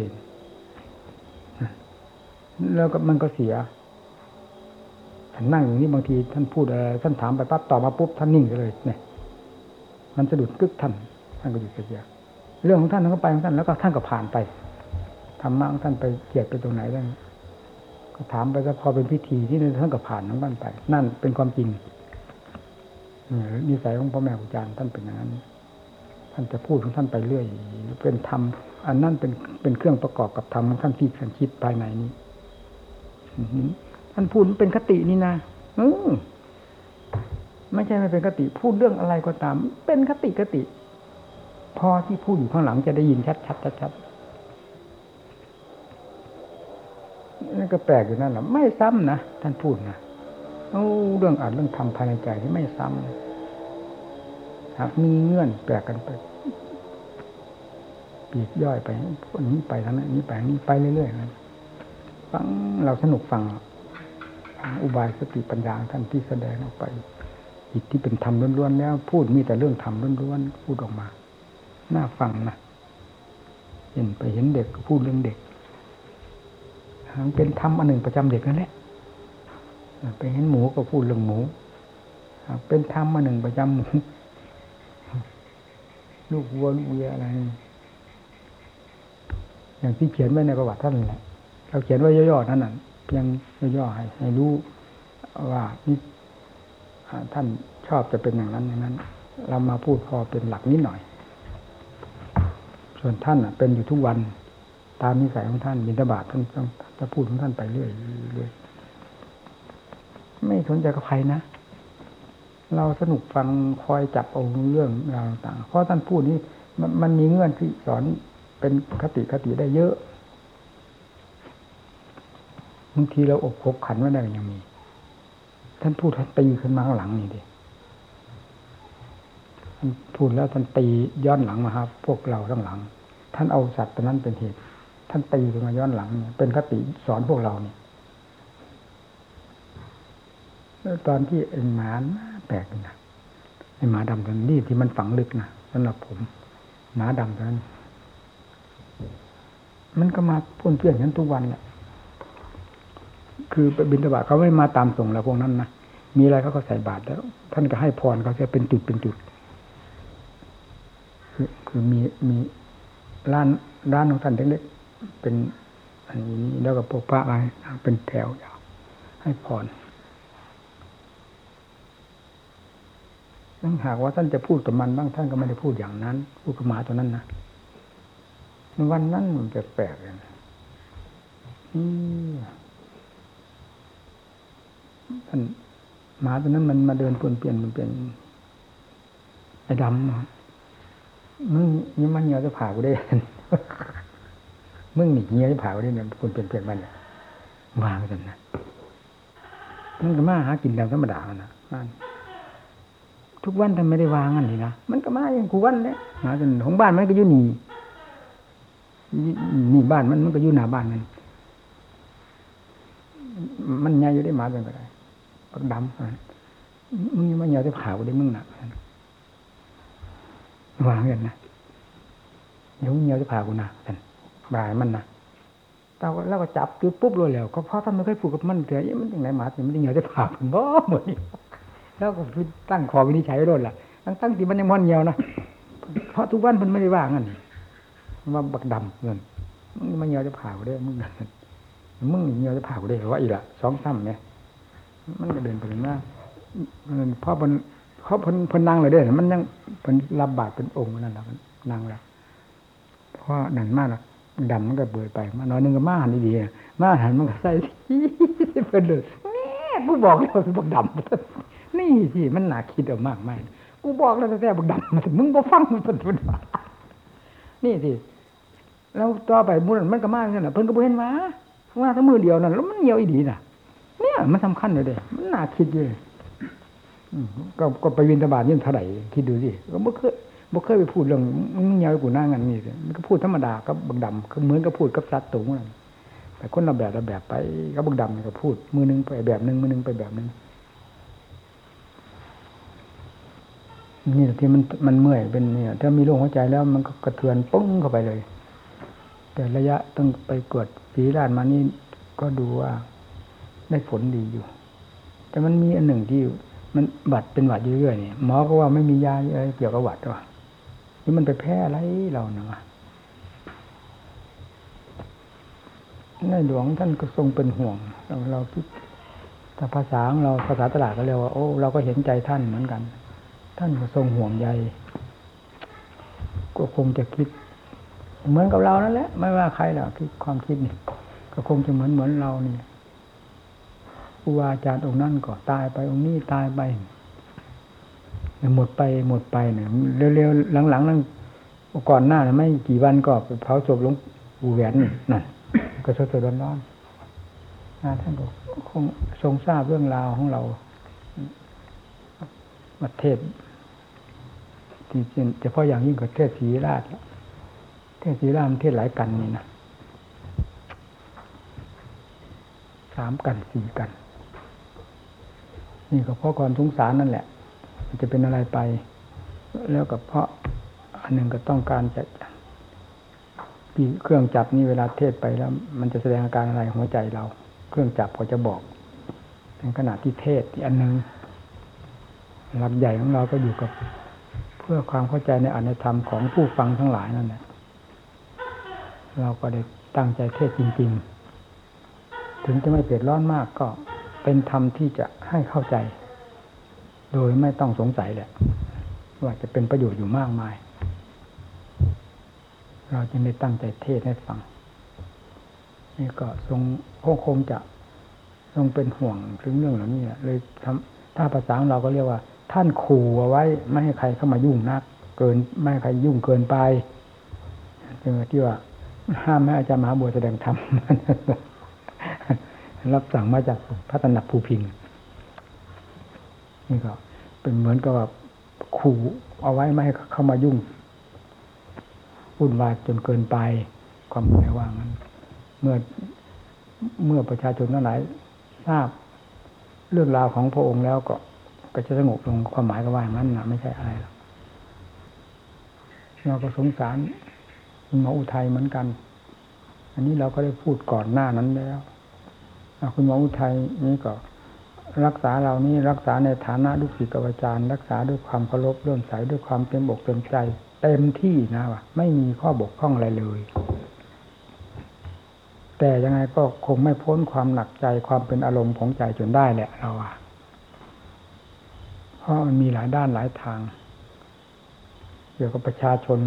แล้วก็มันก็เสียท่านนั่งอย่างนี้บางทีท่านพูดอะไรท่านถามไปปั๊บตอบมาปุ๊บท่านนิ่งเลย เนี่ย มันสะดุดกึกท่านท่านก็หยุดเสียเรื่องของท่านท่านก็ไปของท่านแล้วก็ท่านก็ผ่านไปธรรมะของท่านไปเกียดไปตรงไหนได้ก็ถามไปก็พอเป็นพิธีที่ท่านก็ผ่านของท่านไป นั่นเป็นความจริงนิสัยของพ่อแม่ครูอาจารย์ท่านเป็นอย่างนั้น ท่านจะพูดของท่านไปเรื่อย เป็นธรรม อันนั้นเป็นเป็นเครื่องประกอบกับธรรมของท่านที่ท่านคิดภายในนี้ท่านพูดเป็นคตินี่นะอไม่ใช่ไม่เป็นคติ พูดเรื่องอะไรก็ตาม เป็นคติคติ พอที่พูดอยู่ข้างหลังจะได้ยินชัดชัดชัดชัดนั่นก็แปลกอยู่นั่นแหละไม่ซ้ำนะท่านพูดนะโอ้เรื่องอ่านเรื่องทำภายในใจที่ไม่ซ้ำหากมีเงื่อนแปลกกันไป ปีกย่อยไปอันนี้ไปทางนั้นนี้ไปนี้ไปเรื่อยๆนะฟังเราสนุกฟังอุบายสติปัญญาท่านที่แสดงออกไปจิตที่เป็นธรรมล้วนๆแล้ว พูดมีแต่เรื่องธรรมล้วนๆพูดออกมาน่าฟังนะเห็นไปเห็นเด็กพูดเรื่องเด็กเป็นธรรมอันหนึ่งประจำเด็กนั่นแหละไปเห็นหมูก็พูดเรื่องหมูเป็นธรรมอันหนึ่งประจำหมูลูกวัวลูกเวียอะไร อย่างที่เขียนไว้ในประวัติท่านแหละเราเขียนไว้ย่อๆนั่นน่ะเพียงย่อๆให้ให้รู้ว่านี่ท่านชอบจะเป็นอย่างนั้นอย่างนั้น เรามาพูดพอเป็นหลักนิดหน่อย ส่วนท่านเป็นอยู่ทุกวัน ตามนิสัยของท่านบินตบาทท่านจะพูดของท่านไปเรื่อยเรื่อยไม่สนใจกับใครนะเราสนุกฟังคอยจับเอาเรื่องราวต่างเพราะท่านพูดนี้มันมีเงื่อนที่สอน เป็นคติคติได้เยอะบางทีเราอกคบขันไม่ได้ยังมี ท่านพูดท่านตีขึ้นมาข้างหลังนี่ดิท่านพูดแล้วท่านตีย้อนหลังมาครับ พวกเราข้างหลัง ท่านเอาสัตว์ตัวนั้นเป็นเหตุ ท่านตีขึ้นมาย้อนหลังเป็นคติสอนพวกเราเนี่ยตอนที่ไอ้หมาแปลกนะไอ้หมาดำตัวนี้ที่มันฝังลึกนะสำหรับผม หมาดำตัวนั้น มันก็มาพ่นเปี้ยนฉันทุกวันแหละคือไปบินตบาเขาไม่มาตามส่งแล้วพวกนั้นนะมีอะไรเขาก็ใส่บาตรแล้ว ท่านก็ให้พรเขาจะเป็นจุดเป็นจุด คือคือมีมีร้านร้านของท่านเล็กๆเป็น อันนี้แล้วก็พวกพระอะไรเป็นแถวยาวให้พรถ้าหากว่าท่านจะพูดกับมันบ้างท่านก็ไม่ได้พูดอย่างนั้น พูดกับหมาตัวนั้นนะ วันนั้นมันแปลกๆเลยนะอืมท่านหมาตัวนั้นมันมาเดินปนเปลี่ยนมันเป็นไอ้ดำเนะมึงนี่มันเหี่ยวจะผ่ากูได้มึงหนีเงี้ยจะผ่ากูได้เนี่ยคนเปลี่ยนเปลี่ยนมันเนี่ยวางกันนะมันก็มาหากินตามธรรมดานะบ้านทุกวันทำไม่ได้วางอันนี้นะมันก็มาอย่างกูวันเลยหาจนของบ้านมันก็อยู่หนี นี่บ้านมันมันก็อยู่หน้าบ้านมันมันใหญ่อยู่ได้หมาเป็นก็ได้ปักดำมึงยังไม่เหนียวจะผ่ากูได้มึงหนักวางกันนะเดี๋ยวมึงเหนียวจะผ่ากูหนักกันบายมันนะเราเราก็จับจุดปุ๊บเลยแล้วก็เพราะท่านไม่เคยผูกกับมันเถอะมันยังไงหมาถึงมันเหนียวจะผ่าผมบ่หมดแล้วก็ตั้งคอวินิจฉัยไว้โดนล่ะตั้งตั้งที่มันยังมันเหนียวนะเพราะทุกวันมันไม่ได้ว่างอันนี้ ว่าบักดำเงินมึงมันเหนียวจะผ่ากูได้มึงมึงเหนียวจะผ่ากูได้ว่าอีละสองซ้ำเนี่ยมันก็เดินไปหน้าเพราะมันเพราะพนพนนั่งเลยเด้มันยังเป็นรับบาดเป็นองค์นั่นแหละนนั่งแล้วเพราะนั่นมากนะดำมันก็เบื่อไปมาน้อยนึงก็มาหันดีๆมาหันมันก็ใส่ที่เป็นเลยแม่กูบอกแล้วบักดำนี่สิมันหนาคิดเอามากไม่กูบอกแล้วแต่บักดำมึงบ่ฟังมันเป็นคนนี่สิ แล้วต่อไปมุนมันก็มากนั่นแหละเพิ่นก็บ่เห็นมาว่าถ้ามือเดียวนั่นแล้วมันเหี่ยวอีดีน่ะ เนี่ย มันสำคัญเลยเด้มันน่าคิดเลยก็ก็ไปวินตบาทยิ่งเท่าไหร่คิดดูสิก็ไม่เคยไม่เคยไปพูดเรื่องมึงเงากูหน้างันนี่มันก็พูดธรรมดากับบักดำก็เหมือนกับพูดกับสัตว์ตุงนั่นแต่คนละแบบละแบบไปกับบักดำก็พูด มือนึงไปแบบนึงมือนึงไปแบบนึงนี่ที่มันมันเมื่อยเป็นเนี่ย ถ้ามีโรคหัวใจแล้วมันก็กระเทือนปุ้งเข้าไปเลย แต่ระยะต้องไปกวดสีราดมานี่ก็ดูว่าได้ผลดีอยู่ แต่มันมีอันหนึ่งที่มันบัดเป็นหวัดเรื่อยๆนี่หมอก็ว่าไม่มียาอะไรเกี่ยวกับหวัดว่ะนี่มันไปแพ้อะไรเราเนาะในหลวงท่านก็ทรงเป็นห่วง เราเราคิดแต่ภาษาของเราภาษาตลาดก็เรียกว่าโอ้เราก็เห็นใจท่านเหมือนกัน ท่านก็ทรงห่วงใยก็คงจะคิด เหมือนกับเรานั่นแหละ ไม่ว่าใครหรอกคิดความคิดนี่ก็คงจะเหมือนเหมือนเรานี่ครูบาอาจารย์องค์นั่นก็ตายไปองค์นี้ตายไปหมดไปหมดไปเนี่ยเร็วๆหลังๆนั่งก่อนหน้าไม่กี่วันก็เผาศพหลวงปู่แหวนนั่นก็สดๆร้อนๆท่านก็คงทรงทราบเรื่องราวของเราประเทศที่เฉพาะอย่างยิ่งกับเทศศรีราช เทศศีราชเทศหลายกันนี่นะสามกันสี่กัน นี่ก็เพราะความสงสารนั่นแหละ มันจะเป็นอะไรไป แล้วก็เพราะอันหนึ่งก็ต้องการจะเครื่องจับนี่เวลาเทศไปแล้ว มันจะแสดงอาการอะไรหัวใจเรา เครื่องจับก็จะบอกในขณะที่เทศที่อันหนึ่งหลักใหญ่ของเราก็อยู่กับ เพื่อความเข้าใจในอนุธรรมของผู้ฟังทั้งหลายนั่นแหละ เราก็ได้ตั้งใจเทศจริง ๆ ถึงจะไม่เปรียดร้อนมากก็เป็นธรรมที่จะให้เข้าใจ โดยไม่ต้องสงสัยแหละ ว่าจะเป็นประโยชน์อยู่มากมาย เราจึงได้ตั้งใจเทศให้ฟัง นี่ก็ทรงคงคงจะทรงเป็นห่วงถึงเรื่องเหล่านี้เลยทำถ้าภาษาเราก็เรียกว่า ท่านขู่เอาไว้ ไม่ให้ใครเข้ามายุ่งนัก เกินไม่ให้ใครยุ่งเกินไปเจอที่ว่า ห้ามไม่อาจารย์มหาบัวแสดงธรรมรับสั่งมาจากพระตนักภูพิง นี่ก็ เป็นเหมือนกับว่าขู่เอาไว้ไม่ให้เข้ามายุ่งวุ่นวายจนเกินไปความหมายว่างั้น เมื่อเมื่อประชาชนทั้งหลายทราบเรื่องราวของพระองค์แล้วก็ ก็จะสงบลงความหมายก็ว่าอย่างนั้นนะไม่ใช่อะไรหรอกเราก็สงสาร คุณหมออุทัยเหมือนกัน อันนี้เราก็ได้พูดก่อนหน้านั้นแล้วคุณหมออุทัยนี่ก็รักษาเรานี่รักษาในฐานะลูกศิษย์กับอาจารย์ รักษาด้วยความเคารพเลื่อมใสด้วยความเต็มอกเต็มใจ เต็มที่นะวะไม่มีข้อบกพร่องอะไรเลย แต่ยังไงก็คงไม่พ้นความหนักใจความเป็นอารมณ์ของใจจนได้แหละเราอะเพราะมันมีหลายด้านหลายทาง เกี่ยวกับประชาชน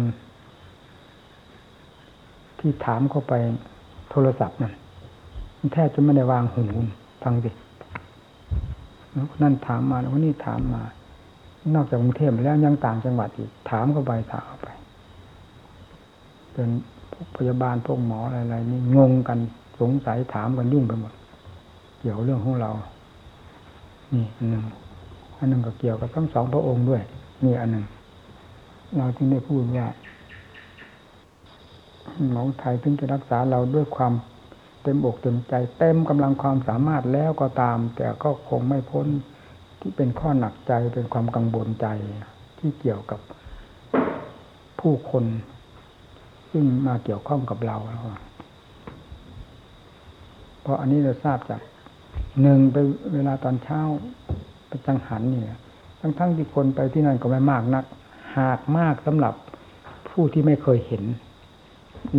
ที่ถามเข้าไปโทรศัพท์นั่นแทบจะไม่ได้วางหูฟังสินั่นถามมาแล้วนี่ถามมา นอกจากกรุงเทพแล้วยังต่างจังหวัดอีก ถามเข้าไปถามเข้าไปเป็นพวกพยาบาลพวกหมออะไรๆนี่งงกันสงสัยถามกันยุ่งไปหมด เกี่ยวเรื่องของเรา นี่อันหนึ่งอันหนึ่งก็เกี่ยวกับทั้งสองพระองค์ด้วย นี่อันหนึ่งเราจึงได้พูดว่า หมอไทยถึงจะรักษาเราด้วยความเต็มอกเต็มใจ เต็มกำลังความสามารถแล้วก็ตาม แต่ก็คงไม่พ้นที่เป็นข้อหนักใจเป็นความกังวลใจที่เกี่ยวกับผู้คน ซึ่งมาเกี่ยวข้องกับเราเพราะอันนี้เราทราบจากหนึ่งไปเวลาตอนเช้าไปจังหันเนี่ย ทั้งๆทที่คนไปที่นั่นก็ไม่มากนัก หากมากสำหรับผู้ที่ไม่เคยเห็น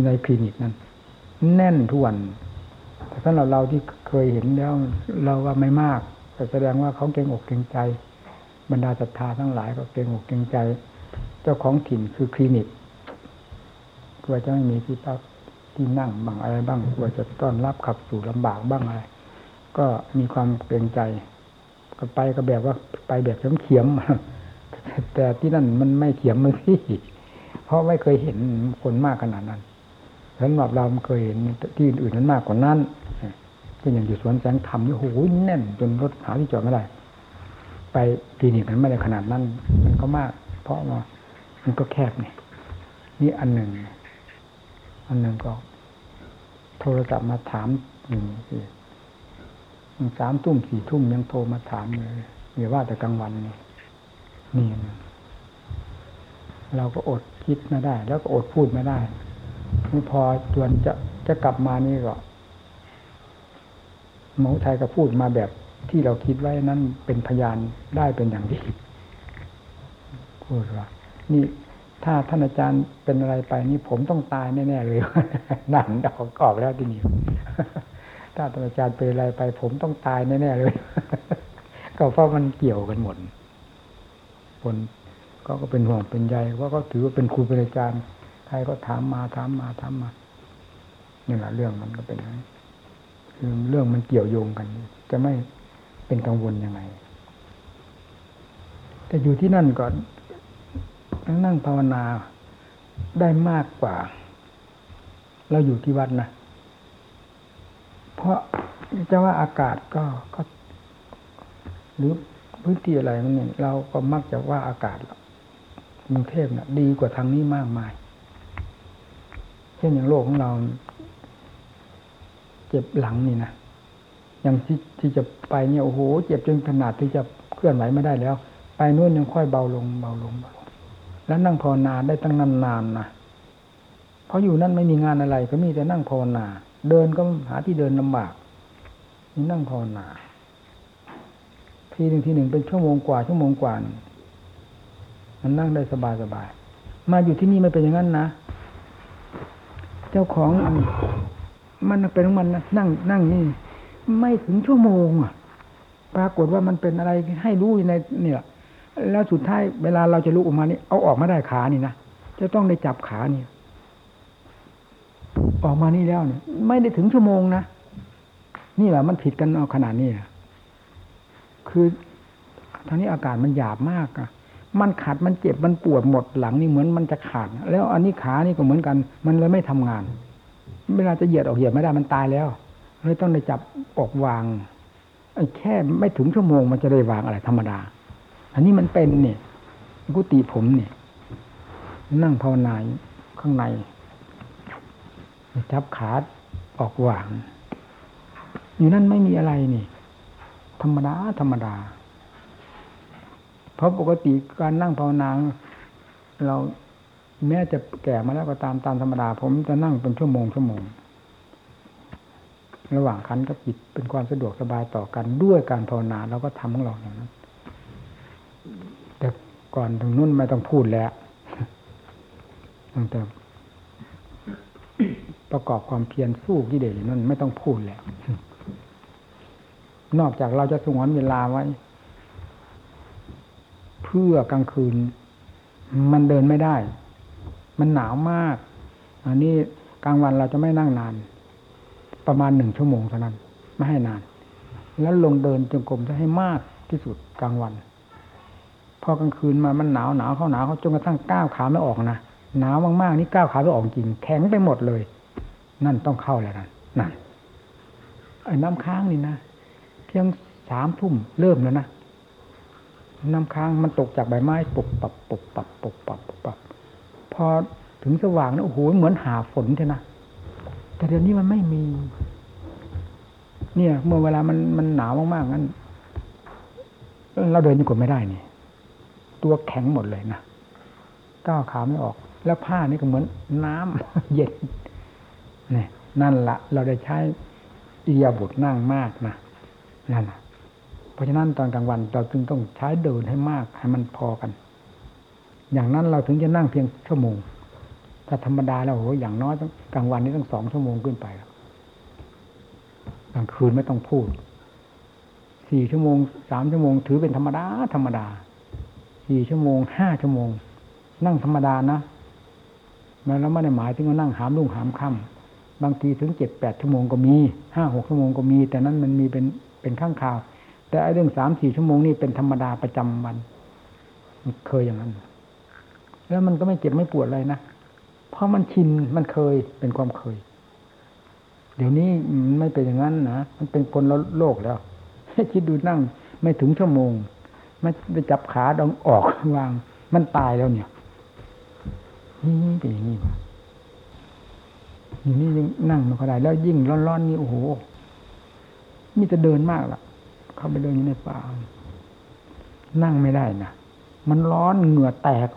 ในคลินิกนั้นแน่นทุกวันแต่สำหรับเราที่เคยเห็นแล้ว เราว่าไม่มาก แต่แสดงว่าเขาเก่งอกเก่งใจ บรรดาศรัทธาทั้งหลายก็เก่งอกเก่งใจ เจ้าของถิ่นคือคลินิกกลัวจะไม่มีที่พักที่นั่งบ้างอะไรบ้างกลัวจะต้อนรับขับสู่ลำบากบ้างอะไร ก็มีความเกรงใจ ก็ไปก็แบบว่าไปแบบเขียมแต่ที่นั่นมันไม่เขียมมันที่เพราะไม่เคยเห็นคนมากขนาดนั้น สำหรับเราเคยเห็นที่อื่นนั้นมากกว่านั้นเช่นอย่างอยู่สวนแสงธรรมนี่โอ้โหแน่น จนรถหาที่จอดไม่ได้ไปคลินิกมันไม่ได้ขนาดนั้น มันก็มาก เพราะว่ามันก็แคบนี่นี่อันหนึ่ง อันหนึ่งก็ โทรศัพท์มาถามหนึ่งสิสามทุ่มสี่ทุ่มยังโทรมาถามเลยอย่าว่าแต่กลางวันนี่นี่นะเราก็อดคิดไม่ได้ แล้วก็อดพูดไม่ได้ นี่พอจวนจะจะกลับมานี่ก็หมอไทยก็พูดมาแบบที่เราคิดไว้นั้นเป็นพยานได้เป็นอย่างดีพูดว่านี่ถ้าท่านอาจารย์เป็นอะไรไปนี่ผมต้องตายแน่ๆเลยนั่นออกออกแล้วทีนี้ถ้าท่านอาจารย์เป็นอะไรไป ผมต้องตายแน่ๆเลย ก็เพราะมันเกี่ยวกันหมดคนก็ก็เป็นห่วงเป็นใยว่าก็ถือว่าเป็นครูเป็นอาจารย์ รก็ถามมาถามมาถามมานี่แหละเรื่องมันก็เป็นอย่างนี้คือเรื่องมันเกี่ยวโยงกัน จะไม่เป็นกังวลยังไง แต่อยู่ที่นั่นก่อนนั่งภาวนาได้มากกว่า เราอยู่ที่วัดนะ เพราะจะว่าอากาศก็ก็ หรือพื้นที่อะไรมันเนี่ยเราก็มักจะว่าอากาศกรุงเทพนะ่ะ ดีกว่าทางนี้มากมาย ช่นอย่างโลกของเรา เจ็บหลังนี่นะอย่างที่ที่จะไปเนี่ยโอ้โหเจ็บจนขนาดที่จะเคลื่อนไหวไม่ได้แล้ว ไปนู่นยังค่อยเบาลงเบาลงเบาลงแล้วนั่งภาวนาได้ตั้งนานๆนนะเพราะอยู่นั่นไม่มีงานอะไร ก็มีแต่นั่งภาวนา เดินก็หาที่เดินลำบากนี่นั่งภาวนา ทีหนึ่งทีหนึ่งเป็นชั่วโมงกว่าชั่วโมงกว่ามันนั่งได้สบายสบายมาอยู่ที่นี่ไม่เป็นอย่างนั้นนะ เจ้าของมันเป็นของมันนั่งนั่งนี่ ไม่ถึงชั่วโมงอะ ปรากฏว่ามันเป็นอะไรให้รู้ในเนี่ยแล้วสุดท้ายเวลาเราจะลุกออกมานี่เอาออกมาได้ขานี่นะจะต้องได้จับขานี่ออกมานี่แล้วเนี่ย ไม่ได้ถึงชั่วโมงนะนี่แหละมันผิดกันเอาขนาดนี้คือทางนี้อากาศมันหยาบมากอะ มันขาดมันเจ็บมันปวดหมดหลังนี่เหมือนมันจะขาด แล้วอันนี้ขานี่ก็เหมือนกัน มันเลยไม่ทำงาน เวลาจะเหยียดออกเหยียดไม่ได้มันตายแล้วเลยต้องได้จับออกวางไอ้แค่ไม่ถึงชั่วโมงมันจะได้วางอะไรธรรมดา อันนี้มันเป็นเนี่ยกุฏิผมเนี่ย นั่งภาวนาข้างในจับขาออกวาง อยู่นั่นไม่มีอะไรนี่ ธรรมดาธรรมดา เพราะปกติการนั่งภาวนาเราแม้จะแก่มาแล้วก็ตามตามธรรมดา ผมจะนั่งเป็นชั่วโมงชั่วโมง ระหว่างคันกับจิตเป็นความสะดวกสบายต่อกันด้วยการภาวนาเราก็ทำของเราอย่างนั้นแต่ก่อนถึงนู้นไม่ต้องพูดแล้วตั้งแต่ประกอบความเพียรสู้กิเลสนั่นไม่ต้องพูดแล้ว นอกจากเราจะสงวนเวลาไว้ เพื่อกลางคืน มันเดินไม่ได้ มันหนาวมาก อันนี้กลางวันเราจะไม่นั่งนาน ประมาณหนึ่งชั่วโมงเท่านั้น ไม่ให้นาน แล้วลงเดินจงกรมจะให้มากที่สุดกลางวัน พอกลางคืนมามันหนาวหนาวเขาหนาวเขาจนกระทั่งก้าวขาไม่ออกนะหนาวมากๆนี่ก้าวขาไม่ออกจริง แข็งไปหมดเลย นั่นต้องเข้าแล้วนั่นนั่นไอ้น้ำค้างนี่นะเพียงสามทุ่มเริ่มแล้วนะ น้ำค้างมันตกจากใบไม้ปุบปับปุบปับปุบปับปุบปับพอถึงสว่างนะโอ้โหเหมือนหาฝนใช่นะแต่เดี๋ยวนี้มันไม่มี เนี่ย เมื่อเวลามันมันหนาวมากๆงั้นเราเดินยังกดไม่ได้นี่ตัวแข็งหมดเลยนะก้าวขาไม่ออก แล้วผ้านี่ก็เหมือนน้ำเย็นนี่นั่นละเราได้ใช้อียาบุตรนั่งมากนะนั่นละ เพราะฉะนั้นตอนกลางวันเราจึงต้องใช้เดินให้มากให้มันพอกัน อย่างนั้นเราถึงจะนั่งเพียงชั่วโมง ถ้าธรรมดาแล้วโอ้โหอย่างน้อยต้องกลางวันนี้ต้องสองชั่วโมงขึ้นไปแล้วกลางคืนไม่ต้องพูดสี่ชั่วโมงสามชั่วโมงถือเป็นธรรมดาธรรมดาสี่ชั่วโมงห้าชั่วโมง นั่งธรรมดานะมันแล้วไม่ได้หมายถึงว่านั่งหามรุ่งหามค่ำบางทีถึงเจ็ดแปดชั่วโมงก็มีห้าหกชั่วโมงก็มี แต่นั้นมันมีเป็นเป็นข้างข่าว แต่ไอ้เรื่องสามสี่ชั่วโมงนี่เป็นธรรมดาประจำวันมันเคยอย่างนั้น แล้วมันก็ไม่เจ็บไม่ปวดอะไรนะ เพราะมันชินมันเคยเป็นความเคย เดี๋ยวนี้ไม่เป็นอย่างนั้นนะมันเป็นคนละโลกแล้วให้คิดดูนั่งไม่ถึงชั่วโมงไม่ไปจับขาดองออกวาง มันตายแล้วเนี่ยนี่เป็นอย่างนี้วะอย่นี้ยังนั่งไมันก็ได้แล้วยิ่งร้อนๆนี่โอ้โหมีจะเดินมากล่ะ เข้าไปเดินอยู่ในป่า นั่งไม่ได้นะมันร้อนเหงื่อแตก